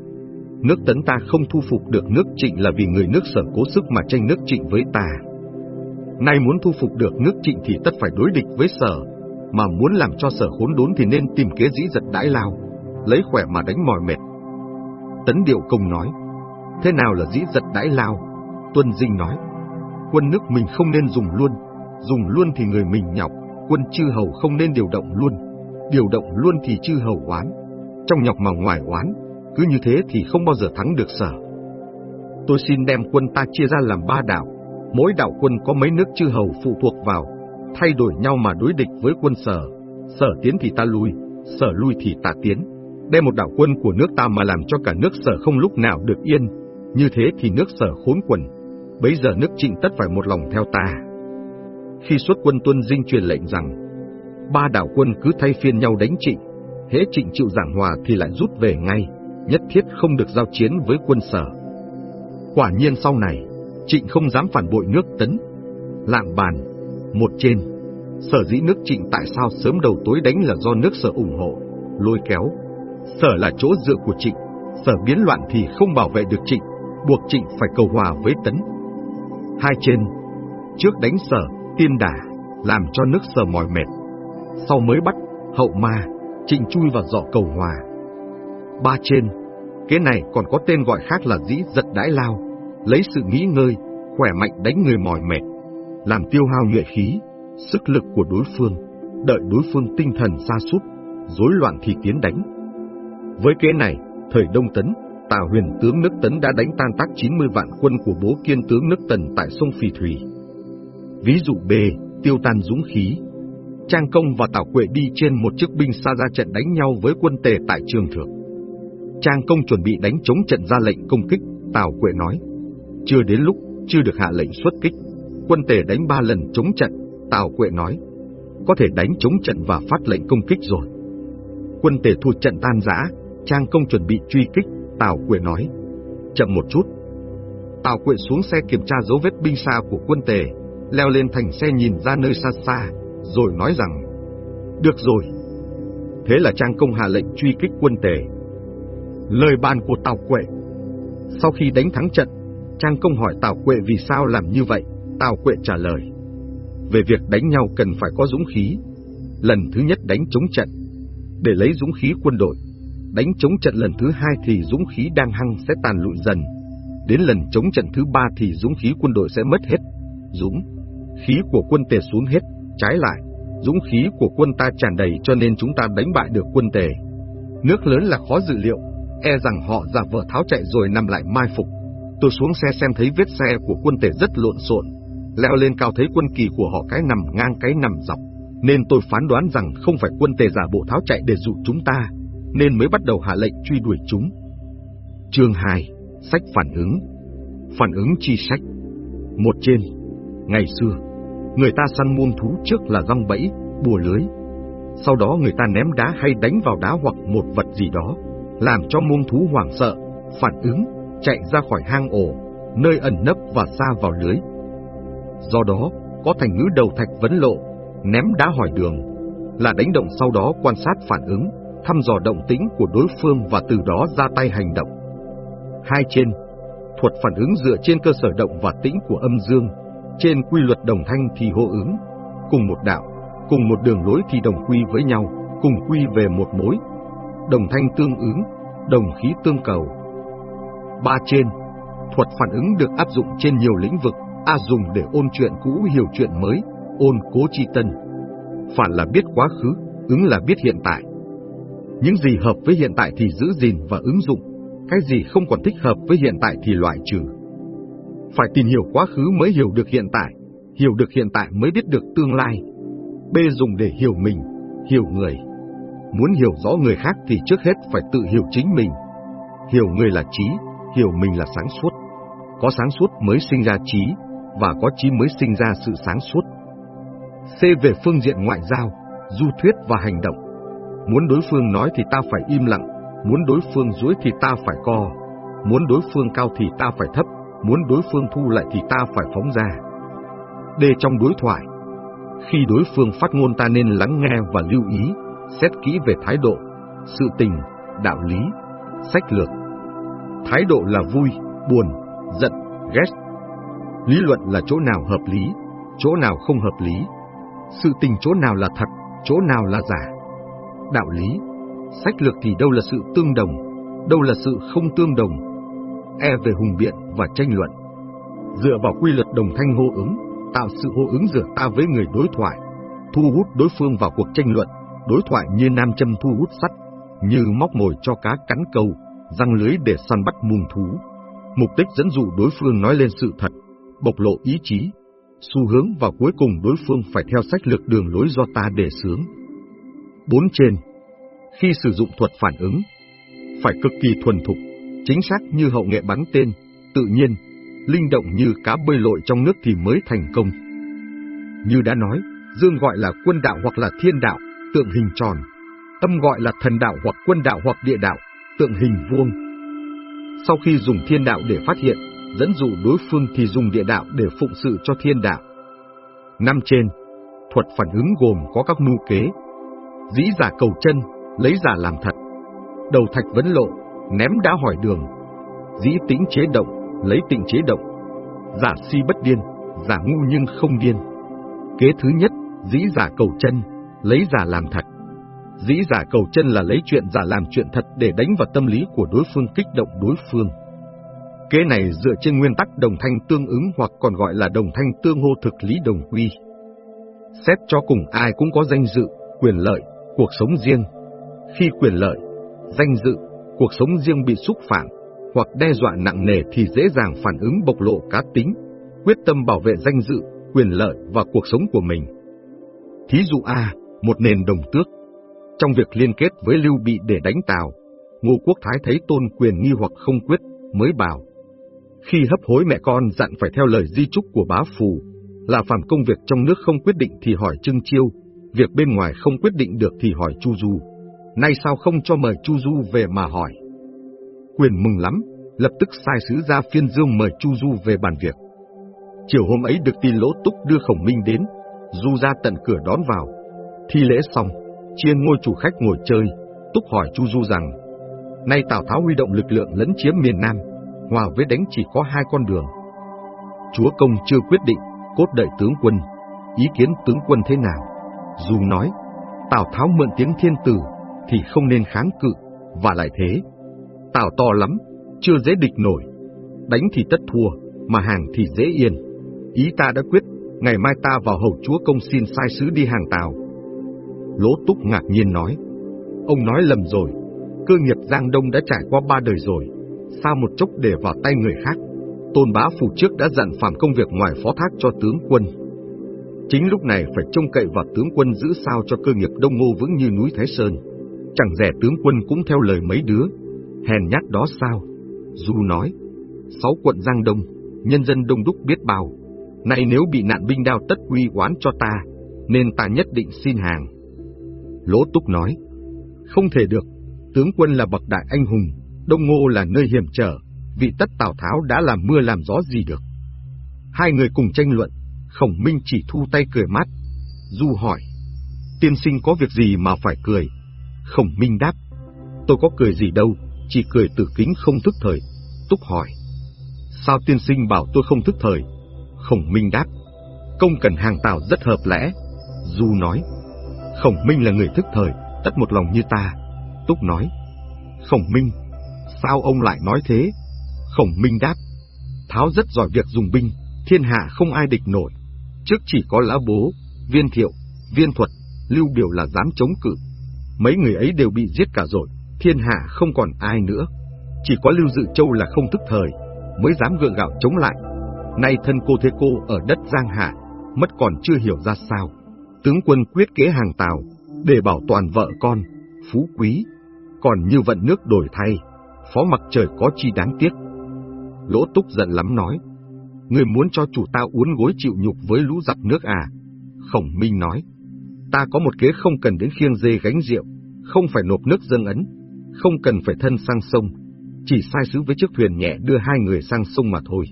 A: nước tấn ta không thu phục được nước trịnh là vì người nước sở cố sức mà tranh nước trịnh với ta. Nay muốn thu phục được nước trịnh thì tất phải đối địch với sở, mà muốn làm cho sở khốn đốn thì nên tìm kế dĩ giật đãi lao, lấy khỏe mà đánh mỏi mệt. Tấn Điệu Công nói, thế nào là dĩ giật đãi lao? Tuân Dinh nói, quân nước mình không nên dùng luôn, dùng luôn thì người mình nhọc, quân chư hầu không nên điều động luôn, điều động luôn thì chư hầu oán, trong nhọc mà ngoài oán, cứ như thế thì không bao giờ thắng được sở. Tôi xin đem quân ta chia ra làm ba đảo, mỗi đạo quân có mấy nước chư hầu phụ thuộc vào, thay đổi nhau mà đối địch với quân sở, sở tiến thì ta lui, sở lui thì ta tiến. Đem một đạo quân của nước ta mà làm cho cả nước sở không lúc nào được yên, như thế thì nước sở khốn quần, bấy giờ nước trịnh tất phải một lòng theo ta. Khi xuất quân tuân dinh truyền lệnh rằng, ba đạo quân cứ thay phiên nhau đánh trịnh, hễ trịnh chịu giảng hòa thì lại rút về ngay, nhất thiết không được giao chiến với quân sở. Quả nhiên sau này, trịnh không dám phản bội nước tấn. Lạng bàn, một trên, sở dĩ nước trịnh tại sao sớm đầu tối đánh là do nước sở ủng hộ, lôi kéo. Sở là chỗ dựa của trịnh, sở biến loạn thì không bảo vệ được trịnh, buộc trịnh phải cầu hòa với tấn. Hai trên, trước đánh sở, tiên đà, làm cho nước sở mỏi mệt. Sau mới bắt, hậu ma, trịnh chui vào dọ cầu hòa. Ba trên, cái này còn có tên gọi khác là dĩ giật đãi lao, lấy sự nghĩ ngơi, khỏe mạnh đánh người mỏi mệt, làm tiêu hao nhuệ khí, sức lực của đối phương, đợi đối phương tinh thần xa sút rối loạn thì tiến đánh. Với kế này, thời Đông Tấn, Tào huyền tướng nước Tấn đã đánh tan tác 90 vạn quân của bố kiên tướng nước Tần tại sông Phì Thủy. Ví dụ B, tiêu tan dũng khí. Trang Công và Tào Quệ đi trên một chiếc binh xa ra trận đánh nhau với quân tề tại Trường Thượng. Trang Công chuẩn bị đánh chống trận ra lệnh công kích, Tào Quệ nói. Chưa đến lúc, chưa được hạ lệnh xuất kích. Quân tề đánh ba lần chống trận, Tào Quệ nói. Có thể đánh chống trận và phát lệnh công kích rồi. Quân tề thua trận tan rã, Trang Công chuẩn bị truy kích, Tào Quệ nói. Chậm một chút. Tào Quệ xuống xe kiểm tra dấu vết binh xa của quân tề, leo lên thành xe nhìn ra nơi xa xa, rồi nói rằng, được rồi. Thế là Trang Công hạ lệnh truy kích quân tề. Lời bàn của Tào Quệ Sau khi đánh thắng trận, Trang Công hỏi Tào Quệ vì sao làm như vậy, Tào Quệ trả lời. Về việc đánh nhau cần phải có dũng khí. Lần thứ nhất đánh chống trận, để lấy dũng khí quân đội. Đánh chống trận lần thứ hai thì dũng khí đang hăng sẽ tàn lụi dần. Đến lần chống trận thứ ba thì dũng khí quân đội sẽ mất hết. Dũng, khí của quân tề xuống hết, trái lại, dũng khí của quân ta tràn đầy cho nên chúng ta đánh bại được quân tề. Nước lớn là khó dự liệu, e rằng họ giả vờ tháo chạy rồi nằm lại mai phục. Tôi xuống xe xem thấy vết xe của quân tể rất lộn xộn, leo lên cao thấy quân kỳ của họ cái nằm ngang cái nằm dọc, nên tôi phán đoán rằng không phải quân tề giả bộ tháo chạy để dụ chúng ta, nên mới bắt đầu hạ lệnh truy đuổi chúng. Chương 2. Sách phản ứng Phản ứng chi sách Một trên Ngày xưa, người ta săn muôn thú trước là răng bẫy, bùa lưới. Sau đó người ta ném đá hay đánh vào đá hoặc một vật gì đó, làm cho muôn thú hoảng sợ, phản ứng, chạy ra khỏi hang ổ, nơi ẩn nấp và xa vào lưới. Do đó, có thành ngữ đầu thạch vấn lộ, ném đá hỏi đường, là đánh động sau đó quan sát phản ứng, thăm dò động tĩnh của đối phương và từ đó ra tay hành động. Hai trên, thuật phản ứng dựa trên cơ sở động và tĩnh của âm dương, trên quy luật đồng thanh thì hô ứng, cùng một đạo, cùng một đường lối thì đồng quy với nhau, cùng quy về một mối. Đồng thanh tương ứng, đồng khí tương cầu. Ba trên, thuật phản ứng được áp dụng trên nhiều lĩnh vực, A dùng để ôn chuyện cũ hiểu chuyện mới, ôn cố chi tân. Phản là biết quá khứ, ứng là biết hiện tại. Những gì hợp với hiện tại thì giữ gìn và ứng dụng, cái gì không còn thích hợp với hiện tại thì loại trừ. Phải tìm hiểu quá khứ mới hiểu được hiện tại, hiểu được hiện tại mới biết được tương lai. B dùng để hiểu mình, hiểu người. Muốn hiểu rõ người khác thì trước hết phải tự hiểu chính mình. Hiểu người là trí, hiểu mình là sáng suốt. Có sáng suốt mới sinh ra trí, và có trí mới sinh ra sự sáng suốt. C về phương diện ngoại giao, du thuyết và hành động. Muốn đối phương nói thì ta phải im lặng, muốn đối phương dối thì ta phải co, muốn đối phương cao thì ta phải thấp, muốn đối phương thu lại thì ta phải phóng ra, D trong đối thoại. Khi đối phương phát ngôn ta nên lắng nghe và lưu ý, xét kỹ về thái độ, sự tình, đạo lý, sách lược. Thái độ là vui, buồn, giận, ghét. Lý luận là chỗ nào hợp lý, chỗ nào không hợp lý. Sự tình chỗ nào là thật, chỗ nào là giả. Đạo lý, sách lược thì đâu là sự tương đồng, đâu là sự không tương đồng. E về hùng biện và tranh luận. Dựa vào quy luật đồng thanh hô ứng, tạo sự hô ứng giữa ta với người đối thoại, thu hút đối phương vào cuộc tranh luận, đối thoại như nam châm thu hút sắt, như móc mồi cho cá cắn câu, răng lưới để săn bắt muông thú. Mục đích dẫn dụ đối phương nói lên sự thật, bộc lộ ý chí, xu hướng và cuối cùng đối phương phải theo sách lược đường lối do ta đề xướng. Bốn trên, khi sử dụng thuật phản ứng, phải cực kỳ thuần thục, chính xác như hậu nghệ bắn tên, tự nhiên, linh động như cá bơi lội trong nước thì mới thành công. Như đã nói, dương gọi là quân đạo hoặc là thiên đạo, tượng hình tròn, âm gọi là thần đạo hoặc quân đạo hoặc địa đạo, tượng hình vuông. Sau khi dùng thiên đạo để phát hiện, dẫn dụ đối phương thì dùng địa đạo để phụng sự cho thiên đạo. Năm trên, thuật phản ứng gồm có các mưu kế, dĩ giả cầu chân, lấy giả làm thật, đầu thạch vấn lộ, ném đá hỏi đường, dĩ tĩnh chế động, lấy tịnh chế động, giả si bất điên, giả ngu nhưng không điên. Kế thứ nhất, dĩ giả cầu chân, lấy giả làm thật. Dĩ giả cầu chân là lấy chuyện giả làm chuyện thật để đánh vào tâm lý của đối phương kích động đối phương. Kế này dựa trên nguyên tắc đồng thanh tương ứng hoặc còn gọi là đồng thanh tương hô thực lý đồng quy. Xét cho cùng ai cũng có danh dự, quyền lợi, cuộc sống riêng. Khi quyền lợi, danh dự, cuộc sống riêng bị xúc phạm hoặc đe dọa nặng nề thì dễ dàng phản ứng bộc lộ cá tính, quyết tâm bảo vệ danh dự, quyền lợi và cuộc sống của mình. Thí dụ A, một nền đồng tước. Trong việc liên kết với Lưu Bị để đánh Tào, Ngô Quốc Thái thấy tôn quyền nghi hoặc không quyết, mới bảo. Khi hấp hối mẹ con dặn phải theo lời di trúc của bá phù, là phạm công việc trong nước không quyết định thì hỏi Trưng Chiêu, việc bên ngoài không quyết định được thì hỏi Chu Du. Nay sao không cho mời Chu Du về mà hỏi? Quyền mừng lắm, lập tức sai sứ ra phiên dương mời Chu Du về bàn việc. Chiều hôm ấy được tin Lỗ Túc đưa Khổng Minh đến, Du ra tận cửa đón vào. Thi lễ xong, chia ngôi chủ khách ngồi chơi, Túc hỏi Chu Du rằng, nay Tào Tháo huy động lực lượng lấn chiếm miền Nam, hòa với đánh chỉ có hai con đường. Chúa Công chưa quyết định, cốt đợi tướng quân, ý kiến tướng quân thế nào? Du nói, Tào Tháo mượn tiếng thiên tử, thì không nên kháng cự, và lại thế. Tào to lắm, chưa dễ địch nổi. Đánh thì tất thua, mà hàng thì dễ yên. Ý ta đã quyết, ngày mai ta vào hầu chúa công xin sai sứ đi hàng Tào. Lỗ Túc ngạc nhiên nói, ông nói lầm rồi, cơ nghiệp Giang Đông đã trải qua ba đời rồi, sao một chốc để vào tay người khác. Tôn bá phủ trước đã dặn phạm công việc ngoài phó thác cho tướng quân. Chính lúc này phải trông cậy vào tướng quân giữ sao cho cơ nghiệp Đông Ngô vững như núi Thái Sơn. Chẳng rẻ tướng quân cũng theo lời mấy đứa, hèn nhát đó sao? Du nói, sáu quận Giang Đông, nhân dân đông đúc biết bao, Này nếu bị nạn binh đao tất quy oán cho ta, nên ta nhất định xin hàng. Lỗ Túc nói, không thể được, tướng quân là bậc đại anh hùng, Đông Ngô là nơi hiểm trở, vị tất Tào Tháo đã làm mưa làm gió gì được. Hai người cùng tranh luận, Khổng Minh chỉ thu tay cười mắt. Du hỏi, tiên sinh có việc gì mà phải cười? Khổng Minh đáp, tôi có cười gì đâu, chỉ cười tử kính không thức thời. Túc hỏi, sao tiên sinh bảo tôi không thức thời? Khổng Minh đáp, công cần hàng tào rất hợp lẽ. Du nói, Khổng Minh là người thức thời, tất một lòng như ta. Túc nói, Khổng Minh, sao ông lại nói thế? Khổng Minh đáp, Tháo rất giỏi việc dùng binh, thiên hạ không ai địch nổi. Trước chỉ có Lã Bố, Viên Thiệu, Viên Thuật, Lưu Biểu là dám chống cự. Mấy người ấy đều bị giết cả rồi, thiên hạ không còn ai nữa. Chỉ có Lưu Dự Châu là không thức thời, mới dám gượng gạo chống lại. Nay thân cô thế cô ở đất Giang Hạ, mất còn chưa hiểu ra sao. Tướng quân quyết kế hàng Tào, để bảo toàn vợ con, phú quý. Còn như vận nước đổi thay, phó mặc trời có chi đáng tiếc. Lỗ Túc giận lắm nói, Người muốn cho chủ ta uốn gối chịu nhục với lũ giặc nước à? Khổng Minh nói, ta có một kế không cần đến khiêng dê gánh rượu, không phải nộp nước dâng ấn, không cần phải thân sang sông, chỉ sai sứ với chiếc thuyền nhẹ đưa hai người sang sông mà thôi.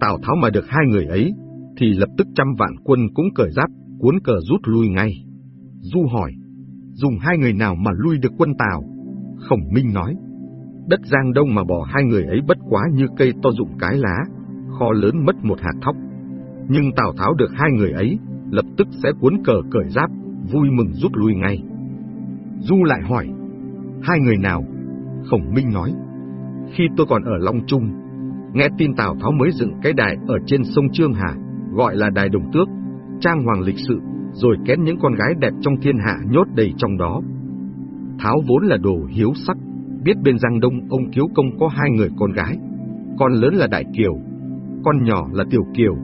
A: Tào Tháo mà được hai người ấy, thì lập tức trăm vạn quân cũng cởi giáp, cuốn cờ rút lui ngay. Du hỏi, dùng hai người nào mà lui được quân Tào? Khổng Minh nói, đất Giang Đông mà bỏ hai người ấy bất quá như cây to dụng cái lá, kho lớn mất một hạt thóc. Nhưng Tào Tháo được hai người ấy, lập tức sẽ cuốn cờ cởi giáp, vui mừng rút lui ngay. Du lại hỏi, hai người nào? Khổng Minh nói, khi tôi còn ở Long Trung, nghe tin Tào Tháo mới dựng cái đài ở trên sông Trương Hà, gọi là đài Đồng Tước, trang hoàng lịch sự, rồi kén những con gái đẹp trong thiên hạ nhốt đầy trong đó. Tháo vốn là đồ hiếu sắc, biết bên Giang Đông ông Kiếu Công có hai người con gái, con lớn là Đại Kiều, con nhỏ là Tiểu Kiều.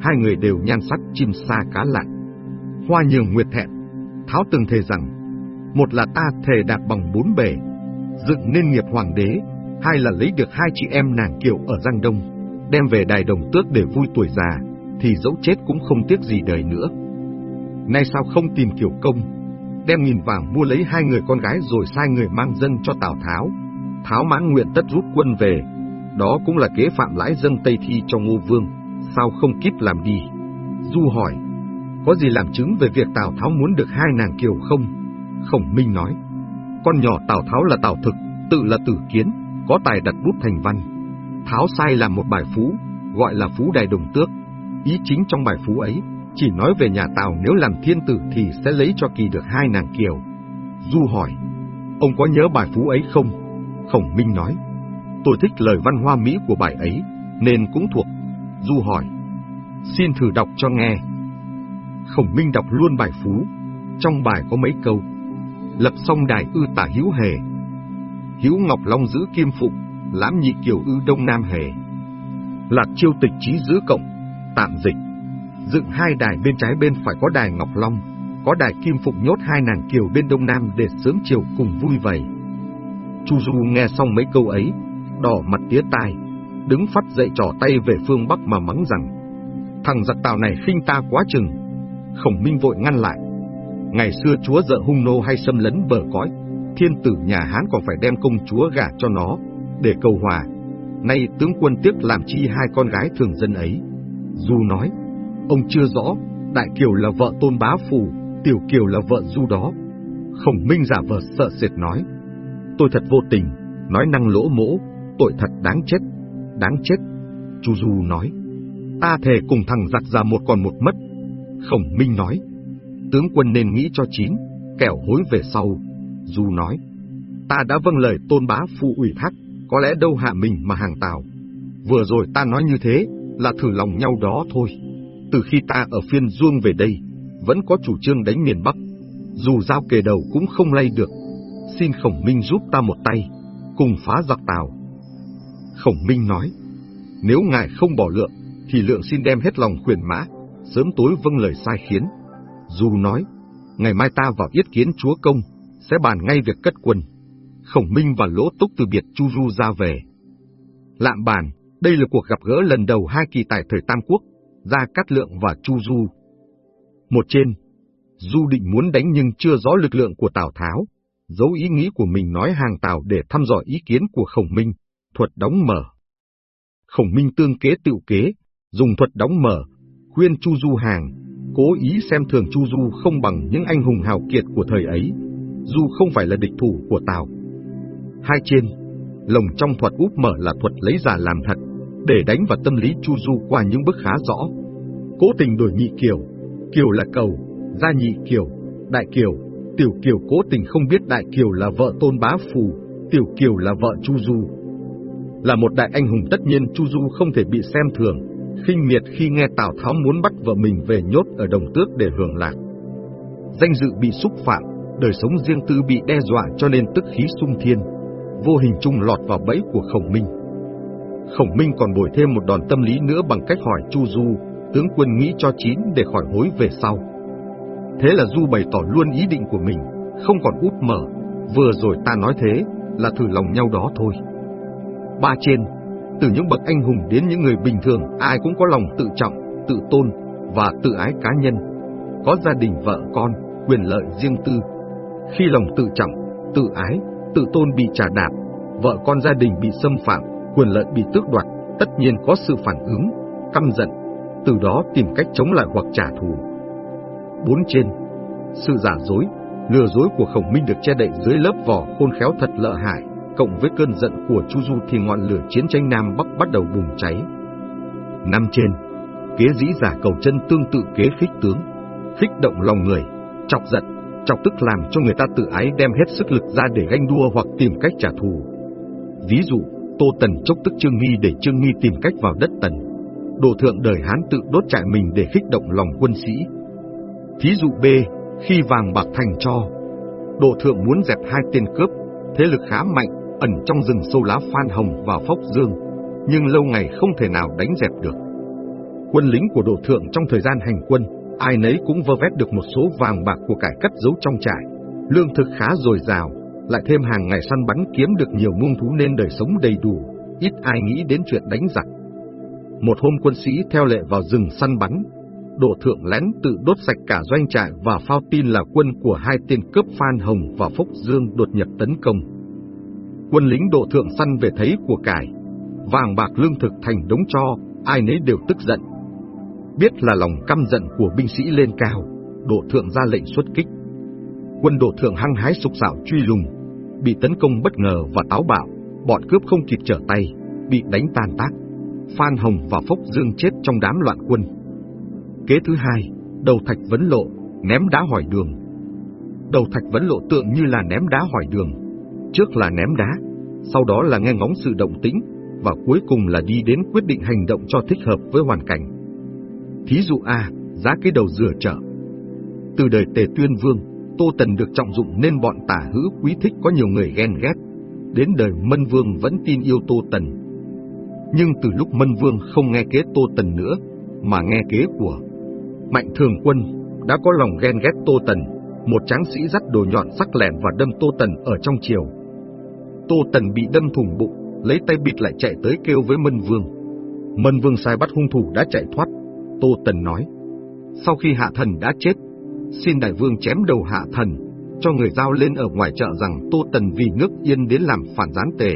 A: Hai người đều nhan sắc chim sa cá lặn. Hoa nhường nguyệt thẹn, Tháo từng thề rằng, một là ta thề đạt bằng bốn bể, dựng nên nghiệp hoàng đế, hai là lấy được hai chị em nàng Kiều ở Giang Đông, đem về đài đồng tước để vui tuổi già, thì dẫu chết cũng không tiếc gì đời nữa. Nay sao không tìm Kiều Công, đem nghìn vàng mua lấy hai người con gái rồi sai người mang dân cho Tào Tháo. Tháo mãn nguyện tất rút quân về, đó cũng là kế phạm lãi dân Tây Thi cho Ngô Vương, sao không kíp làm đi? Du hỏi, có gì làm chứng về việc Tào Tháo muốn được hai nàng kiều không? Khổng Minh nói, con nhỏ Tào Tháo là Tào Thực, tự là Tử Kiến, có tài đặt bút thành văn. Tháo sai làm một bài phú, gọi là Phú Đài Đồng Tước. Ý chính trong bài phú ấy, chỉ nói về nhà Tào nếu làm thiên tử thì sẽ lấy cho kỳ được hai nàng kiều. Du hỏi, ông có nhớ bài phú ấy không? Khổng Minh nói, tôi thích lời văn hoa mỹ của bài ấy, nên cũng thuộc. Du hỏi, xin thử đọc cho nghe. Khổng Minh đọc luôn bài phú, trong bài có mấy câu. Lập xong đài ư tả hiếu hề. Hiếu Ngọc Long giữ kim phụng, lãm nhị kiều ư đông nam hề. Lạc chiêu tịch trí giữ cộng, tạm dịch. Dựng hai đài bên trái bên phải có đài Ngọc Long, có đài kim phụng nhốt hai nàng kiều bên đông nam để sớm chiều cùng vui vầy. Chu Du nghe xong mấy câu ấy, đỏ mặt tía tai, đứng phát dậy trỏ tay về phương Bắc mà mắng rằng, thằng giặc tào này khinh ta quá chừng. Khổng Minh vội ngăn lại. Ngày xưa chúa dợ hung nô hay xâm lấn bờ cõi, thiên tử nhà Hán còn phải đem công chúa gả cho nó, để cầu hòa. Nay tướng quân tiếc làm chi hai con gái thường dân ấy. Du nói, ông chưa rõ, Đại Kiều là vợ tôn bá phù, Tiểu Kiều là vợ Du đó. Khổng Minh giả vờ sợ sệt nói, tôi thật vô tình, nói năng lỗ mỗ, tội thật đáng chết, đáng chết. Chu Du nói, ta thề cùng thằng giặc già một còn một mất. Khổng Minh nói, tướng quân nên nghĩ cho chín, kẻo hối về sau. Du nói, ta đã vâng lời tôn bá phụ ủy thác, có lẽ đâu hạ mình mà hàng tào. Vừa rồi ta nói như thế, là thử lòng nhau đó thôi. Từ khi ta ở phiên duông về đây, vẫn có chủ trương đánh miền Bắc. Dù giao kề đầu cũng không lay được. Xin Khổng Minh giúp ta một tay, cùng phá giặc tào. Khổng Minh nói, nếu ngài không bỏ lượng, thì lượng xin đem hết lòng khuyển mã, sớm tối vâng lời sai khiến. Dù nói, ngày mai ta vào yết kiến chúa công, sẽ bàn ngay việc cất quân. Khổng Minh và Lỗ Túc từ biệt Chu Du ra về. Lạm bàn, đây là cuộc gặp gỡ lần đầu hai kỳ tài thời Tam Quốc, Gia Cát Lượng và Chu Du. Một trên, Du định muốn đánh nhưng chưa rõ lực lượng của Tào Tháo, giấu ý nghĩ của mình nói hàng Tào để thăm dò ý kiến của Khổng Minh, thuật đóng mở. Khổng Minh tương kế tựu kế, dùng thuật đóng mở, khuyên Chu Du hàng, cố ý xem thường Chu Du không bằng những anh hùng hào kiệt của thời ấy. Du không phải là địch thủ của Tào. Hai trên, lồng trong thuật úp mở là thuật lấy giả làm thật, để đánh vào tâm lý Chu Du qua những bước khá rõ. Cố tình đổi nhị kiều, kiều là cầu, gia nhị kiều, đại kiều, tiểu kiều cố tình không biết đại kiều là vợ tôn bá phù, tiểu kiều là vợ Chu Du. Là một đại anh hùng tất nhiên Chu Du không thể bị xem thường, khinh miệt khi nghe Tào Tháo muốn bắt vợ mình về nhốt ở đồng tước để hưởng lạc. Danh dự bị xúc phạm, đời sống riêng tư bị đe dọa cho nên tức khí sung thiên, vô hình chung lọt vào bẫy của Khổng Minh. Khổng Minh còn bồi thêm một đòn tâm lý nữa bằng cách hỏi Chu Du, tướng quân nghĩ cho chín để khỏi hối về sau. Thế là Du bày tỏ luôn ý định của mình, không còn út mở, vừa rồi ta nói thế, là thử lòng nhau đó thôi. Ba trên, từ những bậc anh hùng đến những người bình thường, ai cũng có lòng tự trọng, tự tôn và tự ái cá nhân, có gia đình vợ con, quyền lợi riêng tư. Khi lòng tự trọng, tự ái, tự tôn bị trả đạp, vợ con gia đình bị xâm phạm, quyền lợi bị tước đoạt, tất nhiên có sự phản ứng, căm giận. từ đó tìm cách chống lại hoặc trả thù. Bốn trên, sự giả dối, lừa dối của Khổng Minh được che đậy dưới lớp vỏ khôn khéo thật lợi hại, cộng với cơn giận của Chu Du thì ngọn lửa chiến tranh Nam Bắc bắt đầu bùng cháy. Năm trên, kế dĩ giả cầu chân tương tự kế khích tướng, khích động lòng người, chọc giận, chọc tức làm cho người ta tự ái đem hết sức lực ra để ganh đua hoặc tìm cách trả thù. Ví dụ, Tô Tần chốc tức Trương Nghi để Trương Nghi tìm cách vào đất Tần. Đồ thượng đời Hán tự đốt trại mình để khích động lòng quân sĩ. Thí dụ B, khi vàng bạc thành cho, Đồ thượng muốn dẹp hai tên cướp, thế lực khá mạnh, ẩn trong rừng sâu lá Phan Hồng và Phốc Dương, nhưng lâu ngày không thể nào đánh dẹp được. Quân lính của đồ thượng trong thời gian hành quân, ai nấy cũng vơ vét được một số vàng bạc của cải cất giấu trong trại, lương thực khá dồi dào, lại thêm hàng ngày săn bắn kiếm được nhiều muông thú nên đời sống đầy đủ, ít ai nghĩ đến chuyện đánh giặc. Một hôm quân sĩ theo lệ vào rừng săn bắn, độ Thượng lén tự đốt sạch cả doanh trại và phao tin là quân của hai tên cướp Phan Hồng và Phúc Dương đột nhập tấn công. Quân lính độ Thượng săn về thấy của cải, vàng bạc lương thực thành đống cho, ai nấy đều tức giận. Biết là lòng căm giận của binh sĩ lên cao, độ Thượng ra lệnh xuất kích. Quân độ Thượng hăng hái sục sạo truy lùng, bị tấn công bất ngờ và táo bạo, bọn cướp không kịp trở tay, bị đánh tan tác. Phan Hồng và Phúc Dương chết trong đám loạn quân. Kế thứ hai, đầu thạch vấn lộ, ném đá hỏi đường. Đầu thạch vấn lộ tượng như là ném đá hỏi đường. Trước là ném đá, sau đó là nghe ngóng sự động tĩnh, và cuối cùng là đi đến quyết định hành động cho thích hợp với hoàn cảnh. Thí dụ A, giá cái đầu dừa chợ. Từ đời Tề Tuyên Vương, Tô Tần được trọng dụng nên bọn tả hữu quý thích có nhiều người ghen ghét. Đến đời Mân Vương vẫn tin yêu Tô Tần. Nhưng từ lúc Mân Vương không nghe kế Tô Tần nữa, mà nghe kế của Mạnh Thường Quân đã có lòng ghen ghét Tô Tần, một tráng sĩ dắt đồ nhọn sắc lẹn và đâm Tô Tần ở trong chiều. Tô Tần bị đâm thủng bụng, lấy tay bịt lại chạy tới kêu với Mân Vương. Mân Vương sai bắt hung thủ đã chạy thoát. Tô Tần nói, sau khi hạ thần đã chết, xin đại vương chém đầu hạ thần, cho người giao lên ở ngoài chợ rằng Tô Tần vì nước yên đến làm phản gián tề.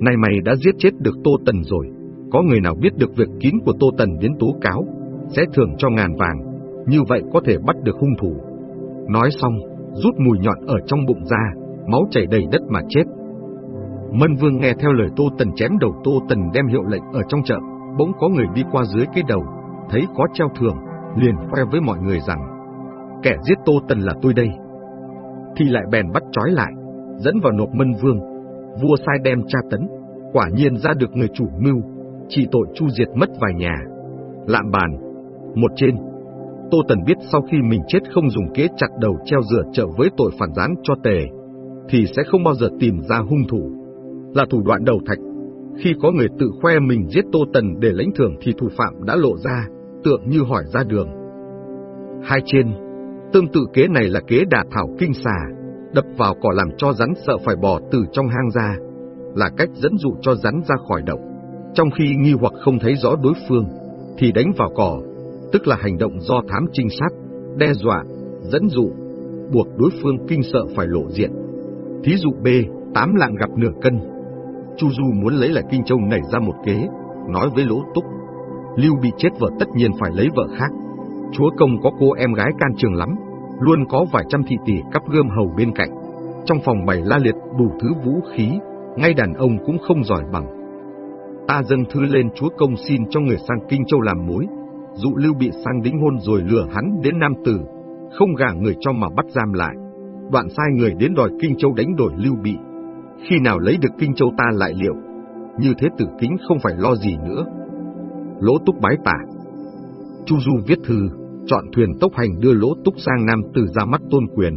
A: Này mày đã giết chết được Tô Tần rồi, có người nào biết được việc kín của Tô Tần đến tố cáo, sẽ thưởng cho ngàn vàng, như vậy có thể bắt được hung thủ. Nói xong, rút mùi nhọn ở trong bụng ra, máu chảy đầy đất mà chết. Mân Vương nghe theo lời Tô Tần chém đầu Tô Tần đem hiệu lệnh ở trong chợ, bỗng có người đi qua dưới cái đầu, thấy có treo thưởng, liền khoe với mọi người rằng, kẻ giết Tô Tần là tôi đây. Thì lại bèn bắt trói lại, dẫn vào nộp Mân Vương, vua sai đem tra tấn, quả nhiên ra được người chủ mưu, chỉ tội chu diệt mất vài nhà. Lạm bàn, một trên, Tô Tần biết sau khi mình chết không dùng kế chặt đầu treo rửa trợ với tội phản gián cho tề, thì sẽ không bao giờ tìm ra hung thủ. Là thủ đoạn đầu thạch, khi có người tự khoe mình giết Tô Tần để lãnh thưởng thì thủ phạm đã lộ ra, tượng như hỏi ra đường. Hai trên, tương tự kế này là kế đả thảo kinh xà, đập vào cỏ làm cho rắn sợ phải bỏ từ trong hang ra, là cách dẫn dụ cho rắn ra khỏi động. Trong khi nghi hoặc không thấy rõ đối phương, thì đánh vào cỏ, tức là hành động do thám trinh sát, đe dọa, dẫn dụ, buộc đối phương kinh sợ phải lộ diện. Thí dụ B, tám lạng gặp nửa cân. Chu Du muốn lấy lại Kinh Châu nảy ra một kế, nói với Lỗ Túc. Lưu bị chết vợ tất nhiên phải lấy vợ khác. Chúa công có cô em gái can trường lắm, luôn có vài trăm thị tỷ cắp gươm hầu bên cạnh. Trong phòng bày la liệt đủ thứ vũ khí, ngay đàn ông cũng không giỏi bằng. Ta dâng thư lên chúa công xin cho người sang Kinh Châu làm mối, dụ Lưu Bị sang đính hôn rồi lừa hắn đến Nam Tử, không gả người cho mà bắt giam lại. Đoạn sai người đến đòi Kinh Châu đánh đổi Lưu Bị. Khi nào lấy được Kinh Châu ta lại liệu, như thế tử kính không phải lo gì nữa. Lỗ túc bái tả. Chu Du viết thư, chọn thuyền tốc hành đưa lỗ túc sang Nam Từ ra mắt tôn quyền.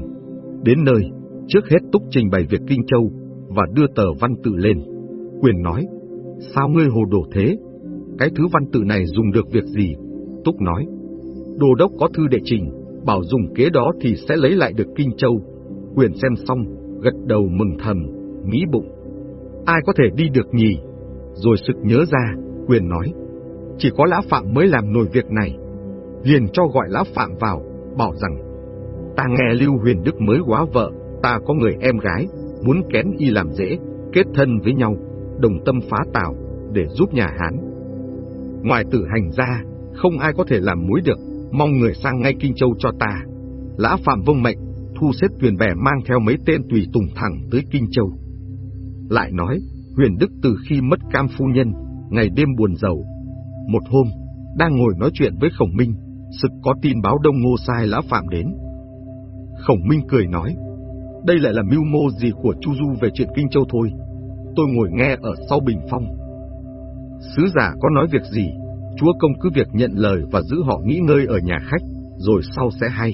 A: Đến nơi, trước hết túc trình bày việc Kinh Châu và đưa tờ văn tự lên. Quyền nói, sao ngươi hồ đồ thế? Cái thứ văn tự này dùng được việc gì? Túc nói, đồ đốc có thư đệ trình, bảo dùng kế đó thì sẽ lấy lại được Kinh Châu. Quyền xem xong, gật đầu mừng thầm, nghĩ bụng. Ai có thể đi được nhỉ? Rồi sực nhớ ra, Quyền nói, chỉ có Lã Phạm mới làm nổi việc này. Liền cho gọi Lã Phạm vào, bảo rằng, ta nghe Lưu Huyền Đức mới quá vợ, ta có người em gái, muốn kén y làm dễ, kết thân với nhau, đồng tâm phá tào, để giúp nhà Hán. Ngoài tử hành ra, không ai có thể làm muối được, mong người sang ngay Kinh Châu cho ta. Lã Phạm vâng mệnh, thu xếp thuyền bè mang theo mấy tên tùy tùng thẳng tới Kinh Châu. Lại nói, huyền đức từ khi mất cam phu nhân, ngày đêm buồn giàu. Một hôm, đang ngồi nói chuyện với Khổng Minh, sực có tin báo Đông Ngô sai Lã Phạm đến. Khổng Minh cười nói, đây lại là mưu mô gì của Chu Du về chuyện Kinh Châu thôi. Tôi ngồi nghe ở sau bình phong. Sứ giả có nói việc gì, chúa công cứ việc nhận lời và giữ họ nghỉ ngơi ở nhà khách, rồi sau sẽ hay.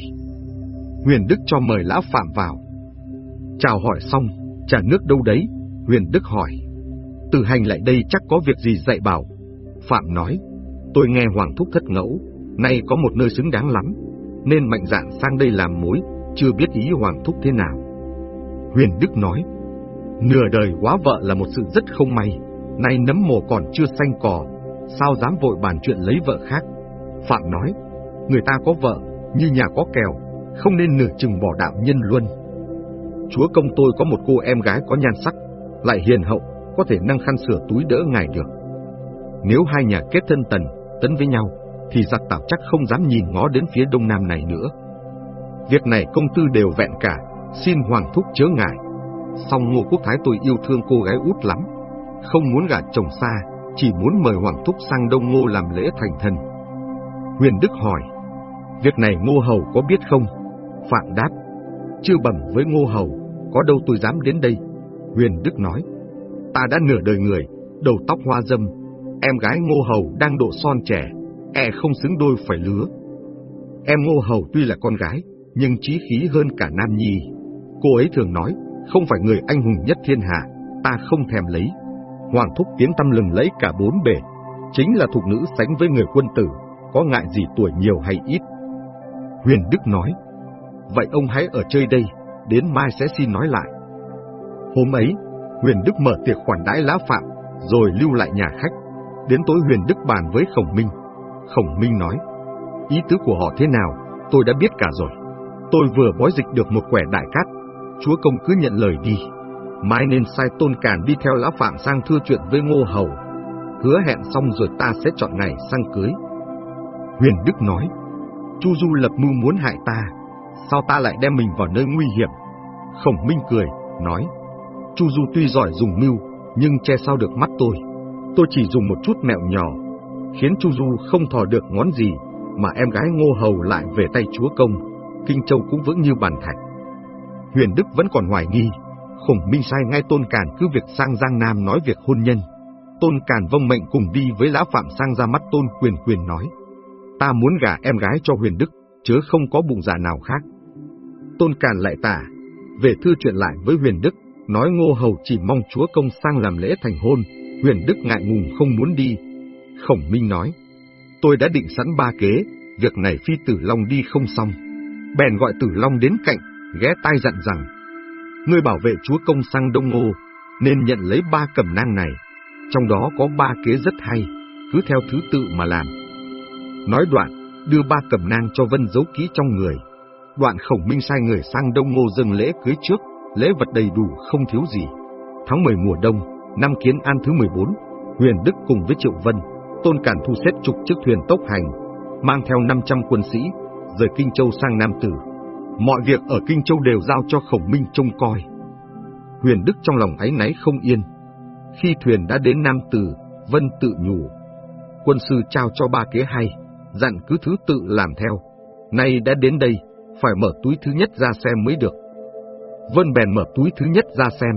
A: Huyền Đức cho mời Lã Phạm vào. Chào hỏi xong, trả nước đâu đấy? Huyền Đức hỏi. Từ hành lại đây chắc có việc gì dạy bảo. Phạm nói, tôi nghe Hoàng Thúc thất ngẫu, nay có một nơi xứng đáng lắm, nên mạnh dạn sang đây làm mối, chưa biết ý Hoàng Thúc thế nào. Huyền Đức nói, nửa đời quá vợ là một sự rất không may, nay nấm mồ còn chưa xanh cỏ, sao dám vội bàn chuyện lấy vợ khác. Phạm nói, người ta có vợ, như nhà có kèo, không nên nửa chừng bỏ đạo nhân luân. Chúa công tôi có một cô em gái có nhan sắc, lại hiền hậu, có thể năng khăn sửa túi đỡ ngài được. Nếu hai nhà kết thân tần, tấn với nhau, thì giặc tảo chắc không dám nhìn ngó đến phía đông nam này nữa. Việc này công tư đều vẹn cả, xin hoàng thúc chớ ngại. Song ngô quốc thái tôi yêu thương cô gái út lắm, không muốn gả chồng xa, chỉ muốn mời hoàng thúc sang đông ngô làm lễ thành thân. Huyền Đức hỏi, việc này ngô hầu có biết không? Phạm đáp, chưa bẩm với ngô hầu, có đâu tôi dám đến đây. Huyền Đức nói, ta đã nửa đời người, đầu tóc hoa dâm, em gái ngô hầu đang độ son trẻ, e không xứng đôi phải lứa. Em ngô hầu tuy là con gái, nhưng trí khí hơn cả nam nhi. Cô ấy thường nói, không phải người anh hùng nhất thiên hạ, ta không thèm lấy. Hoàng thúc tiến tâm lừng lấy cả bốn bể, chính là thuộc nữ sánh với người quân tử, có ngại gì tuổi nhiều hay ít. Huyền Đức nói, vậy ông hãy ở chơi đây, đến mai sẽ xin nói lại. Hôm ấy, Huyền Đức mở tiệc khoản đãi lá phạm, rồi lưu lại nhà khách. Đến tối Huyền Đức bàn với Khổng Minh. Khổng Minh nói, ý tứ của họ thế nào, tôi đã biết cả rồi. Tôi vừa bói dịch được một quẻ đại cát, chúa công cứ nhận lời đi. Mai nên sai tôn càn đi theo lão phạm sang thưa chuyện với ngô hầu. Hứa hẹn xong rồi ta sẽ chọn ngày sang cưới. Huyền Đức nói, Chu Du lập mưu muốn hại ta, sao ta lại đem mình vào nơi nguy hiểm? Khổng Minh cười, nói, Chu Du tuy giỏi dùng mưu, nhưng che sao được mắt tôi. Tôi chỉ dùng một chút mẹo nhỏ, khiến Chu Du không thò được ngón gì, mà em gái Ngô Hầu lại về tay chúa công, Kinh Châu cũng vững như bàn thạch. Huyền Đức vẫn còn hoài nghi, Khổng Minh sai ngay Tôn Càn cứ việc sang Giang Nam nói việc hôn nhân. Tôn Càn vâng mệnh cùng đi với Lã Phạm sang ra mắt Tôn Quyền Quyền nói, ta muốn gả em gái cho Huyền Đức, chớ không có bụng giả nào khác. Tôn Càn lại tả, về thư chuyện lại với Huyền Đức, nói Ngô Hầu chỉ mong chúa công sang làm lễ thành hôn, Huyền Đức ngại ngùng không muốn đi. Khổng Minh nói, tôi đã định sẵn ba kế, việc này phi tử Long đi không xong. Bèn gọi tử Long đến cạnh, ghé tai dặn rằng, ngươi bảo vệ chúa công sang Đông Ngô, nên nhận lấy ba cẩm nang này, trong đó có ba kế rất hay, cứ theo thứ tự mà làm. Nói đoạn, đưa ba cẩm nang cho Vân giấu ký trong người. Đoạn khổng minh sai người sang Đông Ngô dâng lễ cưới trước, lễ vật đầy đủ không thiếu gì. Tháng 10 mùa đông, năm kiến an thứ 14, Huyền Đức cùng với Triệu Vân, Tôn Cản thu xếp trục chiếc thuyền tốc hành, mang theo 500 quân sĩ, rời Kinh Châu sang Nam Tử. Mọi việc ở Kinh Châu đều giao cho Khổng Minh trông coi. Huyền Đức trong lòng áy náy không yên. Khi thuyền đã đến Nam Tử, Vân tự nhủ. Quân sư trao cho ba kế hay, dặn cứ thứ tự làm theo. Nay đã đến đây, phải mở túi thứ nhất ra xem mới được. Vân bèn mở túi thứ nhất ra xem.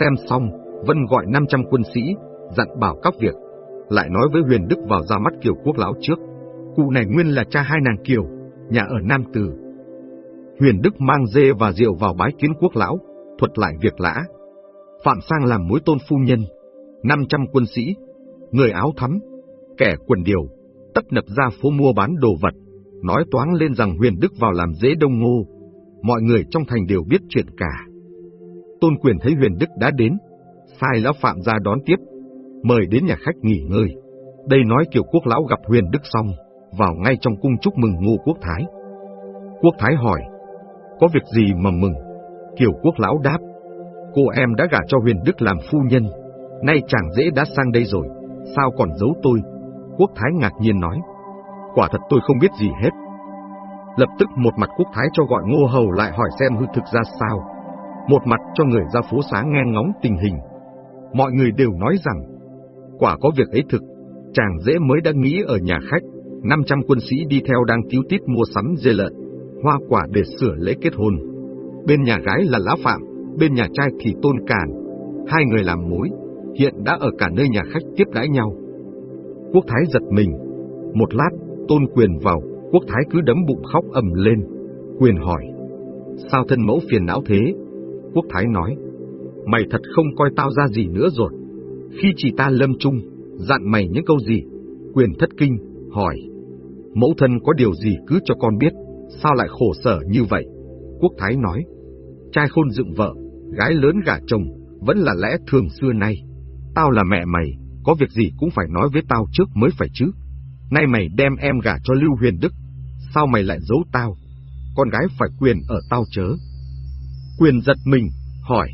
A: Xem xong, Vân gọi 500 quân sĩ, dặn bảo các việc, lại nói với Huyền Đức vào ra mắt Kiều Quốc Lão trước. Cụ này nguyên là cha hai nàng Kiều, nhà ở Nam Từ. Huyền Đức mang dê và rượu vào bái kiến Quốc Lão, thuật lại việc lã. Phạm Sang làm mối tôn phu nhân, 500 quân sĩ, người áo thắm, kẻ quần điều, tấp nập ra phố mua bán đồ vật, nói toán lên rằng Huyền Đức vào làm dễ đông ngô. Mọi người trong thành đều biết chuyện cả. Tôn quyền thấy Huyền Đức đã đến, sai lão Phạm ra đón tiếp, mời đến nhà khách nghỉ ngơi. Đây nói Kiều Quốc Lão gặp Huyền Đức xong, vào ngay trong cung chúc mừng Ngô Quốc Thái. Quốc Thái hỏi, có việc gì mà mừng? Kiều Quốc Lão đáp, cô em đã gả cho Huyền Đức làm phu nhân, nay chàng dễ đã sang đây rồi, sao còn giấu tôi? Quốc Thái ngạc nhiên nói, Quả thật tôi không biết gì hết. Lập tức một mặt quốc thái cho gọi ngô hầu lại hỏi xem hư thực ra sao. Một mặt cho người ra phố sáng nghe ngóng tình hình. Mọi người đều nói rằng, quả có việc ấy thực, chàng dễ mới đã nghĩ ở nhà khách, 500 quân sĩ đi theo đang cứu tít mua sắm dê lợn, hoa quả để sửa lễ kết hôn. Bên nhà gái là Lá Phạm, bên nhà trai thì Tôn Càn. Hai người làm mối, hiện đã ở cả nơi nhà khách tiếp đãi nhau. Quốc Thái giật mình. Một lát, Tôn Quyền vào, Quốc Thái cứ đấm bụng khóc ầm lên. Quyền hỏi, sao thân mẫu phiền não thế? Quốc Thái nói, mày thật không coi tao ra gì nữa rồi. Khi chỉ ta lâm chung, dặn mày những câu gì? Quyền thất kinh, hỏi, mẫu thân có điều gì cứ cho con biết, sao lại khổ sở như vậy? Quốc Thái nói, trai khôn dựng vợ, gái lớn gả chồng, vẫn là lẽ thường xưa nay. Tao là mẹ mày, có việc gì cũng phải nói với tao trước mới phải chứ. Nay mày đem em gả cho Lưu Huyền Đức, sao mày lại giấu tao? Con gái phải quyền ở tao chớ. Quyền giật mình, hỏi,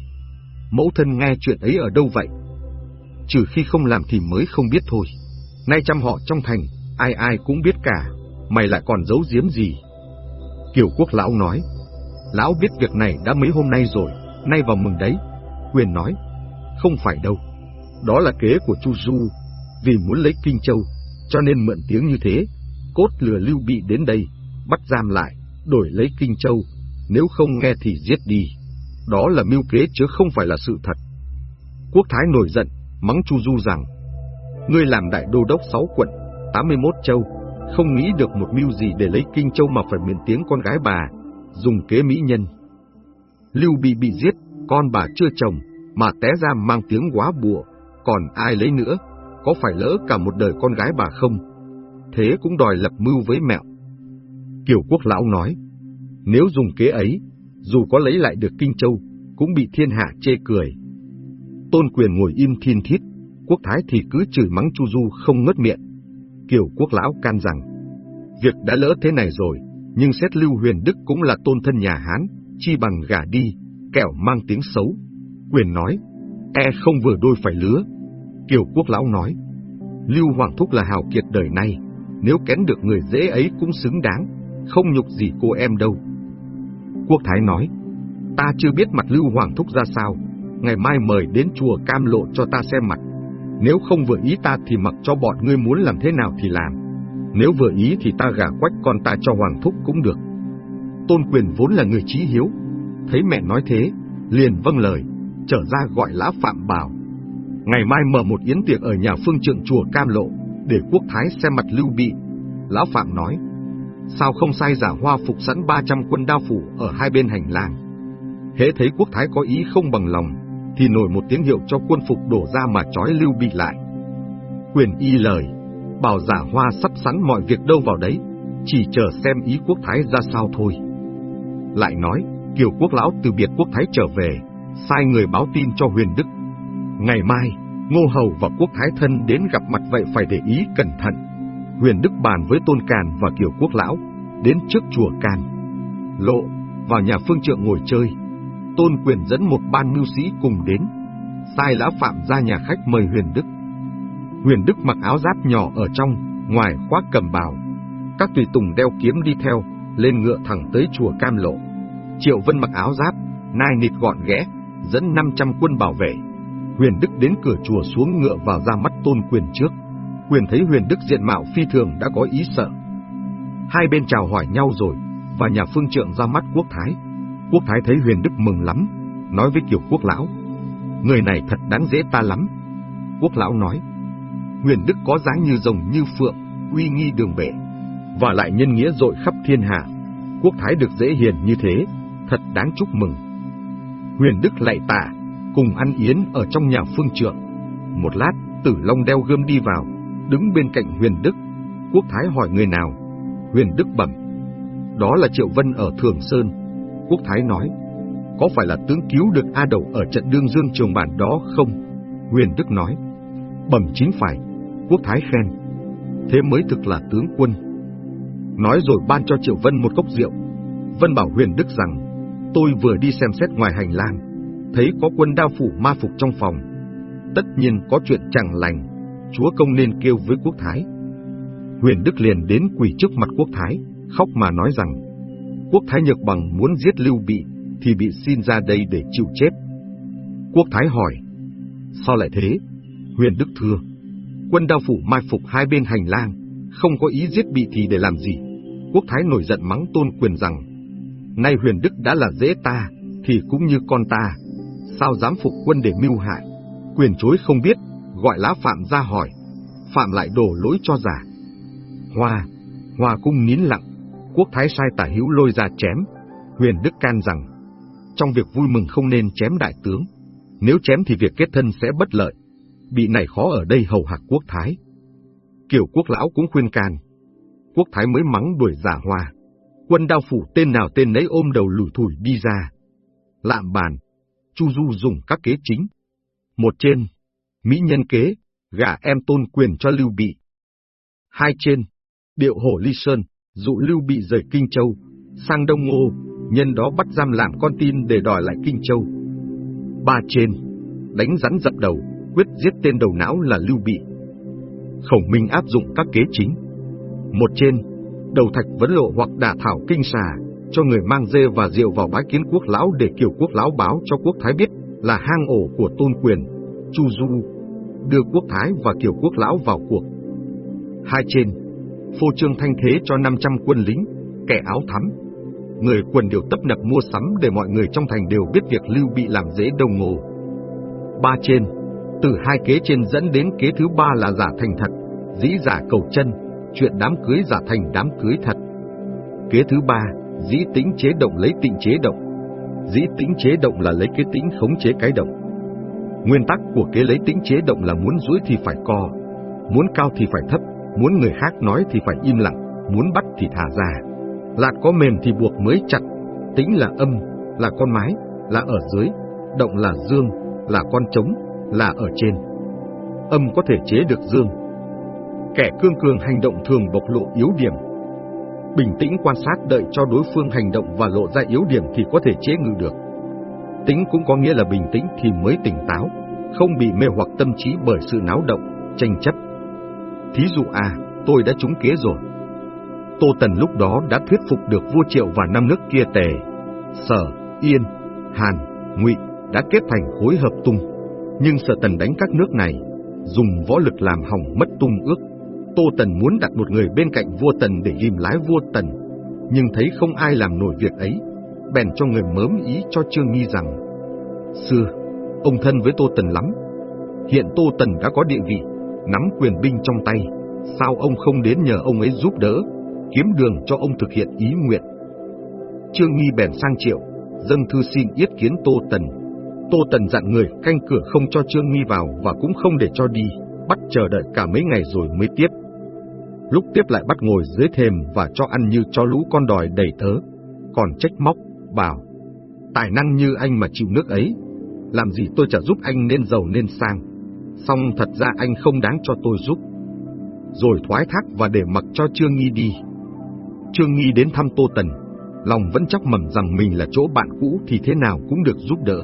A: mẫu thân nghe chuyện ấy ở đâu vậy? Trừ khi không làm thì mới không biết thôi. Nay trăm họ trong thành, ai ai cũng biết cả, mày lại còn giấu giếm gì? Kiều Quốc Lão nói, Lão biết việc này đã mấy hôm nay rồi, nay vào mừng đấy. Quyền nói, không phải đâu, đó là kế của Chu Du, vì muốn lấy Kinh Châu, cho nên mượn tiếng như thế, cốt lừa Lưu Bị đến đây, bắt giam lại, đổi lấy Kinh Châu, nếu không nghe thì giết đi. Đó là mưu kế chứ không phải là sự thật. Quốc Thái nổi giận, mắng Chu Du rằng, ngươi làm đại đô đốc sáu quận, 81 châu, không nghĩ được một mưu gì để lấy Kinh Châu mà phải miễn tiếng con gái bà, dùng kế mỹ nhân. Lưu Bị bị giết, con bà chưa chồng, mà té ra mang tiếng quá bùa, còn ai lấy nữa, có phải lỡ cả một đời con gái bà không? Thế cũng đòi lập mưu với mẹo. Kiều Quốc Lão nói, nếu dùng kế ấy, dù có lấy lại được Kinh Châu, cũng bị thiên hạ chê cười. Tôn quyền ngồi im thiên thiết, quốc thái thì cứ chửi mắng Chu Du không ngớt miệng. Kiều Quốc Lão can rằng, việc đã lỡ thế này rồi, nhưng xét Lưu Huyền Đức cũng là tôn thân nhà Hán, chi bằng gả đi, kẻo mang tiếng xấu. Quyền nói, e không vừa đôi phải lứa. Kiều Quốc Lão nói, Lưu Hoàng Thúc là hào kiệt đời nay, nếu kén được người dễ ấy cũng xứng đáng, không nhục gì cô em đâu. Quốc Thái nói, ta chưa biết mặt Lưu Hoàng Thúc ra sao, ngày mai mời đến chùa cam lộ cho ta xem mặt. Nếu không vừa ý ta thì mặc cho bọn ngươi muốn làm thế nào thì làm. Nếu vừa ý thì ta gả quách con ta cho Hoàng Thúc cũng được. Tôn quyền vốn là người trí hiếu, thấy mẹ nói thế, liền vâng lời, trở ra gọi lã Phạm bảo. Ngày mai mở một yến tiệc ở nhà phương trượng chùa Cam Lộ, để quốc thái xem mặt lưu bị. Lão Phạm nói, sao không sai giả hoa phục sẵn 300 quân đao phủ ở hai bên hành lang. Hễ thấy quốc thái có ý không bằng lòng, thì nổi một tiếng hiệu cho quân phục đổ ra mà trói lưu bị lại. Quyền y lời, bảo giả hoa sắp sẵn mọi việc đâu vào đấy, chỉ chờ xem ý quốc thái ra sao thôi. Lại nói, Kiều quốc lão từ biệt quốc thái trở về, sai người báo tin cho huyền đức. Ngày mai, Ngô Hầu và quốc thái thân đến gặp mặt vậy phải để ý cẩn thận. Huyền Đức bàn với Tôn Càn và Kiều Quốc Lão, đến trước chùa Càn. Lộ, vào nhà phương trượng ngồi chơi. Tôn Quyền dẫn một ban mưu sĩ cùng đến, sai lã phạm ra nhà khách mời Huyền Đức. Huyền Đức mặc áo giáp nhỏ ở trong, ngoài khoác cầm bào. Các tùy tùng đeo kiếm đi theo, lên ngựa thẳng tới chùa Cam Lộ. Triệu Vân mặc áo giáp, nai nịt gọn ghẽ, dẫn 500 quân bảo vệ. Huyền Đức đến cửa chùa xuống ngựa vào ra mắt tôn quyền trước. Quyền thấy Huyền Đức diện mạo phi thường đã có ý sợ. Hai bên chào hỏi nhau rồi, và nhà phương trượng ra mắt quốc thái. Quốc thái thấy Huyền Đức mừng lắm, nói với Kiều Quốc Lão. Người này thật đáng dễ ta lắm. Quốc Lão nói, Huyền Đức có dáng như rồng như phượng, uy nghi đường bể, và lại nhân nghĩa dội khắp thiên hạ. Quốc thái được dễ hiền như thế, thật đáng chúc mừng. Huyền Đức lạy tạ, cùng ăn yến ở trong nhà phương trượng. Một lát, Tử Long đeo gươm đi vào, đứng bên cạnh Huyền Đức. Quốc Thái hỏi người nào? Huyền Đức bẩm. Đó là Triệu Vân ở Thường Sơn. Quốc Thái nói, có phải là tướng cứu được A Đầu ở trận đương dương trường bản đó không? Huyền Đức nói, bẩm chính phải. Quốc Thái khen, thế mới thực là tướng quân. Nói rồi ban cho Triệu Vân một cốc rượu. Vân bảo Huyền Đức rằng, tôi vừa đi xem xét ngoài hành lang, thấy có quân đao phủ ma phục trong phòng. Tất nhiên có chuyện chẳng lành, chúa công nên kêu với quốc thái. Huyền Đức liền đến quỳ trước mặt Quốc Thái, khóc mà nói rằng, Quốc Thái Nhược Bằng muốn giết Lưu Bị, thì bị xin ra đây để chịu chết. Quốc Thái hỏi, sao lại thế? Huyền Đức thưa, quân đao phủ mai phục hai bên hành lang, không có ý giết Bị thì để làm gì? Quốc Thái nổi giận mắng tôn quyền rằng, nay Huyền Đức đã là dễ ta, thì cũng như con ta, sao dám phục quân để mưu hại? Quyền chối không biết, gọi lá Phạm ra hỏi, Phạm lại đổ lỗi cho giả. Hoa, Hoa cung nín lặng, quốc thái sai tả hữu lôi ra chém, huyền đức can rằng, trong việc vui mừng không nên chém đại tướng, nếu chém thì việc kết thân sẽ bất lợi, bị này khó ở đây hầu hạc quốc thái. Kiều quốc lão cũng khuyên can, quốc thái mới mắng đuổi giả hoa, quân đao phủ tên nào tên nấy ôm đầu lủi thủi đi ra. Lạm bàn, Chu Du dùng các kế chính. Một trên, Mỹ nhân kế, gả em tôn quyền cho Lưu Bị. Hai trên, điệu hổ ly sơn, dụ Lưu Bị rời Kinh Châu, sang Đông Ngô, nhân đó bắt giam làm con tin để đòi lại Kinh Châu. Ba trên, đánh rắn dập đầu, quyết giết tên đầu não là Lưu Bị. Khổng Minh áp dụng các kế chính. Một trên, đầu thạch vấn lộ hoặc đả thảo kinh xà, cho người mang dê và rượu vào bái kiến quốc lão để kiểu quốc lão báo cho quốc thái biết là hang ổ của tôn quyền, Chu Du, đưa quốc thái và kiểu quốc lão vào cuộc. Hai trên, phô trương thanh thế cho 500 quân lính, kẻ áo thắm. Người quần đều tấp nập mua sắm để mọi người trong thành đều biết việc Lưu Bị làm dễ đồng ngộ. Ba trên, từ hai kế trên dẫn đến kế thứ ba là giả thành thật, dĩ giả cầu chân, chuyện đám cưới giả thành đám cưới thật. Kế thứ ba, dĩ tĩnh chế động lấy tịnh chế động. Dĩ tĩnh chế động là lấy kế tĩnh khống chế cái động. Nguyên tắc của kế lấy tĩnh chế động là muốn duỗi thì phải co, muốn cao thì phải thấp, muốn người khác nói thì phải im lặng, muốn bắt thì thả ra. Lạt có mềm thì buộc mới chặt, tĩnh là âm, là con mái, là ở dưới, động là dương, là con trống, là ở trên. Âm có thể chế được dương. Kẻ cương cường hành động thường bộc lộ yếu điểm. Bình tĩnh quan sát đợi cho đối phương hành động và lộ ra yếu điểm thì có thể chế ngự được. Tính cũng có nghĩa là bình tĩnh thì mới tỉnh táo, không bị mê hoặc tâm trí bởi sự náo động, tranh chấp. Thí dụ à, tôi đã trúng kế rồi. Tô Tần lúc đó đã thuyết phục được vua Triệu và năm nước kia tề, Sở, Yên, Hàn, Ngụy đã kết thành khối hợp tung. Nhưng Sở Tần đánh các nước này, dùng võ lực làm hỏng mất tung ước. Tô Tần muốn đặt một người bên cạnh vua Tần để ghim lái vua Tần, nhưng thấy không ai làm nổi việc ấy, bèn cho người mớm ý cho Trương Nghi rằng Xưa, ông thân với Tô Tần lắm. Hiện Tô Tần đã có địa vị, nắm quyền binh trong tay, sao ông không đến nhờ ông ấy giúp đỡ, kiếm đường cho ông thực hiện ý nguyện. Trương Nghi bèn sang triệu, dâng thư xin yết kiến Tô Tần. Tô Tần dặn người canh cửa không cho Trương Nghi vào và cũng không để cho đi, bắt chờ đợi cả mấy ngày rồi mới tiếp. Lúc tiếp lại bắt ngồi dưới thềm và cho ăn như cho lũ con đòi đầy thớ, còn trách móc, bảo, tài năng như anh mà chịu nước ấy, làm gì tôi chả giúp anh nên giàu nên sang, xong thật ra anh không đáng cho tôi giúp. Rồi thoái thác và để mặc cho Trương Nghi đi. Trương Nghi đến thăm Tô Tần, lòng vẫn chắc mầm rằng mình là chỗ bạn cũ thì thế nào cũng được giúp đỡ.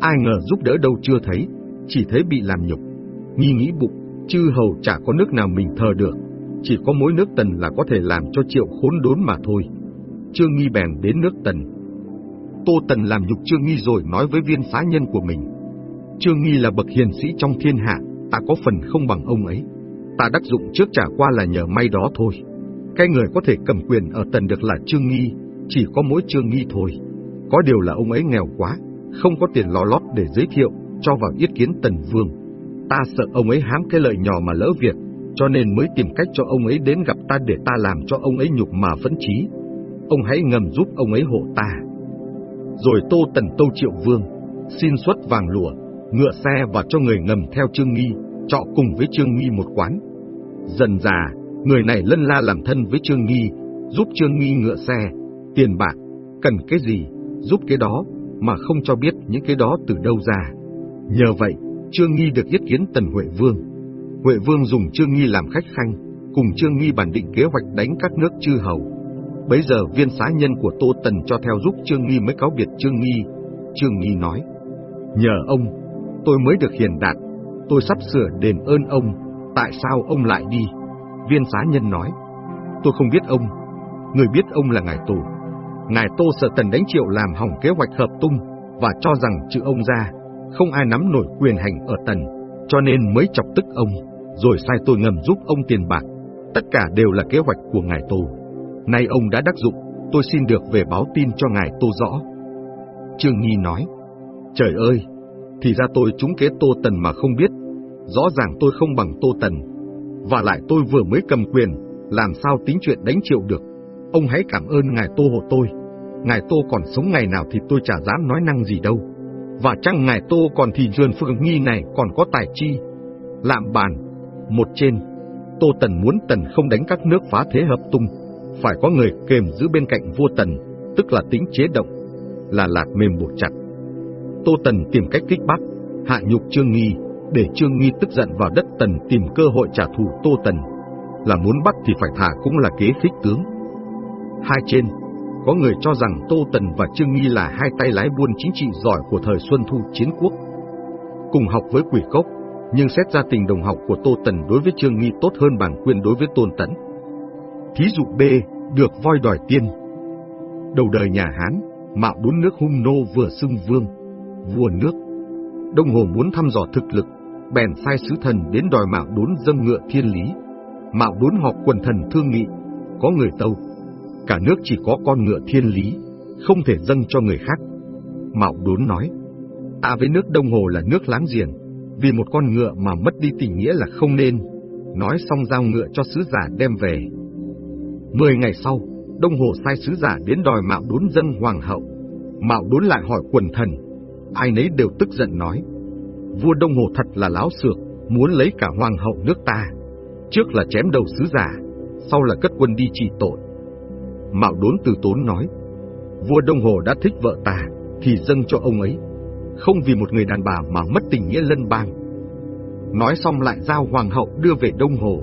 A: Ai ngờ giúp đỡ đâu chưa thấy, chỉ thấy bị làm nhục. Nghi nghĩ bụng, chư hầu chả có nước nào mình thờ được, chỉ có mỗi nước Tần là có thể làm cho triệu khốn đốn mà thôi. Trương Nghi bèn đến nước Tần, Tô Tần làm nhục Trương Nghi rồi nói với viên phá nhân của mình. Trương Nghi là bậc hiền sĩ trong thiên hạ, ta có phần không bằng ông ấy. Ta đắc dụng trước trả qua là nhờ may đó thôi. Cái người có thể cầm quyền ở Tần được là Trương Nghi, chỉ có mỗi Trương Nghi thôi. Có điều là ông ấy nghèo quá, không có tiền lò lót để giới thiệu, cho vào yết kiến Tần Vương. Ta sợ ông ấy hám cái lợi nhỏ mà lỡ việc, cho nên mới tìm cách cho ông ấy đến gặp ta để ta làm cho ông ấy nhục mà phấn chí. Ông hãy ngầm giúp ông ấy hộ ta rồi Tô Tần tô Triệu Vương, xin xuất vàng lụa, ngựa xe và cho người ngầm theo Trương Nghi, trọ cùng với Trương Nghi một quán. Dần già, người này lân la làm thân với Trương Nghi, giúp Trương Nghi ngựa xe, tiền bạc, cần cái gì, giúp cái đó, mà không cho biết những cái đó từ đâu ra. Nhờ vậy, Trương Nghi được yết kiến Tần Huệ Vương. Huệ Vương dùng Trương Nghi làm khách khanh, cùng Trương Nghi bản định kế hoạch đánh các nước chư hầu. Bấy giờ viên xá nhân của Tô Tần cho theo giúp Trương Nghi mới cáo biệt Trương Nghi. Trương Nghi nói, nhờ ông, tôi mới được hiền đạt, tôi sắp sửa đền ơn ông, tại sao ông lại đi? viên xá nhân nói, tôi không biết ông, người biết ông là ngài tù. Ngài Tô sợ Tần đánh triệu làm hỏng kế hoạch hợp tung và cho rằng trừ ông ra, không ai nắm nổi quyền hành ở Tần, cho nên mới chọc tức ông, rồi sai tôi ngầm giúp ông tiền bạc. Tất cả đều là kế hoạch của ngài Tô. Nay ông đã đắc dụng, tôi xin được về báo tin cho ngài Tô rõ. Trương Nhi nói, trời ơi, thì ra tôi trúng kế Tô Tần mà không biết, rõ ràng tôi không bằng Tô Tần, và lại tôi vừa mới cầm quyền, làm sao tính chuyện đánh triệu được. Ông hãy cảm ơn ngài Tô hộ tôi, ngài Tô còn sống ngày nào thì tôi chả dám nói năng gì đâu. Và chăng ngài Tô còn thì Duyên Phương Nghi này còn có tài chi. Lạm bàn, một trên, Tô Tần muốn Tần không đánh các nước phá thế hợp tung, phải có người kềm giữ bên cạnh vua Tần, tức là tính chế động, là lạt mềm buộc chặt. Tô Tần tìm cách kích bắt, hạ nhục Trương Nghi, để Trương Nghi tức giận vào đất Tần tìm cơ hội trả thù Tô Tần. Là muốn bắt thì phải thả cũng là kế khích tướng. Hai trên, có người cho rằng Tô Tần và Trương Nghi là hai tay lái buôn chính trị giỏi của thời Xuân Thu chiến quốc. Cùng học với quỷ cốc, nhưng xét ra tình đồng học của Tô Tần đối với Trương Nghi tốt hơn bản quyền đối với Tôn Tấn. Thí dụ B, được voi đòi tiên. Đầu đời nhà Hán, mạo bốn nước hung nô vừa xưng vương, vua nước. Đông Hồ muốn thăm dò thực lực, bèn sai sứ thần đến đòi mạo đốn dâng ngựa thiên lý. Mạo đốn họp quần thần thương nghị, có người tâu. Cả nước chỉ có con ngựa thiên lý, không thể dâng cho người khác. Mạo đốn nói, ta với nước Đông Hồ là nước láng giềng, vì một con ngựa mà mất đi tình nghĩa là không nên. Nói xong giao ngựa cho sứ giả đem về. Mười ngày sau, Đông Hồ sai sứ giả đến đòi mạo đốn dâng hoàng hậu. Mạo đốn lại hỏi quần thần, ai nấy đều tức giận nói. Vua Đông Hồ thật là láo xược, muốn lấy cả hoàng hậu nước ta. Trước là chém đầu sứ giả, sau là cất quân đi trị tội. Mạo đốn từ tốn nói, vua Đông Hồ đã thích vợ ta, thì dâng cho ông ấy, không vì một người đàn bà mà mất tình nghĩa lân bang. Nói xong lại giao hoàng hậu đưa về Đông Hồ.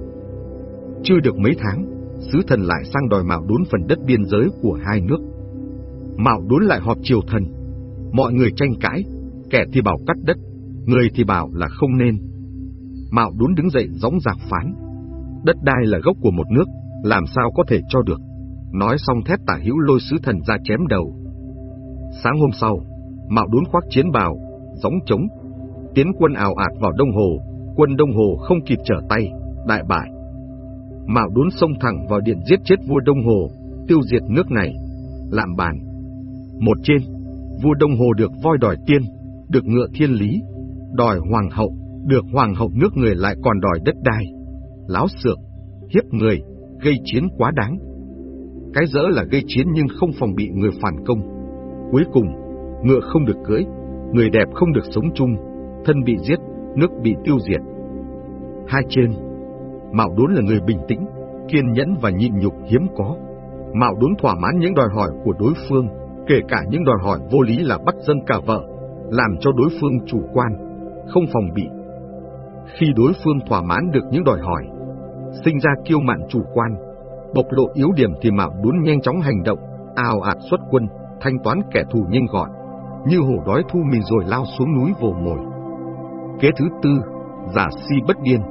A: Chưa được mấy tháng, sứ thần lại sang đòi mạo đốn phần đất biên giới của hai nước. Mạo đốn lại họp triều thần, mọi người tranh cãi, kẻ thì bảo cắt đất, người thì bảo là không nên. Mạo đốn đứng dậy gióng giạc phán, đất đai là gốc của một nước, làm sao có thể cho được. Nói xong thét tả hữu lôi sứ thần ra chém đầu. Sáng hôm sau, Mạo đốn khoác chiến bào, gióng trống, tiến quân ảo ạt vào Đông Hồ, quân Đông Hồ không kịp trở tay, đại bại. Mạo đốn xông thẳng vào điện giết chết vua Đông Hồ, tiêu diệt nước này, lạm bàn. Một trên, vua Đông Hồ được voi đòi tiên, được ngựa thiên lý, đòi hoàng hậu, được hoàng hậu nước người lại còn đòi đất đai, láo xược, hiếp người, gây chiến quá đáng. Cái dỡ là gây chiến nhưng không phòng bị người phản công. Cuối cùng, ngựa không được cưỡi, người đẹp không được sống chung, thân bị giết, nước bị tiêu diệt. Hai trên, Mạo Đốn là người bình tĩnh, kiên nhẫn và nhịn nhục hiếm có. Mạo Đốn thỏa mãn những đòi hỏi của đối phương, kể cả những đòi hỏi vô lý là bắt dân cả vợ, làm cho đối phương chủ quan, không phòng bị. Khi đối phương thỏa mãn được những đòi hỏi, sinh ra kiêu mạn chủ quan, bộc lộ yếu điểm thì Mạo Đốn nhanh chóng hành động, ào ạt xuất quân, thanh toán kẻ thù nhanh gọn, như hổ đói thu mình rồi lao xuống núi vồ mồi. Kế thứ tư, giả si bất điên,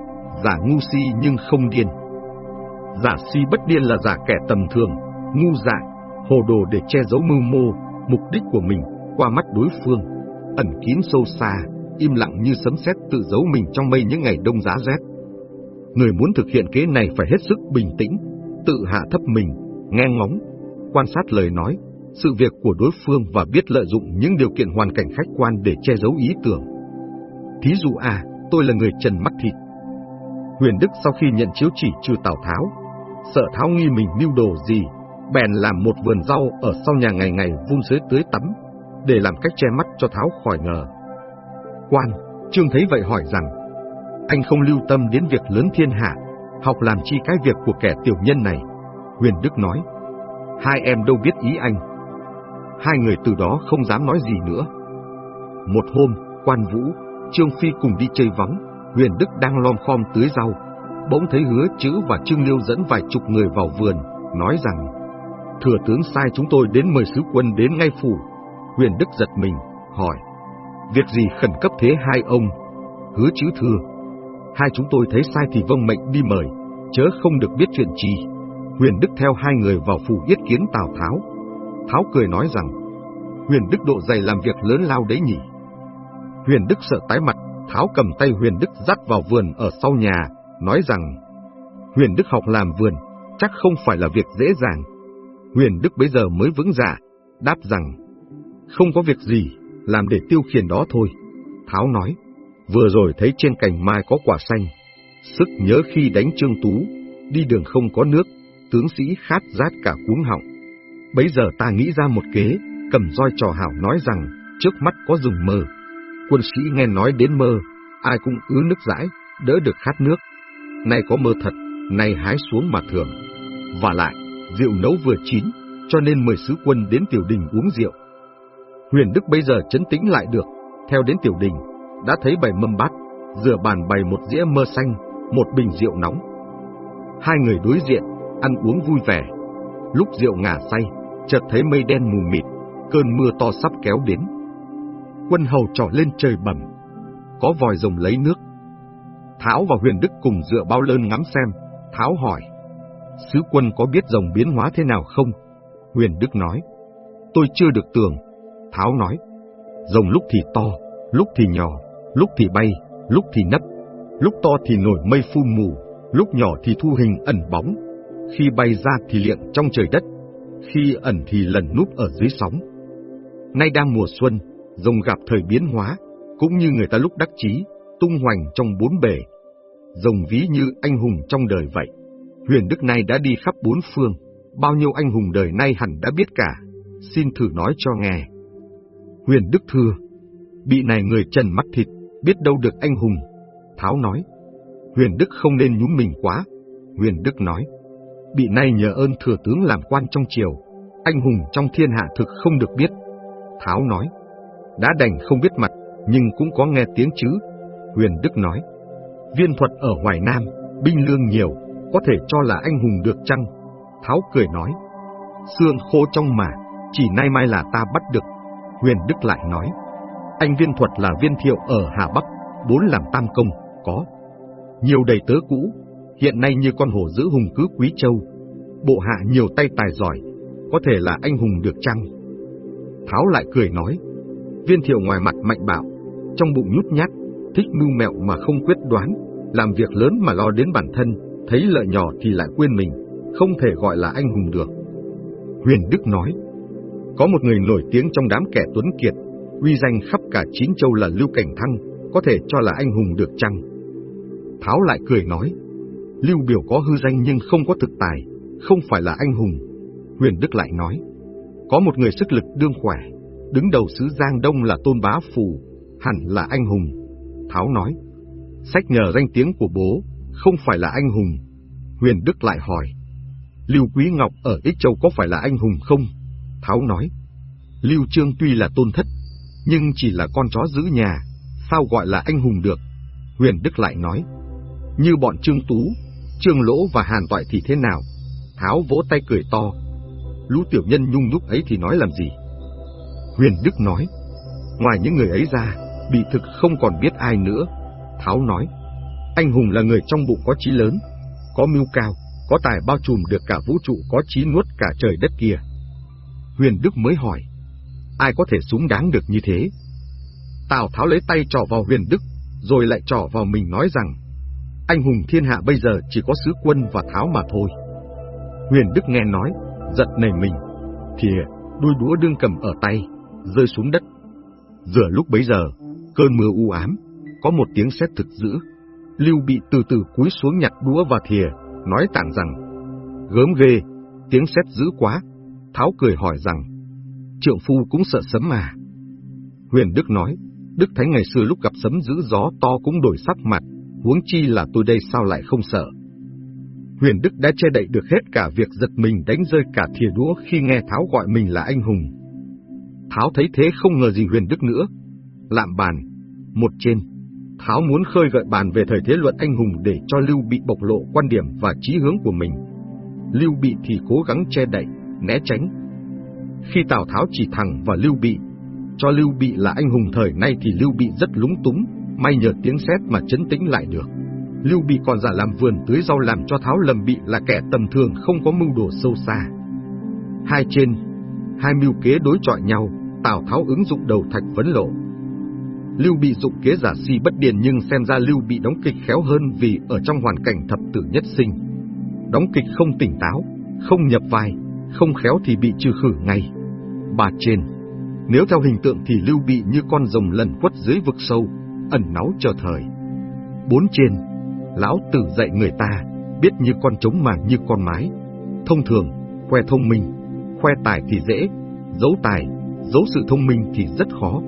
A: giả ngu si nhưng không điên. Giả si bất điên là giả kẻ tầm thường, ngu dại, hồ đồ để che giấu mưu mô, mục đích của mình qua mắt đối phương, ẩn kín sâu xa, im lặng như sấm sét tự giấu mình trong mây những ngày đông giá rét. Người muốn thực hiện kế này phải hết sức bình tĩnh, tự hạ thấp mình, nghe ngóng, quan sát lời nói, sự việc của đối phương và biết lợi dụng những điều kiện hoàn cảnh khách quan để che giấu ý tưởng. Thí dụ à, tôi là người trần mắt thịt. Huyền Đức sau khi nhận chiếu chỉ trừ Tào Tháo, sợ Tháo nghi mình mưu đồ gì, bèn làm một vườn rau ở sau nhà ngày ngày vun sới tưới tắm, để làm cách che mắt cho Tháo khỏi ngờ. Quan, Trương thấy vậy hỏi rằng, anh không lưu tâm đến việc lớn thiên hạ, học làm chi cái việc của kẻ tiểu nhân này. Huyền Đức nói, hai em đâu biết ý anh. Hai người từ đó không dám nói gì nữa. Một hôm, quan vũ, Trương Phi cùng đi chơi vắng, Huyền Đức đang lom khom tưới rau, bỗng thấy hứa chữ và Trương Liêu dẫn vài chục người vào vườn, nói rằng, thừa tướng sai chúng tôi đến mời sứ quân đến ngay phủ. Huyền Đức giật mình, hỏi, việc gì khẩn cấp thế hai ông? Hứa chữ thưa, hai chúng tôi thấy sai thì vâng mệnh đi mời, chớ không được biết chuyện gì. Huyền Đức theo hai người vào phủ yết kiến Tào Tháo. Tháo cười nói rằng, Huyền Đức độ dày làm việc lớn lao đấy nhỉ. Huyền Đức sợ tái mặt, Tháo cầm tay Huyền Đức dắt vào vườn ở sau nhà, nói rằng, Huyền Đức học làm vườn, chắc không phải là việc dễ dàng. Huyền Đức bấy giờ mới vững dạ, đáp rằng, không có việc gì, làm để tiêu khiển đó thôi. Tháo nói, vừa rồi thấy trên cành mai có quả xanh, sức nhớ khi đánh Trương Tú, đi đường không có nước, tướng sĩ khát rát cả cuống họng. Bấy giờ ta nghĩ ra một kế, cầm roi trò hảo nói rằng, trước mắt có dùng mơ. Quân sĩ nghe nói đến mơ, ai cũng ứ nước rãi, đỡ được khát nước. Nay có mơ thật, nay hái xuống mà thường. Và lại, rượu nấu vừa chín, cho nên mời sứ quân đến tiểu đình uống rượu. Huyền Đức bây giờ chấn tĩnh lại được, theo đến tiểu đình, đã thấy bày mâm bát, rửa bàn bày một dĩa mơ xanh, một bình rượu nóng. Hai người đối diện, ăn uống vui vẻ. Lúc rượu ngả say, chợt thấy mây đen mù mịt, cơn mưa to sắp kéo đến. Quân hầu trỏ lên trời bẩm, có vòi rồng lấy nước. Tháo và Huyền Đức cùng dựa bao lơn ngắm xem, Tháo hỏi, sứ quân có biết rồng biến hóa thế nào không? Huyền Đức nói, tôi chưa được tưởng. Tháo nói, rồng lúc thì to, lúc thì nhỏ, lúc thì bay, lúc thì nấp, lúc to thì nổi mây phun mù, lúc nhỏ thì thu hình ẩn bóng, khi bay ra thì liệng trong trời đất, khi ẩn thì lần núp ở dưới sóng. Nay đang mùa xuân, rồng gặp thời biến hóa, cũng như người ta lúc đắc chí, tung hoành trong bốn bể. Rồng ví như anh hùng trong đời vậy. Huyền Đức này đã đi khắp bốn phương, bao nhiêu anh hùng đời nay hẳn đã biết cả, xin thử nói cho nghe. Huyền Đức thưa, bị này người trần mắt thịt, biết đâu được anh hùng. Tháo nói, Huyền Đức không nên nhúng mình quá. Huyền Đức nói, bị nay nhờ ơn thừa tướng làm quan trong triều, anh hùng trong thiên hạ thực không được biết. Tháo nói, đã đành không biết mặt, nhưng cũng có nghe tiếng chứ. Huyền Đức nói, viên thuật ở Hoài Nam, binh lương nhiều, có thể cho là anh hùng được chăng? Tháo cười nói, xương khô trong mà, chỉ nay mai là ta bắt được. Huyền Đức lại nói, anh viên thuật là viên thiệu ở Hà Bắc, bốn làm tam công, có. Nhiều đầy tớ cũ, hiện nay như con hổ giữ hùng cứ quý châu. Bộ hạ nhiều tay tài giỏi, có thể là anh hùng được chăng? Tháo lại cười nói, viên thiệu ngoài mặt mạnh bạo, trong bụng nhút nhát, thích mưu mẹo mà không quyết đoán, làm việc lớn mà lo đến bản thân, thấy lợi nhỏ thì lại quên mình, không thể gọi là anh hùng được. Huyền Đức nói, có một người nổi tiếng trong đám kẻ tuấn kiệt, uy danh khắp cả chín châu là Lưu Cảnh Thăng, có thể cho là anh hùng được chăng? Tháo lại cười nói, Lưu Biểu có hư danh nhưng không có thực tài, không phải là anh hùng. Huyền Đức lại nói, có một người sức lực đương khỏe, đứng đầu xứ Giang Đông là Tôn Bá Phù, hẳn là anh hùng. Tháo nói, sách nhờ danh tiếng của bố, không phải là anh hùng. Huyền Đức lại hỏi, Lưu Quý Ngọc ở Ích Châu có phải là anh hùng không? Tháo nói, Lưu Trương tuy là tôn thất, nhưng chỉ là con chó giữ nhà, sao gọi là anh hùng được? Huyền Đức lại nói, như bọn Trương Tú, Trương Lỗ và Hàn Toại thì thế nào? Tháo vỗ tay cười to, lũ tiểu nhân nhung nhúc ấy thì nói làm gì? Huyền Đức nói, ngoài những người ấy ra, bị thực không còn biết ai nữa. Tháo nói, anh hùng là người trong bụng có trí lớn, có mưu cao, có tài bao trùm được cả vũ trụ có trí nuốt cả trời đất kia. Huyền Đức mới hỏi, ai có thể súng đáng được như thế? Tào Tháo lấy tay trỏ vào Huyền Đức, rồi lại trỏ vào mình nói rằng, anh hùng thiên hạ bây giờ chỉ có sứ quân và Tháo mà thôi. Huyền Đức nghe nói, giật nảy mình, thì đuôi đũa đương cầm ở tay, rơi xuống đất. Giữa lúc bấy giờ, cơn mưa u ám, có một tiếng sét thực dữ. Lưu bị từ từ cúi xuống nhặt đũa và thìa, nói tản rằng, gớm ghê, tiếng sét dữ quá. Tháo cười hỏi rằng, trượng phu cũng sợ sấm mà. Huyền Đức nói, Đức Thánh ngày xưa lúc gặp sấm dữ gió to cũng đổi sắc mặt, huống chi là tôi đây sao lại không sợ. Huyền Đức đã che đậy được hết cả việc giật mình đánh rơi cả thìa đũa khi nghe Tháo gọi mình là anh hùng. Tháo thấy thế không ngờ gì Huyền Đức nữa. Lạm bàn, một trên, Tháo muốn khơi gợi bàn về thời thế luận anh hùng để cho Lưu Bị bộc lộ quan điểm và chí hướng của mình. Lưu Bị thì cố gắng che đậy, né tránh. Khi Tào Tháo chỉ thẳng vào Lưu Bị, cho Lưu Bị là anh hùng thời nay thì Lưu Bị rất lúng túng, may nhờ tiếng sét mà chấn tĩnh lại được. Lưu Bị còn giả làm vườn tưới rau làm cho Tháo lầm bị là kẻ tầm thường không có mưu đồ sâu xa. Hai trên, hai mưu kế đối chọi nhau, Tào Tháo ứng dụng đầu thạch vấn lộ. Lưu Bị dụng kế giả si bất điền nhưng xem ra Lưu Bị đóng kịch khéo hơn vì ở trong hoàn cảnh thập tử nhất sinh. Đóng kịch không tỉnh táo, không nhập vai, không khéo thì bị trừ khử ngay. Bà trên, nếu theo hình tượng thì Lưu Bị như con rồng lần quất dưới vực sâu, ẩn náu chờ thời. Bốn trên, lão tử dạy người ta, biết như con trống mà như con mái. Thông thường, khoe thông minh, khoe tài thì dễ, giấu tài, giấu sự thông minh thì rất khó.